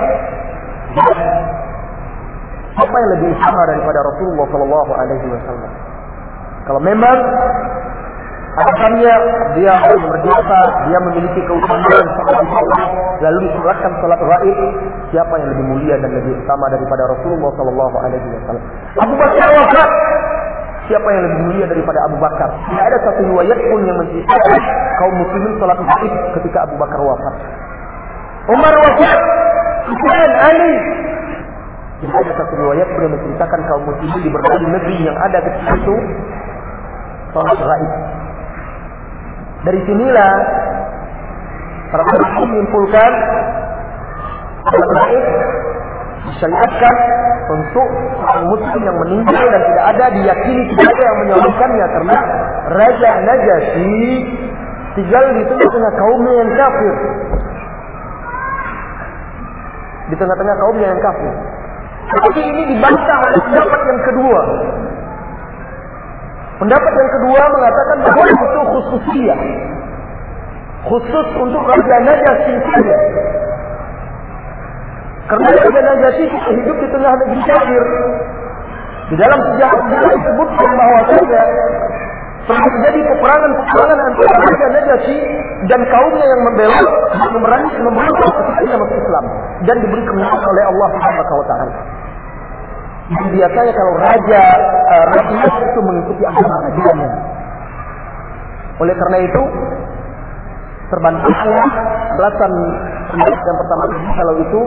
Apa yang lebih utama daripada Rasulullah Shallallahu Alaihi Wasallam? Kalau memang Alasannya dia harus berdosa, dia memiliki keutamaan lalu disolatkan salat gaib. Siapa yang lebih mulia dan lebih utama daripada Rasulullah Sallallahu Alaihi Wasallam? Abu Bakar wafat. Siapa yang lebih mulia daripada Abu Bakar? Tidak ada satu riwayat pun yang menceritakan kaum muslimin salat gaib ketika Abu Bakar wafat. Umar wafat. Utsman Ali tidak ada satu riwayat pun yang menceritakan kaum muslimin di berbagai negeri yang ada ketika itu salat gaib. Dari sinilah para ulama menyimpulkan salat gaib disyariatkan untuk orang muslim yang meninggal dan tidak ada diyakini tidak ada yang menyalurkannya karena Raja Najasyi tinggal di tengah-tengah kaumnya yang kafir. Di tengah-tengah kaumnya yang kafir. Tetapi ini dibantah oleh pendapat yang kedua. Pendapat yang kedua mengatakan bahwa itu khususiyah. Khusus untuk Raja Najasyi saja. Karena Raja Najasyi hidup di tengah negeri kafir. Di dalam sejarah sejarah disebutkan bahwa saja pernah terjadi peperangan-peperangan antara Raja Najasyi dan kaumnya yang membela memerangi memberontak ketika masuk Islam dan diberi kemenangan oleh Allah Subhanahu wa taala. Dan biasanya kalau raja uh, rakyat itu mengikuti agama rajanya. Oleh karena itu terbantahlah belasan yang pertama ini kalau itu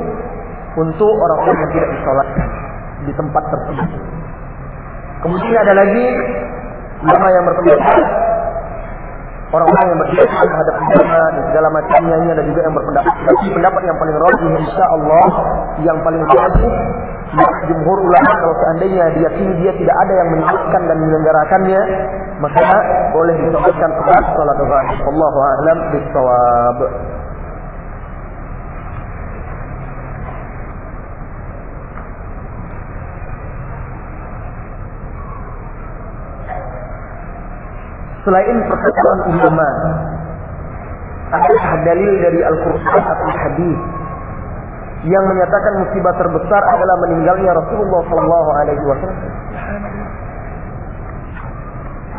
untuk orang-orang yang tidak disolatkan di tempat tersebut. Kemudian ada lagi nama yang berpendapat orang-orang yang berpendapat terhadap agama dan segala macamnya ini ada juga yang berpendapat. Tapi pendapat yang paling rajih insya Allah yang paling bagus jumhur ulama kalau seandainya diyakini dia tidak ada yang menyebutkan dan menyelenggarakannya maka boleh disolatkan salat salat. Allahu a'lam bissawab. Selain perkataan ulama, adakah dalil dari Al-Quran atau hadis yang menyatakan musibah terbesar adalah meninggalnya Rasulullah Shallallahu Alaihi Wasallam.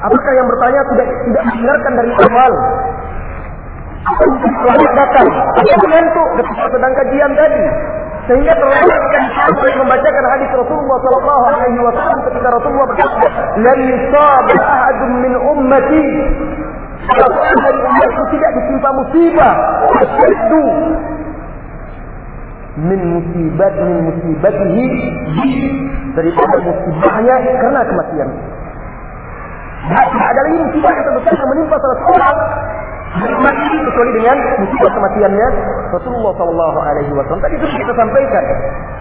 Apakah yang bertanya tidak tidak mendengarkan dari awal? Selamat datang, mengantuk ketika sedang kajian tadi, sehingga terlambatkan sampai membacakan hadis Rasulullah Shallallahu Alaihi Wasallam ketika Rasulullah berkata, "Lan yusab ahadun min ummati." Kalau tidak ditimpa musibah, asyaddu min musibat min musibatihi daripada musibahnya karena kematian. Tidak ada lagi musibah yang terbesar yang menimpa salah seorang mati kecuali dengan musibah kematiannya Rasulullah Shallallahu Alaihi Wasallam. Tadi itu kita sampaikan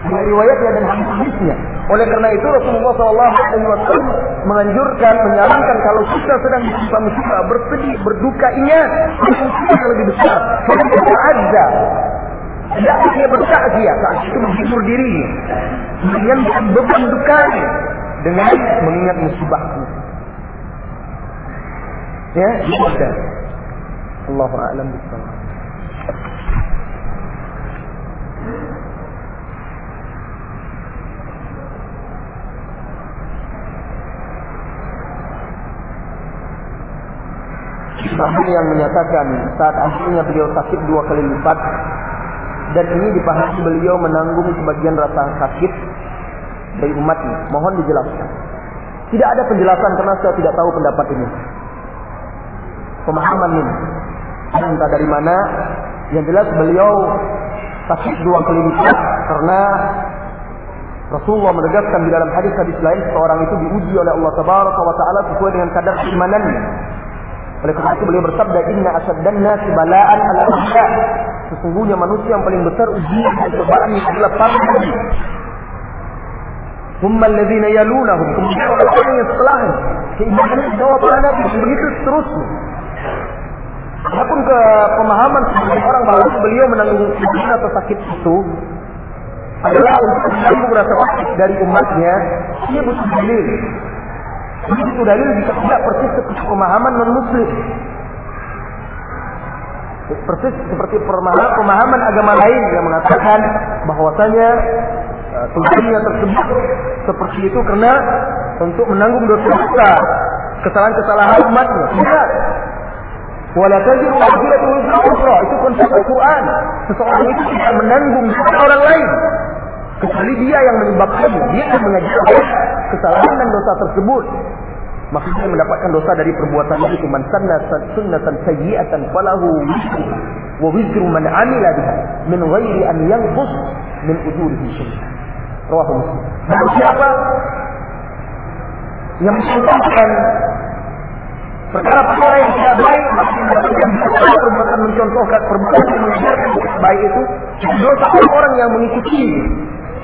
dengan riwayatnya dan hadisnya. Oleh karena itu Rasulullah Shallallahu Alaihi Wasallam menganjurkan, menyarankan kalau kita sedang ditimpa musibah, bersedih, berduka, ingat musibah yang lebih besar. Ada tidak dia bertakziah saat itu menghibur dirinya, meringankan beban dukanya dengan mengingat musibah. Ya, sudah. Allahu a'lam bishawab. Sahabat yang menyatakan saat akhirnya beliau sakit dua kali lipat dan ini dipahami beliau menanggung sebagian rasa sakit dari umatnya. Mohon dijelaskan. Tidak ada penjelasan karena saya tidak tahu pendapat ini. Pemahaman ini. Entah dari mana. Yang jelas beliau sakit dua kali lipat karena Rasulullah menegaskan di dalam hadis-hadis lain seorang itu diuji oleh Allah Taala wa taala sesuai dengan kadar keimanannya. Oleh karena itu beliau bersabda, "Inna asyaddan nasi bala'an al-ahya." Sesungguhnya manusia yang paling besar ujian dan cobaan adalah para nabi. Thumma alladhina yalunahum. Kemudian orang-orang yang setelahnya. Keimanan bahwa para nabi begitu seterusnya. Adapun ke pemahaman orang bahwa beliau menanggung ujian atau sakit itu adalah untuk menanggung rasa sakit dari umatnya, dia butuh dalil. Itu dalil jika tidak persis seperti pemahaman non muslim. Persis seperti pemahaman, agama lain yang mengatakan bahwasanya uh, tujuannya tersebut seperti itu karena untuk menanggung dosa-dosa kesalahan-kesalahan umatnya. Tidak. Wala tajiru wajibatu wizra Itu konsep Al-Quran. Seseorang itu tidak menanggung orang lain. Kecuali dia yang menyebabkannya. Dia yang mengajarkan kesalahan dan dosa tersebut. Maksudnya mendapatkan dosa dari perbuatan itu man sanna sunnatan sayyi'atan falahu wizru wa wizru man amila biha min ghairi an yanqus min ujurihi syai'an. Rawahu Muslim. Dan siapa yang mencontohkan perkara-perkara yang tidak baik perbuatan mencontohkan perbuatan yang mengajarkan baik itu dosa orang yang mengikuti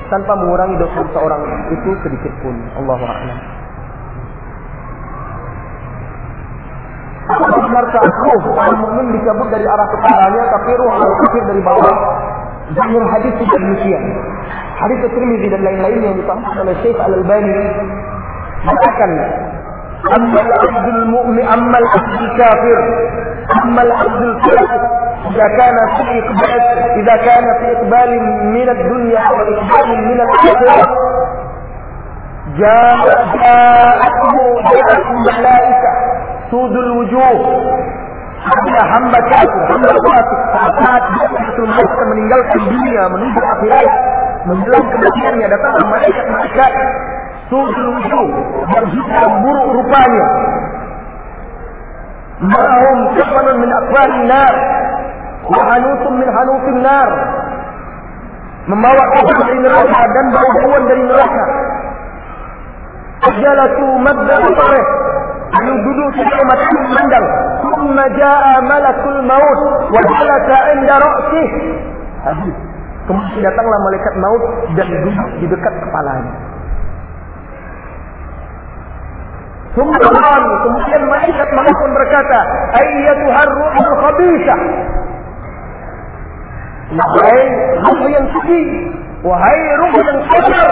tanpa mengurangi dosa seorang itu sedikit pun. Allahu a'lam. Benar takut orang mukmin dicabut dari arah kepalanya tapi ruh atau kafir dari bawah. Zahir hadis tidak demikian. Hadis Tirmizi dan lain-lain yang disampaikan oleh Syekh Al Albani mengatakan أما العبد المؤمن أما العبد الكافر أما العبد الكافر إذا كان في إقبال إذا كان في إقبال من الدنيا وإقبال من الآخرة جاء جاءته جاءته الملائكة سود الوجوه. ada hamba kafir, hamba kafir saat betul mereka meninggalkan dunia menuju akhirat menjelang kematiannya datang malaikat-malaikat sudul wujuh yang hitam buruk rupanya ma'hum kafanun min akfarin nar wa hanutun min hanutin nar membawa kafir dari neraka dan bau-bauan dari neraka Jalatu madda tarikh Lalu duduk sampai mati memandang. Thumma ja'a malakul maut wa jalasa 'inda ra'sih. Hadis. Kemudian datanglah malaikat maut dan duduk di dekat kepalanya. Kemudian, kemudian malaikat pun berkata, "Ayyatuhar ruhul khabithah." Wahai ruh yang suci, wahai ruh yang kotor,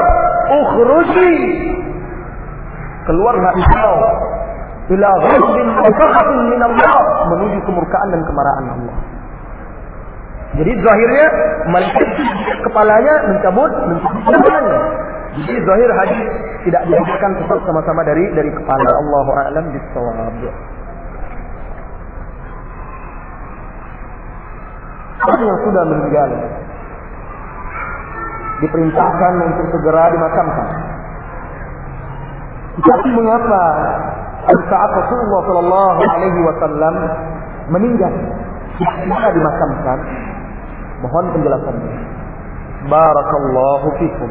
ukhruji. Keluarlah engkau ila ghadbin wa sakhatin min Allah menuju kemurkaan dan kemarahan Allah. Jadi zahirnya malaikat kepalanya mencabut mencabut kepalanya. Jadi zahir hadis tidak diajarkan tetap sama-sama dari dari kepala. Allahu a'lam bissawab. Orang yang sudah meninggal diperintahkan untuk segera dimakamkan. Tapi mengapa saat Rasulullah Shallallahu Alaihi Wasallam meninggal tidak dimakamkan mohon penjelasannya Barakallahu fikum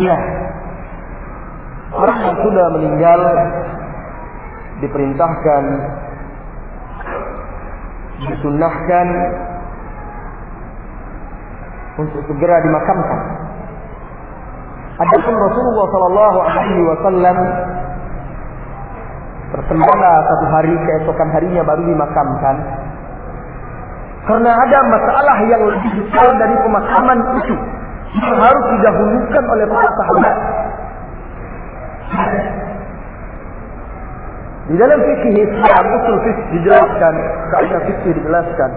Ya. Orang yang sudah meninggal diperintahkan disunahkan untuk segera dimakamkan. Adapun Rasulullah Shallallahu Alaihi Wasallam terselenggara satu hari keesokan harinya baru dimakamkan. Karena ada masalah yang lebih besar dari pemakaman itu yang harus didahulukan oleh para sahabat. Di dalam fikih Islam usul fikih dijelaskan, kaidah fikih dijelaskan.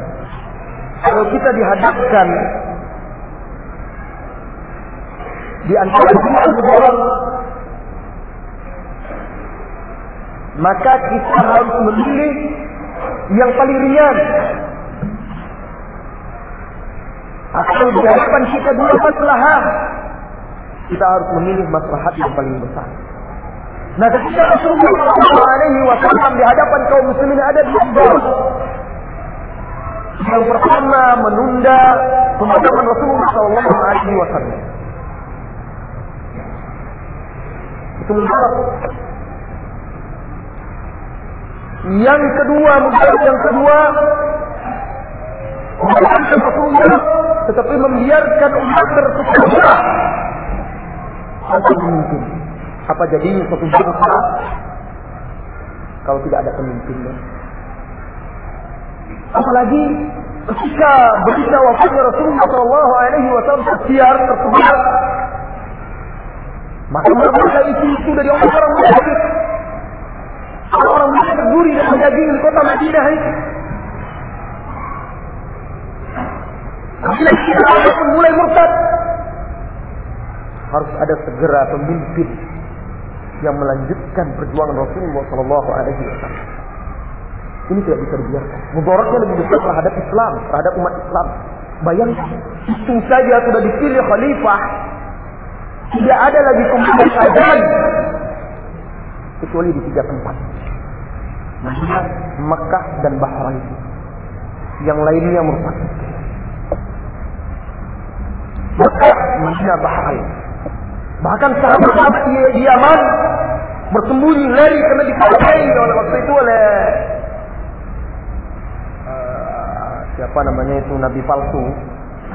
Kalau kita dihadapkan di antara dua orang maka kita harus memilih yang paling ringan atau di hadapan kita dua masalah. Kita harus memilih maslahat yang paling besar. Nah ketika Rasulullah SAW Alaihi di hadapan kaum muslimin ada dua yang pertama menunda pemakaman Rasulullah SAW Alaihi Wasallam. Mudarat. Yang kedua, mudarat yang kedua, membiarkan Rasulullah, tetapi membiarkan umat terpecah Apa mungkin? Apa jadi satu bangsa kalau tidak ada pemimpinnya? Apalagi ketika berita wafatnya Rasulullah Shallallahu Alaihi Wasallam tersiar tersebar maka mereka itu itu dari orang-orang munafik. Orang-orang munafik berduri dan menjaging di kota Madinah itu. Bila kita mulai murtad, harus ada segera pemimpin yang melanjutkan perjuangan Rasulullah Sallallahu Alaihi Wasallam. Ini tidak bisa dibiarkan. Mudaratnya lebih besar terhadap Islam, terhadap umat Islam. Bayangkan, itu saja sudah dipilih khalifah tidak ada lagi kemudian azan kecuali di tiga tempat. Madinah, Mekah dan Bahrain. Yang lainnya merupakan Mekah, Madinah, Bahrain. Bahkan sahabat-sahabat di, Yaman bersembunyi lari karena dikuasai oleh waktu itu oleh uh, siapa namanya itu Nabi palsu.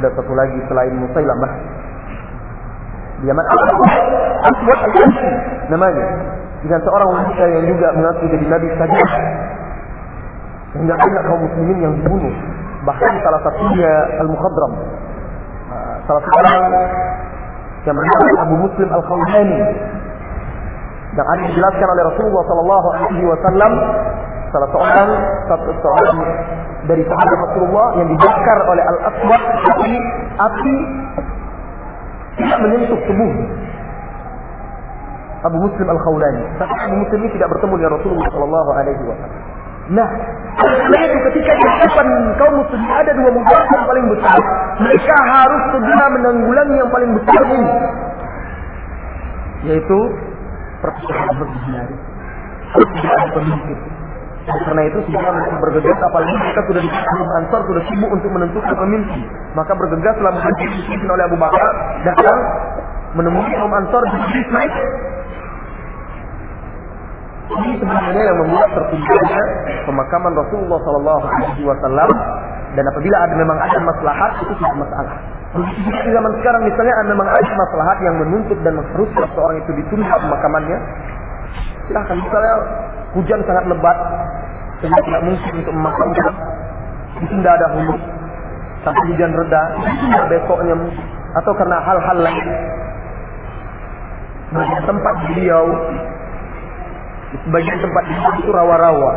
Ada satu lagi selain Musailamah. Di Yaman Aswad al-Ansi namanya. Dengan seorang wanita yang juga mengaku jadi nabi saja sehingga banyak kaum muslimin yang dibunuh. Bahkan salah satunya al-Mukhadram salah seorang yang bernama Abu Muslim al-Khawlani yang ada dijelaskan oleh Rasulullah Sallallahu Alaihi Wasallam salah seorang satu seorang dari sahabat Rasulullah yang dibakar oleh al-Aswad api api tidak menyentuh tubuh Abu Muslim Al-Khawlani. Tapi Abu Muslim ini tidak bertemu dengan Rasulullah Sallallahu Alaihi Wasallam. Nah, karena itu ketika di hadapan kaum muslim ada dua mudarat yang paling besar, mereka harus segera menanggulangi yang paling besar ini, yaitu perpecahan tidak ada pemimpin. Karena itu segera mereka bergegas apalagi mereka sudah di Ansar sudah sibuk untuk menentukan pemimpin. Maka bergegaslah dipimpin oleh Abu Bakar datang menemui kaum Ansar di Ismail. Ini sebenarnya yang membuat tertundanya pemakaman Rasulullah Sallallahu Alaihi Wasallam dan apabila ada memang ada maslahat itu tidak masalah. Di zaman sekarang misalnya ada memang ada maslahat yang menuntut dan mengharuskan seorang itu ditunda pemakamannya, silahkan misalnya hujan sangat lebat sehingga tidak mungkin untuk memakamkan ditunda dahulu sampai hujan reda ditunda besoknya atau karena hal-hal lain sebagian tempat beliau di sebagian tempat itu rawa-rawa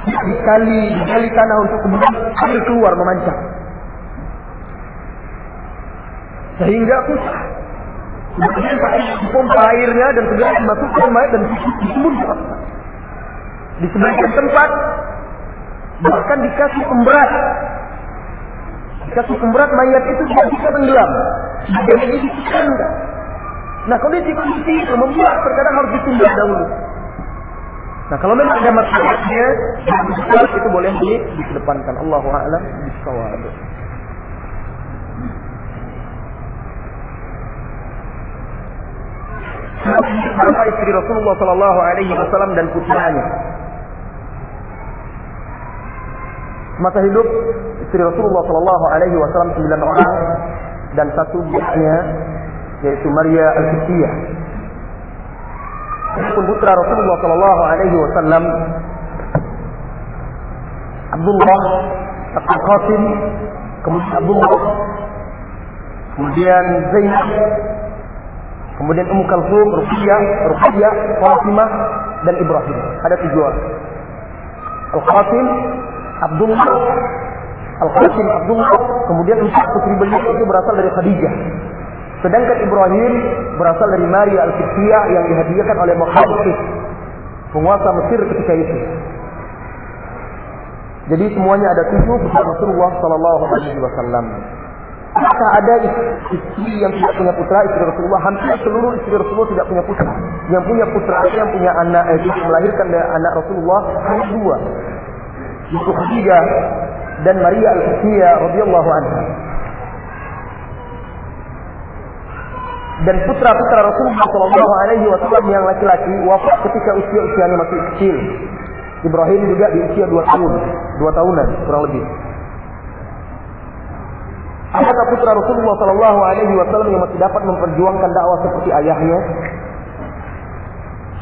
dikali dikali tanah untuk kemudian air keluar memancar sehingga susah Kemudian pompa airnya dan segera dimasukkan mayat dan disembunyikan. Di sebagian tempat bahkan dikasih pemberat. Dikasih pemberat mayat itu tidak bisa tenggelam. Bagian ini dikandang. Nah kondisi-kondisi itu membuat terkadang harus ditunda dahulu. Nah kalau memang ada masalahnya, itu boleh di, dikedepankan. Allahu a'lam bishawab. Apa istri Rasulullah Sallallahu Alaihi Wasallam dan putranya? Masa hidup istri Rasulullah Sallallahu Alaihi Wasallam sembilan orang dan satu biaknya yaitu Maria Al-Qibtiyah. Pun putra Rasulullah Sallallahu Alaihi Wasallam Abdullah Al-Qasim kemudian Abdullah kemudian Zainab kemudian Ummu Kalsum, Ruqayyah, Ruqayyah, Fatimah dan Ibrahim. Ada tujuh orang. Al-Qasim, Abdullah, Al-Qasim Abdullah, kemudian empat putri beliau itu berasal dari Khadijah. Sedangkan Ibrahim berasal dari Maria Al-Qibtiyah yang dihadiahkan oleh Muhammad penguasa Mesir ketika itu. Jadi semuanya ada tujuh putra Rasulullah Sallallahu Alaihi Wasallam. Apakah ada istri yang tidak punya putra, istri Rasulullah? Hampir seluruh istri Rasulullah tidak punya putra. Yang punya putra, yang punya anak, eh, yang melahirkan anak Rasulullah hanya dua. Yaitu Khadijah dan Maria Al-Qibtiyah radhiyallahu anha. Dan putra-putra Rasulullah Shallallahu Alaihi Wasallam yang laki-laki wafat ketika usia usianya masih kecil. Ibrahim juga di usia dua tahun, dua tahunan kurang lebih. Apakah putra Rasulullah Shallallahu Alaihi Wasallam yang masih dapat memperjuangkan dakwah seperti ayahnya?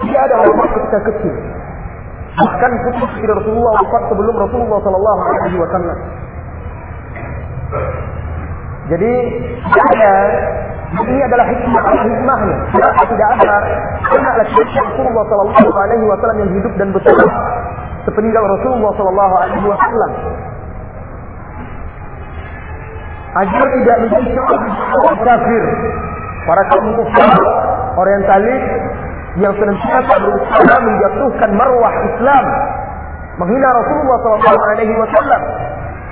Tidak ada wafat ketika kecil. Bahkan putri Rasulullah wafat sebelum Rasulullah Shallallahu Alaihi Wasallam. Jadi ada ini adalah hikmah hikmahnya. Kenapa tidak ada anak laki-laki Rasulullah Shallallahu Alaihi Wasallam yang hidup dan betul sepeninggal Rasulullah Shallallahu Alaihi Wasallam. Agar tidak menjadi seorang kafir, para kaum kafir orientalis yang senantiasa berusaha menjatuhkan marwah Islam, menghina Rasulullah Shallallahu Alaihi Wasallam,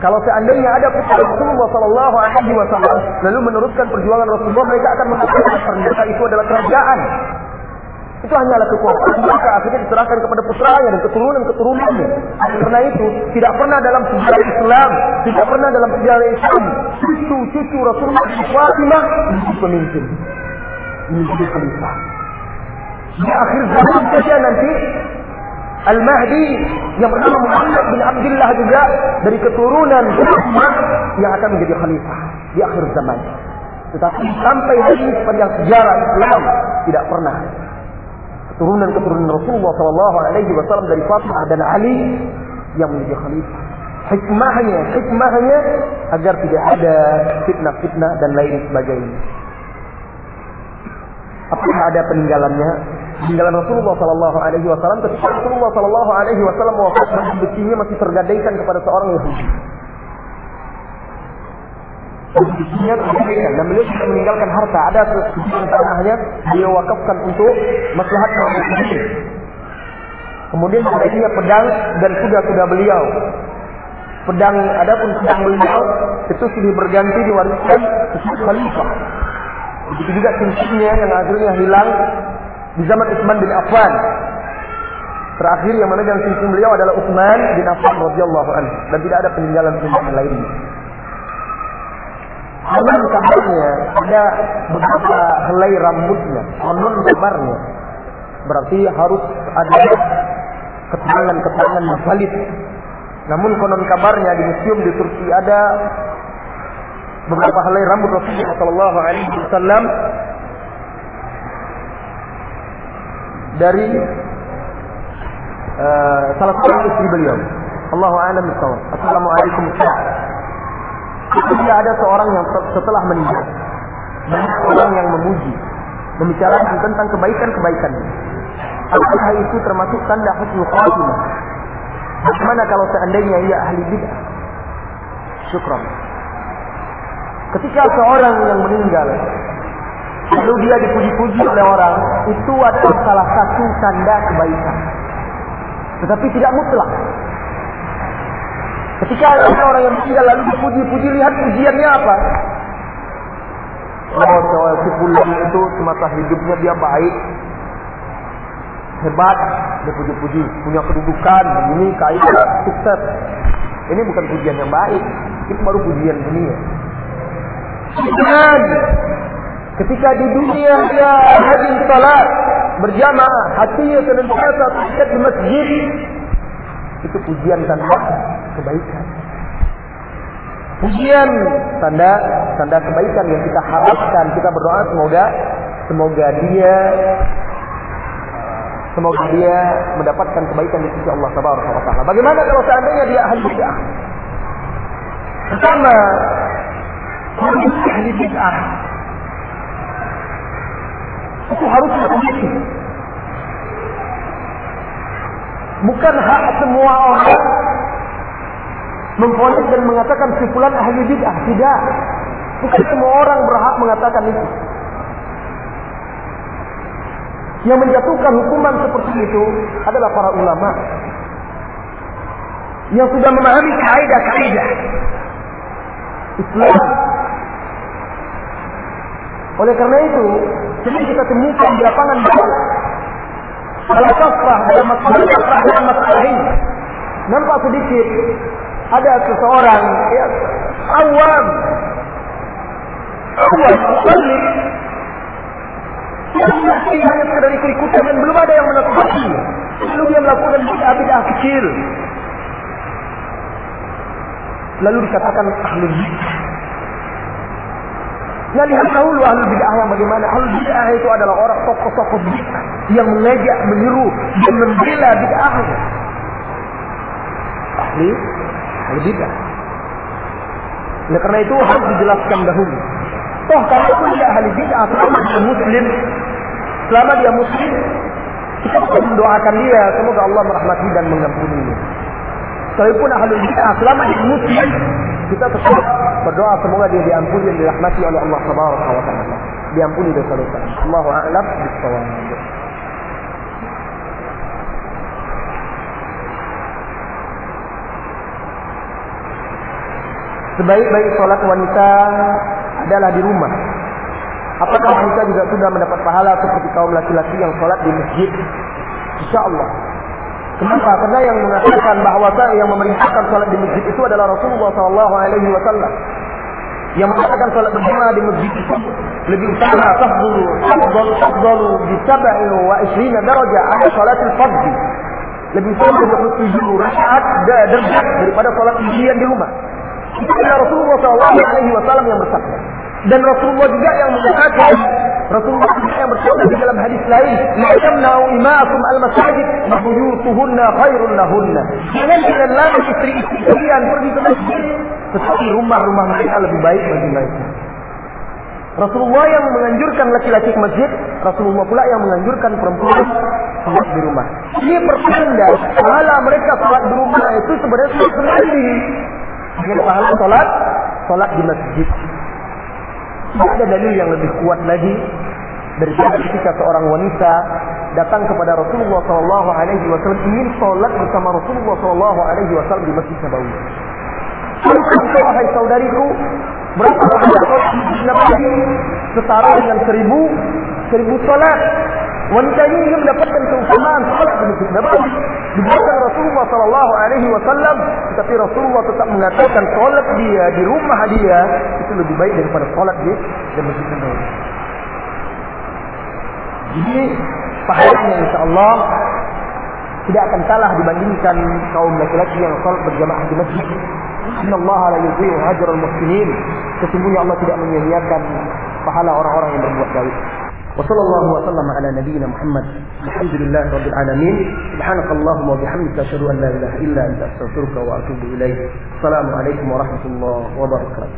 kalau seandainya ada putra Rasulullah Sallallahu Alaihi Wasallam lalu meneruskan perjuangan Rasulullah, mereka akan mengatakan ternyata itu adalah kerajaan. Itu hanyalah kekuasaan maka akhirnya diserahkan kepada putranya dan keturunan-keturunannya. Karena itu tidak pernah dalam sejarah Islam, tidak pernah dalam sejarah Islam cucu-cucu Rasulullah Fatimah menjadi pemimpin, menjadi khalifah. Di akhir zaman saja nanti Al-Mahdi yang bernama Muhammad bin Abdullah juga dari keturunan Muhammad yang akan menjadi khalifah di akhir zaman. Tetapi sampai hari ini sepanjang sejarah Islam tidak pernah keturunan-keturunan Rasulullah Shallallahu Alaihi Wasallam dari Fatimah dan Ali yang menjadi khalifah. Hikmahnya, hikmahnya agar tidak ada fitnah-fitnah dan lain sebagainya. Apakah ada peninggalannya? Peninggalan Rasulullah Sallallahu Alaihi Wasallam ketika Rasulullah Sallallahu Alaihi Wasallam wafat besinya masih tergadaikan kepada seorang Yahudi. Besinya tergadaikan dan beliau tidak meninggalkan harta. Ada sebagian tanahnya beliau wakafkan untuk maslahat kaum muslimin. Kemudian sebaiknya pedang dan kuda-kuda beliau. Pedang, adapun pedang beliau itu sudah berganti diwariskan khalifah. Begitu juga cincinnya yang akhirnya hilang di zaman Utsman bin Affan. Terakhir yang mana yang cincin beliau adalah Utsman bin Affan radhiyallahu anhu dan tidak ada peninggalan-peninggalan lainnya. Dalam kabarnya ada beberapa helai rambutnya, konon kabarnya. Berarti harus ada keterangan-keterangan valid. Namun konon kabarnya di museum di Turki ada beberapa helai rambut Rasulullah Shallallahu Alaihi Wasallam dari uh, salah satu istri beliau. Allahu a'lam bishawab. Assalamualaikum Ketika ada seorang yang setelah meninggal, banyak orang yang memuji, membicarakan tentang kebaikan-kebaikannya. Apakah itu termasuk tanda husnul khatimah? Bagaimana kalau seandainya ia ahli bid'ah? Syukran. Ketika seorang yang meninggal lalu dia dipuji-puji oleh orang, itu adalah salah satu tanda kebaikan. Tetapi tidak mutlak. Ketika ada orang yang meninggal lalu dipuji-puji, lihat pujiannya apa? Oh, cowok si pulang itu semasa hidupnya dia baik, hebat, dia puji-puji, punya kedudukan, begini, kaya, sukses. Ini bukan pujian yang baik, itu baru pujian dunia. Dan ketika di dunia dia rajin salat, berjamaah, hatinya senantiasa terikat di masjid. Itu pujian tanda kebaikan. Pujian tanda tanda kebaikan yang kita harapkan, kita berdoa semoga semoga dia semoga dia mendapatkan kebaikan di sisi Allah Subhanahu wa taala. Bagaimana kalau seandainya dia ahli bid'ah? Pertama, ahli bid'ah itu harus dihukum. Bukan hak semua orang memfonis dan mengatakan simpulan ahli bid'ah. Tidak. Bukan semua orang berhak mengatakan itu. Yang menjatuhkan hukuman seperti itu adalah para ulama yang sudah memahami kaidah-kaidah Islam. Oleh karena itu, sering kita temukan di lapangan bahwa Kalau kafrah dalam masalah kafrah dalam masalah ini, nampak sedikit ada seseorang ya, awam, awam, mukallid, yang hanya sekadar ikut-ikutan dan belum ada yang menasihatinya. Lalu dia melakukan bid'ah-bid'ah kecil. Lalu dikatakan ahli bid'ah. Nah lihat dahulu ahli bid'ah bagaimana. Ahli bid'ah itu adalah orang tokoh-tokoh bid'ah yang mengajak, menyuruh dan membela bid'ahnya. Ahli, ahli bid'ah. Oleh karena itu harus dijelaskan dahulu. Toh kalau pun dia ahli bid'ah selama dia muslim, selama dia muslim, kita mendoakan dia semoga Allah merahmati dan mengampuninya. Sekalipun ahli bid'ah selama dia muslim, kita tetap berdoa semoga dia diampuni dan dirahmati oleh Allah Subhanahu wa taala. Diampuni dosa-dosa. Allahu a'lam bissawab. Sebaik-baik sholat wanita adalah di rumah. Apakah wanita juga sudah mendapat pahala seperti kaum laki-laki yang sholat di masjid? Insya Allah. Kenapa? Karena yang mengatakan bahawa yang memerintahkan sholat di masjid itu adalah Rasulullah Sallallahu Alaihi Wasallam. Yang mengatakan sholat berjamaah di masjid itu lebih utama tafdulu tafdulu wa ada fardhi. Lebih utama 27 rakaat derajat daripada sholat ujian di rumah. Itu adalah Rasulullah Sallallahu Alaihi Wasallam yang bersabda. Dan Rasulullah juga yang mengatakan Rasulullah juga yang bersabda di dalam hadis lain, "La tamna'u ima'akum al-masajid wa buyutuhunna khairun lahunna." Jangan kalian larang istri-istri kalian pergi ke masjid, tetapi rumah-rumah mereka lebih baik bagi mereka. Rasulullah yang menganjurkan laki-laki ke masjid, Rasulullah pula yang menganjurkan perempuan sholat di rumah. Ini pertanda pahala mereka sholat di rumah itu sebenarnya sudah sendiri dengan pahala sholat, sholat di masjid. Tidak ada dalil yang lebih kuat lagi daripada ketika seorang wanita datang kepada Rasulullah Sallallahu Alaihi Wasallam ingin sholat bersama Rasulullah Sallallahu Alaihi Wasallam di Masjid Nabawi. Wahai saudariku, berapa sholat Nabi setara dengan seribu seribu sholat. Wanita ini ingin mendapatkan keutamaan sholat di Masjid Nabawi. Di belakang Rasulullah Sallallahu Alaihi Wasallam, tetapi Rasulullah tetap mengatakan sholat dia di rumah dia itu lebih baik daripada sholat di Masjid Nabawi. Jadi pahalanya insya Allah tidak akan kalah dibandingkan kaum laki-laki yang sholat berjamaah di masjid. Inna Allah la yudhi'u ajra al-muslimin. Sesungguhnya Allah tidak menyia-nyiakan pahala orang-orang yang berbuat baik. وصلى الله وسلم على نبينا محمد. الحمد لله رب العالمين. سبحانك اللهم وبحمدك أشهد أن لا إله إلا أنت أستغفرك وأتوب إليك. السلام عليكم ورحمة الله وبركاته.